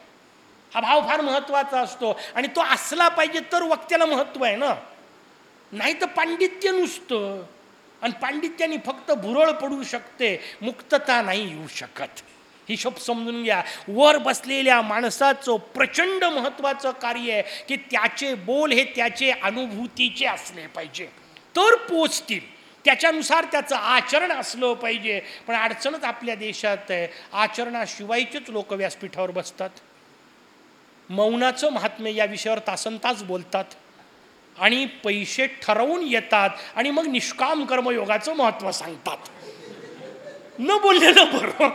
हा भाव फार महत्त्वाचा असतो. आणि तो असला पाहिजे तर वक्त्याला महत्त्व आहे ना. नाही तर पांडित्य नुसतं. आणि पांडित्याने फक्त भुरळ पडू शकते मुक्तता नाही येऊ शकत. हिशोब समजून घ्या. वर बसलेल्या माणसाचं प्रचंड महत्त्वाचं कार्य आहे की त्याचे बोल हे त्याचे अनुभूतीचे असले पाहिजे. तर पोचतील. त्याच्यानुसार त्याचं आचरण असलं पाहिजे. पण अडचणच आपल्या देशात आहे. आचरणाशिवायचेच लोक व्यासपीठावर बसतात. मौनाचं महात्म्य या विषयावर तासन तास बोलतात. आणि पैसे ठरवून येतात आणि मग निष्काम कर्मयोगाचं महत्त्व सांगतात. न बोललेलं बरं.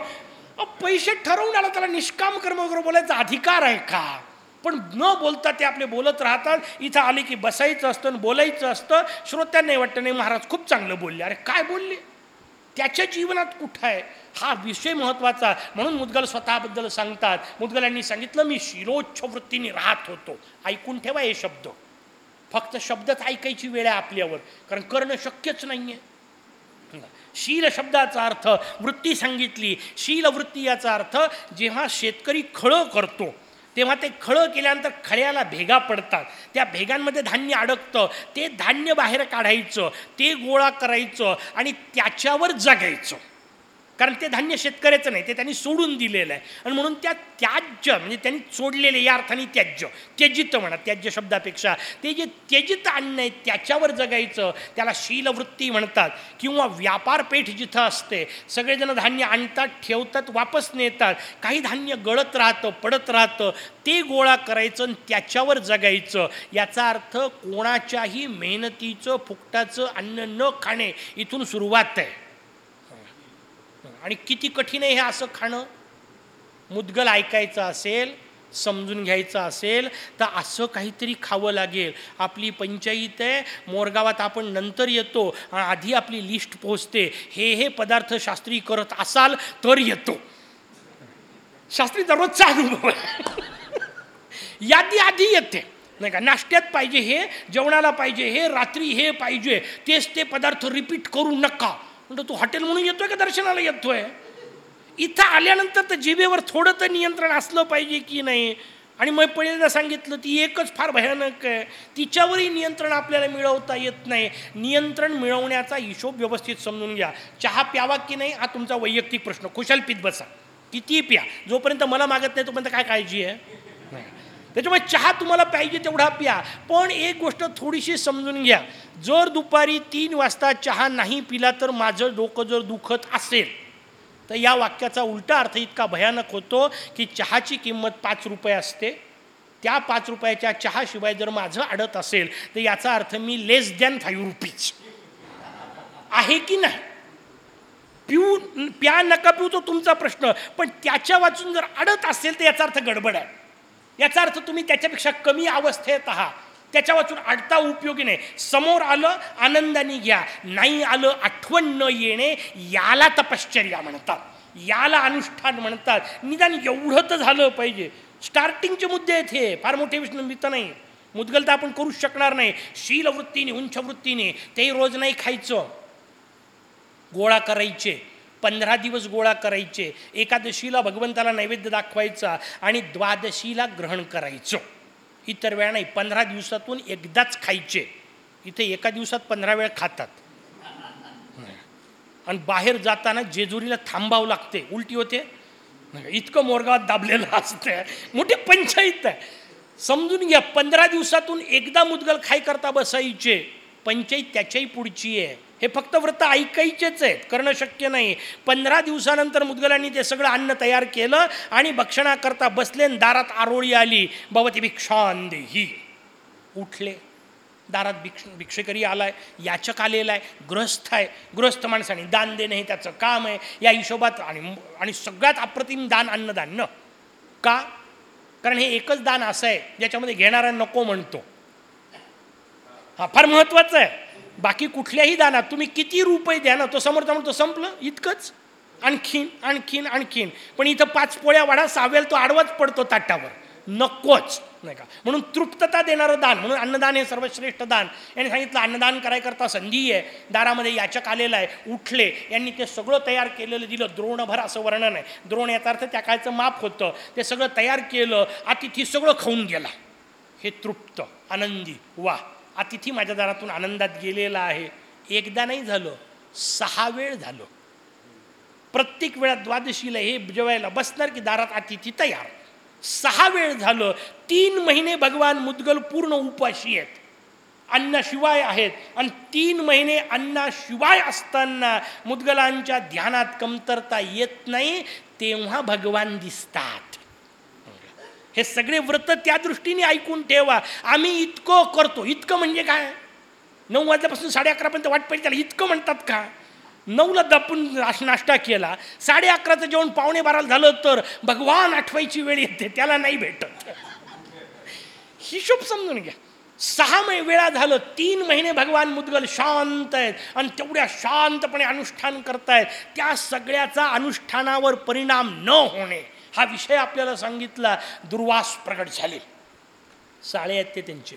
पैसे ठरवून आला त्याला निष्काम कर्मयोग बोलायचा अधिकार आहे का? पण न बोलता ते आपले बोलत राहतात इथं आले की बसायचं असतं आणि बोलायचं असतं. श्रोत्यांनाही वाटतं नाही महाराज खूप चांगलं बोलले. अरे काय बोलले? त्याच्या जीवनात कुठं आहे? हा विषय महत्त्वाचा. म्हणून मुदगल स्वतःबद्दल सांगतात. मुदगलांनी सांगितलं मी शिरोच्छ वृत्तीने राहत होतो. ऐकून ठेवा हे शब्द. फक्त शब्दच ऐकायची वेळ आहे आपल्यावर. कारण करणं शक्यच नाही आहे शील शब्दाचा अर्थ वृत्ती सांगितली. शील वृत्ती याचा अर्थ जेव्हा शेतकरी खळं करतो तेव्हा ते खळं केल्यानंतर खळ्याला भेगा पडतात. त्या भेगांमध्ये धान्य अडकतं. ते धान्य बाहेर काढायचं. ते गोळा करायचं आणि त्याच्यावर जगायचं. कारण ते धान्य शेतकऱ्याचं नाही ते त्यांनी सोडून दिलेलं आहे. आणि म्हणून त्या त्याज्य म्हणजे त्यांनी सोडलेले या अर्थाने त्याज्य त्यजित म्हणा त्याज्य शब्दापेक्षा ते जे त्यजित अन्न आहे त्याच्यावर जगायचं त्याला शीलवृत्ती म्हणतात किंवा व्यापारपेठ जिथं असते सगळेजण धान्य आणतात ठेवतात वापस नेतात काही धान्य गळत राहतं पडत राहतं ते गोळा करायचं आणि त्याच्यावर जगायचं. याचा अर्थ कोणाच्याही मेहनतीचं फुकटाचं अन्न न खाणे इथून सुरुवात आहे. आणि किती कठीण आहे हे असं खाणं? मुदगल ऐकायचं असेल समजून घ्यायचं असेल तर असं काहीतरी खावं लागेल. आपली पंचायत आहे मोरगावात आपण नंतर येतो आधी आपली लिस्ट पोहोचते. हे हे पदार्थ शास्त्री करत असाल तर येतो. शास्त्री दररोजचा अनुभव यादी आधी येते. नाही का? नाश्त्यात पाहिजे हे जेवणाला पाहिजे हे रात्री हे पाहिजे. तेच ते पदार्थ रिपीट करू नका. म्हणतो तू हॉटेल म्हणून येतोय का दर्शनाला येतोय? इथं आल्यानंतर तर जिभेवर थोडं तर नियंत्रण असलं पाहिजे की नाही? आणि मग पहिल्यांदा सांगितलं ती एकच फार भयानक आहे. तिच्यावरही नियंत्रण आपल्याला मिळवता येत नाही. नियंत्रण मिळवण्याचा हिशोब व्यवस्थित समजून घ्या. चहा प्यावा की नाही हा तुमचा वैयक्तिक प्रश्न. खुशाल पीत बसा. किती प्या. जोपर्यंत मला मागत नाही तोपर्यंत काय काळजी आहे? त्याच्यामुळे चहा तुम्हाला पाहिजे तेवढा प्या. पण एक गोष्ट थोडीशी समजून घ्या. जर दुपारी तीन वाजता चहा नाही पिला तर माझं डोकं जर दुखत असेल तर या वाक्याचा उलटा अर्थ इतका भयानक होतो की चहाची किंमत पाच रुपये असते. त्या पाच रुपयाच्या चहाशिवाय जर माझं अडत असेल तर याचा अर्थ मी लेस दॅन फाईव्ह रुपीज आहे की नाही? पिऊ प्या नका पिऊ तो तुमचा प्रश्न. पण त्याच्या वाचून जर अडत असेल तर याचा अर्थ गडबड आहे. याचा अर्थ तुम्ही त्याच्यापेक्षा कमी अवस्थेत आहात. त्याच्या वाचून अडता उपयोगी नाही. समोर आलं आनंदाने घ्या. नाही आलं आठवण न येणे याला तपश्चर्या म्हणतात. याला अनुष्ठान म्हणतात. निदान एवढं तर झालं पाहिजे. स्टार्टिंगचे मुद्दे आहेत हे. फार मोठे विष्णुमित्त नाही. मुदगल तर आपण करूच शकणार नाही. शीलवृत्तीने उंचवृत्तीने तेही रोज नाही खायचं. गोळा करायचे. पंधरा दिवस गोळा करायचे. एकादशीला भगवंताला नैवेद्य दाखवायचा आणि द्वादशीला ग्रहण करायचं. इतर वेळा नाही पंधरा दिवसातून एकदाच खायचे. इथे एका दिवसात पंधरा वेळ खातात. आणि बाहेर जाताना जेजुरीला थांबावं लागते. उलटी होते. इतकं मोरगावात दाबलेलं असतं मोठी पंचायत आहे. समजून घ्या पंधरा दिवसातून एकदा मुदगल खाय करता बसायचे. पंचायत त्याच्याही पुढची आहे. हे फक्त व्रत ऐकायचेच आहेत करणं शक्य नाही. पंधरा दिवसानंतर मुदगलांनी ते सगळं अन्न तयार केलं आणि भक्षणाकरता बसले आणि दारात आरोळी आली. भवती भिक्षांदे देही उठले. दारात भिक्ष भिक्षेकरी आलाय याचक आलेला आहे गृहस्थ आहे. गृहस्थ माणसाने दान देणं हे त्याचं काम आहे. या हिशोबात आणि आणि सगळ्यात अप्रतिम दान अन्नदान न? का? कारण हे एकच दान असं आहे ज्याच्यामध्ये घेणारा नको म्हणतो. हा फार महत्त्वाचं आहे. बाकी कुठल्याही दानात तुम्ही किती रुपये द्या ना तो समोरचा म्हणतो संपलं इतकंच. आणखीन आणखीन आणखीन. पण इथं पाच पोळ्या वाढा सावेल तो आडवाच पडतो ताटावर. नकोच नाही का? म्हणून तृप्तता देणारं दान म्हणून अन्नदान हे सर्वश्रेष्ठ दान. यांनी सांगितलं अन्नदान करायकरता संधी आहे. दारामध्ये याचक आलेलं आहे. उठले यांनी ते सगळं तयार केलेलं दिलं. द्रोणभर असं वर्णन आहे. द्रोण याचा अर्थ त्या काळचं माप होतं. ते सगळं तयार केलं अतिथी सगळं खाऊन गेला. हे तृप्त आनंदी वा. अतिथी माझ्या दारातून आनंदात गेलेला आहे. एकदा नाही झालं सहा वेळ झालं. प्रत्येक वेळा द्वादशीला हे जेवायला बसणार की दारात अतिथी तयार. सहा वेळ झालं तीन महिने भगवान मुदगल पूर्ण उपाशी आहेत. अन्नाशिवाय आहेत आणि तीन महिने अन्नाशिवाय असताना मुदगलांच्या ध्यानात कमतरता येत नाही तेव्हा भगवान दिसतात. हे सगळे व्रत त्या दृष्टीने ऐकून ठेवा. आम्ही इतकं करतो. इतकं म्हणजे काय? नऊ वाजल्यापासून साडे अकरापर्यंत वाट पाहिजे त्याला इतकं म्हणतात का? नऊला दपून नाश्ता केला. साडे अकराचं जेवण पावणे बाराला झालं तर भगवान आठवायची वेळ येते. त्याला नाही भेटत. हिशोब समजून घ्या. सहा मै वेळा झालं. तीन महिने भगवान मुदगल शांत आहेत आणि तेवढ्या शांतपणे अनुष्ठान करतायत. त्या सगळ्याचा अनुष्ठानावर परिणाम न होणे. हा विषय आपल्याला सांगितला दुर्वास प्रगट झाले. साळे आहेत ते त्यांचे.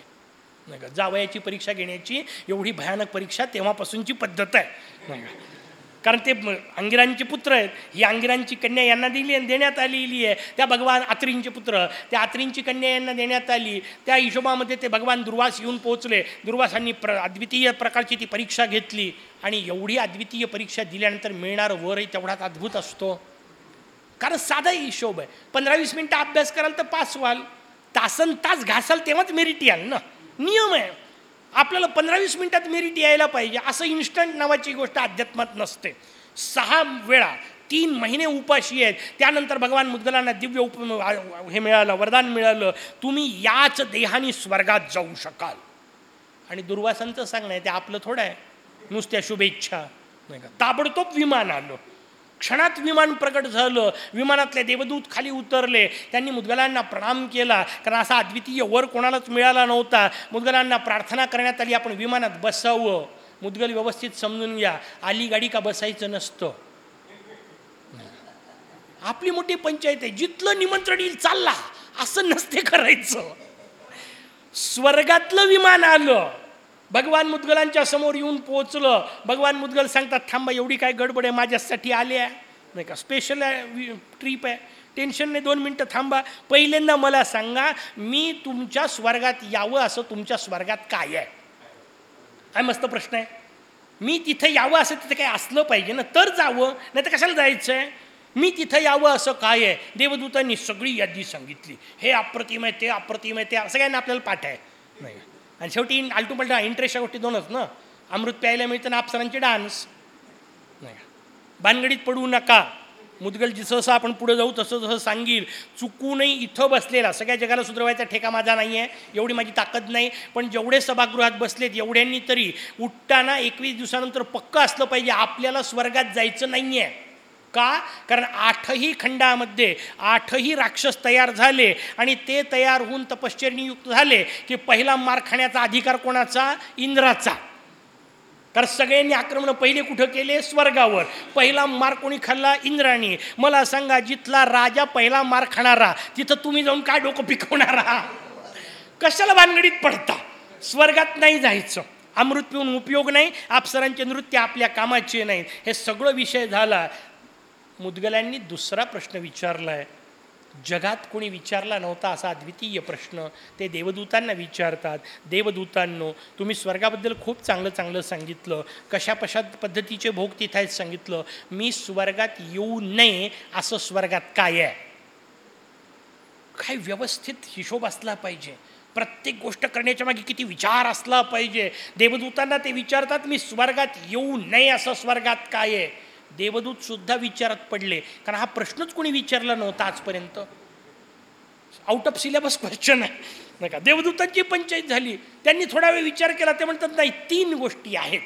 नाही का जावयाची परीक्षा घेण्याची एवढी भयानक परीक्षा तेव्हापासूनची पद्धत आहे. नाही का कारण ते अंगिरांचे पुत्र आहेत. ही अंगिरांची कन्या यांना दिली देण्यात आलेली आहे. त्या भगवान आत्रींचे पुत्र त्या आत्रींची कन्या यांना देण्यात आली. त्या हिशोबामध्ये ते भगवान दुर्वास येऊन पोहोचले. दुर्वासांनी प्र अद्वितीय प्रकारची ती परीक्षा घेतली. आणि एवढी अद्वितीय परीक्षा दिल्यानंतर मिळणारं वरही तेवढाच अद्भुत असतो. कारण साधा हिशोब आहे. पंधरा वीस मिनटं अभ्यास कराल तर पास व्हाल. तासन तास घासाल तेव्हाच मेरिट याल ना. नियम आहे. आपल्याला पंधरा वीस मिनटात मेरिट यायला पाहिजे. असं इन्स्टंट नावाची गोष्ट अध्यात्मात नसते. सहा वेळा तीन महिने उपाशी आहेत. त्यानंतर भगवान मुद्गलांना दिव्य उप हे मिळालं वरदान मिळालं. तुम्ही याच देहाने स्वर्गात जाऊ शकाल. आणि दुर्वासांचं सांगणं आहे ते आपलं थोडं आहे. नुसत्या शुभेच्छा. नाही का? ताबडतोब विमान आलं. क्षणात विमान प्रकट झालं. विमानातले देवदूत खाली उतरले. त्यांनी मुदगलांना प्रणाम केला. कारण असा अद्वितीय वर कोणालाच मिळाला नव्हता. मुदगलांना प्रार्थना करण्यात आली आपण विमानात बसावं. मुदगल व्यवस्थित समजून घ्या. आली गाडी का बसायचं नसतं. आपली मोठी पंचायत आहे. जिथलं निमंत्रण येईल चालला. असं नसते करायचं. स्वर्गातलं विमान आलं. भगवान मुदगलांच्या समोर येऊन पोचलं भगवान मुदगल सांगतात थांबा एवढी काय गडबड आहे माझ्यासाठी आले आहे. नाही का? स्पेशल आहे ट्रीप आहे. टेन्शन नाही दोन मिनटं थांबा. पहिल्यांदा मला सांगा मी तुमच्या स्वर्गात यावं असं तुमच्या स्वर्गात काय आहे? काय मस्त प्रश्न आहे. मी तिथं यावं असं तिथं काय असलं पाहिजे ना तर जावं. नाही तर कशाला जायचं आहे मी तिथं यावं असं काय आहे? देवदूतांनी सगळी यादी सांगितली. हे अप्रतिम आहे ते अप्रतिम आहे ते सगळ्यांना आपल्याला पाठ आहे. नाही. आणि शेवटी आलटू पलटा इंटरेस्टच्या गोष्टी दोनच ना. अमृत प्यायला मिळतं ना अप्सरांचे डान्स नाही भानगडीत पडू नका. मुदगल जसं जसं आपण पुढे जाऊ तसं जसं सांगील. चुकूनही इथं बसलेला. सगळ्या जगाला सुधरवायचा ठेका माझा नाही आहे एवढी माझी ताकद नाही. पण जेवढे सभागृहात बसलेत एवढ्यांनी तरी उठताना एकवीस दिवसानंतर पक्क असलं पाहिजे. आपल्याला स्वर्गात जायचं नाही आहे का? कारण आठही खंडामध्ये आठही राक्षस तयार झाले आणि ते तयार होऊन तपश्चर्यनियुक्त झाले की पहिला मार खाण्याचा अधिकार कोणाचा? इंद्राचा. कारण सगळ्यांनी आक्रमण पहिले कुठं केले? स्वर्गावर. पहिला मार कोणी खाल्ला? इंद्राणी मला सांगा जिथला राजा पहिला मार खाणारा तिथं तुम्ही जाऊन काय डोकं पिकवणारा? कशाला भानगडीत पडता? स्वर्गात नाही जायचं. अमृत पिऊन उपयोग नाही. अप्सरांचे नृत्य आपल्या कामाचे नाहीत. हे सगळं विषय झाला. मुदगलांनी दुसरा प्रश्न विचारला आहे जगात कोणी विचारला नव्हता असा अद्वितीय प्रश्न. ते देवदूतांना विचारतात. देवदूतांनो तुम्ही स्वर्गाबद्दल खूप चांगलं चांगलं सांगितलं. कशा कशा पद्धतीचे भोग तिथे आहेत सांगितलं? मी स्वर्गात येऊ नये असं स्वर्गात काय आहे? काय व्यवस्थित हिशोब असला पाहिजे. प्रत्येक गोष्ट करण्याच्या मागे किती विचार असला पाहिजे. देवदूतांना ते विचारतात मी स्वर्गात येऊ नये असं स्वर्गात काय आहे? देवदूत सुद्धा विचारात पडले. कारण हा प्रश्नच कोणी विचारला नव्हता आजपर्यंत. आउट ऑफ सिलेबस क्वेश्चन आहे. नाही का? देवदूतांची पंचायत झाली. त्यांनी थोडा वेळ विचार केला. ते म्हणतात नाही तीन गोष्टी आहेत.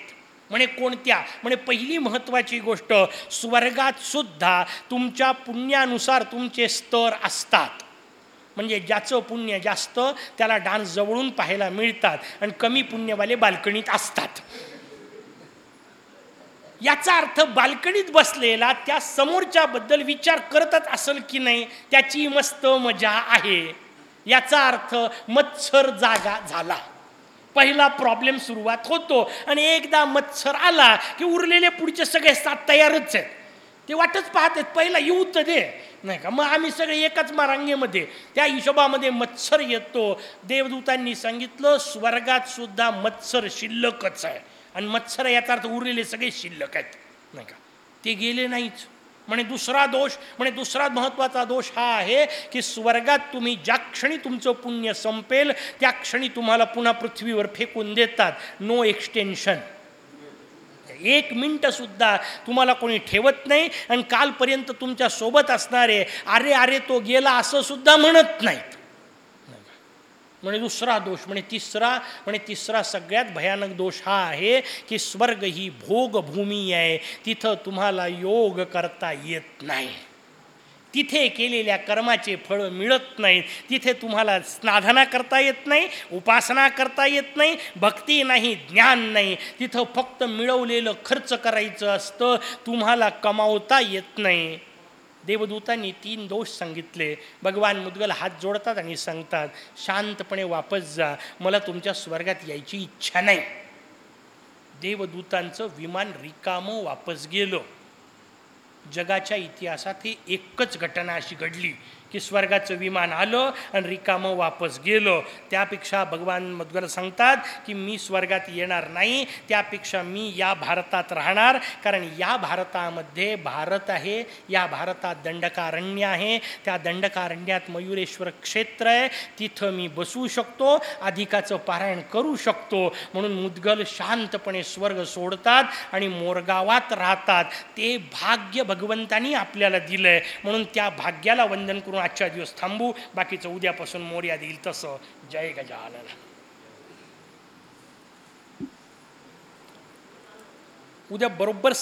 म्हणे कोणत्या? म्हणे पहिली महत्त्वाची गोष्ट स्वर्गात सुद्धा तुमच्या पुण्यानुसार तुमचे स्तर असतात. म्हणजे ज्याचं पुण्य जास्त त्याला डान्स जवळून पाहायला मिळतात. आणि कमी पुण्यवाले बाल्कनीत असतात. याचा अर्थ बाल्कनीत बसलेला त्या समोरच्याबद्दल विचार करतच असेल की नाही त्याची मस्त मजा आहे. याचा अर्थ मत्सर जागा झाला. पहिला प्रॉब्लेम सुरुवात होतो आणि एकदा मत्सर आला की उरलेले पुढचे सगळे सात तयारच आहेत. ते वाटच पाहत आहेत पहिला येऊ तर दे. नाही का? मग आम्ही सगळे एकाच मारांगेमध्ये त्या हिशोबामध्ये मत्सर येतो. देवदूतांनी सांगितलं स्वर्गात सुद्धा मत्सर शिल्लकच आहे. आणि मत्सर याचा अर्थ उरलेले सगळे शिल्लक आहेत. नाही का? ते गेले नाहीच. म्हणे दुसरा दोष म्हणे दुसरा महत्त्वाचा दोष हा आहे की स्वर्गात तुम्ही ज्या क्षणी तुमचं पुण्य संपेल त्या क्षणी तुम्हाला पुन्हा पृथ्वीवर फेकून देतात. नो एक्सटेन्शन एक मिनटंसुद्धा तुम्हाला कोणी ठेवत नाही आणि कालपर्यंत तुमच्यासोबत असणारे अरे अरे तो गेला असं सुद्धा म्हणत नाहीत म्हणजे दुसरा दोष म्हणे तिसरा म्हणे तिसरा सगळ्यात भयानक दोष हा आहे की स्वर्ग ही भोगभूमी आहे. तिथं तुम्हाला योग करता येत नाही. तिथे केलेल्या कर्माचे फळं मिळत नाहीत. तिथे तुम्हाला स्नाधना करता येत नाही उपासना करता येत नाही भक्ती नाही ज्ञान नाही. तिथं फक्त मिळवलेलं खर्च करायचं असतं तुम्हाला कमावता येत नाही. देवदूतांनी तीन दोष सांगितले. भगवान मुदगल हात जोडतात आणि सांगतात शांतपणे वापस जा. मला तुमच्या स्वर्गात यायची इच्छा नाही. देवदूतांचं विमान रिकामं वापस गेलं. जगाच्या इतिहासात ही एकच घटना अशी घडली. की स्वर्गाचं विमान आलं आणि रिकामं वापस गेलो. त्यापेक्षा भगवान मधुगर सांगतात की मी स्वर्गात येणार नाही त्यापेक्षा मी या भारतात राहणार. कारण या भारतामध्ये भारत आहे या भारतात दंडकारण्य आहे. त्या दंडकारण्यात मयुरेश्वर क्षेत्र आहे तिथं मी बसू शकतो अधिकाचं पारायण करू शकतो. म्हणून मुदगल शांतपणे स्वर्ग सोडतात आणि मोरगावात राहतात. ते भाग्य भगवंतानी आपल्याला दिलं आहे म्हणून त्या भाग्याला वंदन करून आजच्या दिवस थांबू. बाकीचं उद्यापासून मोर्या देईल तसं. जय गजानन. उद्या बरोबर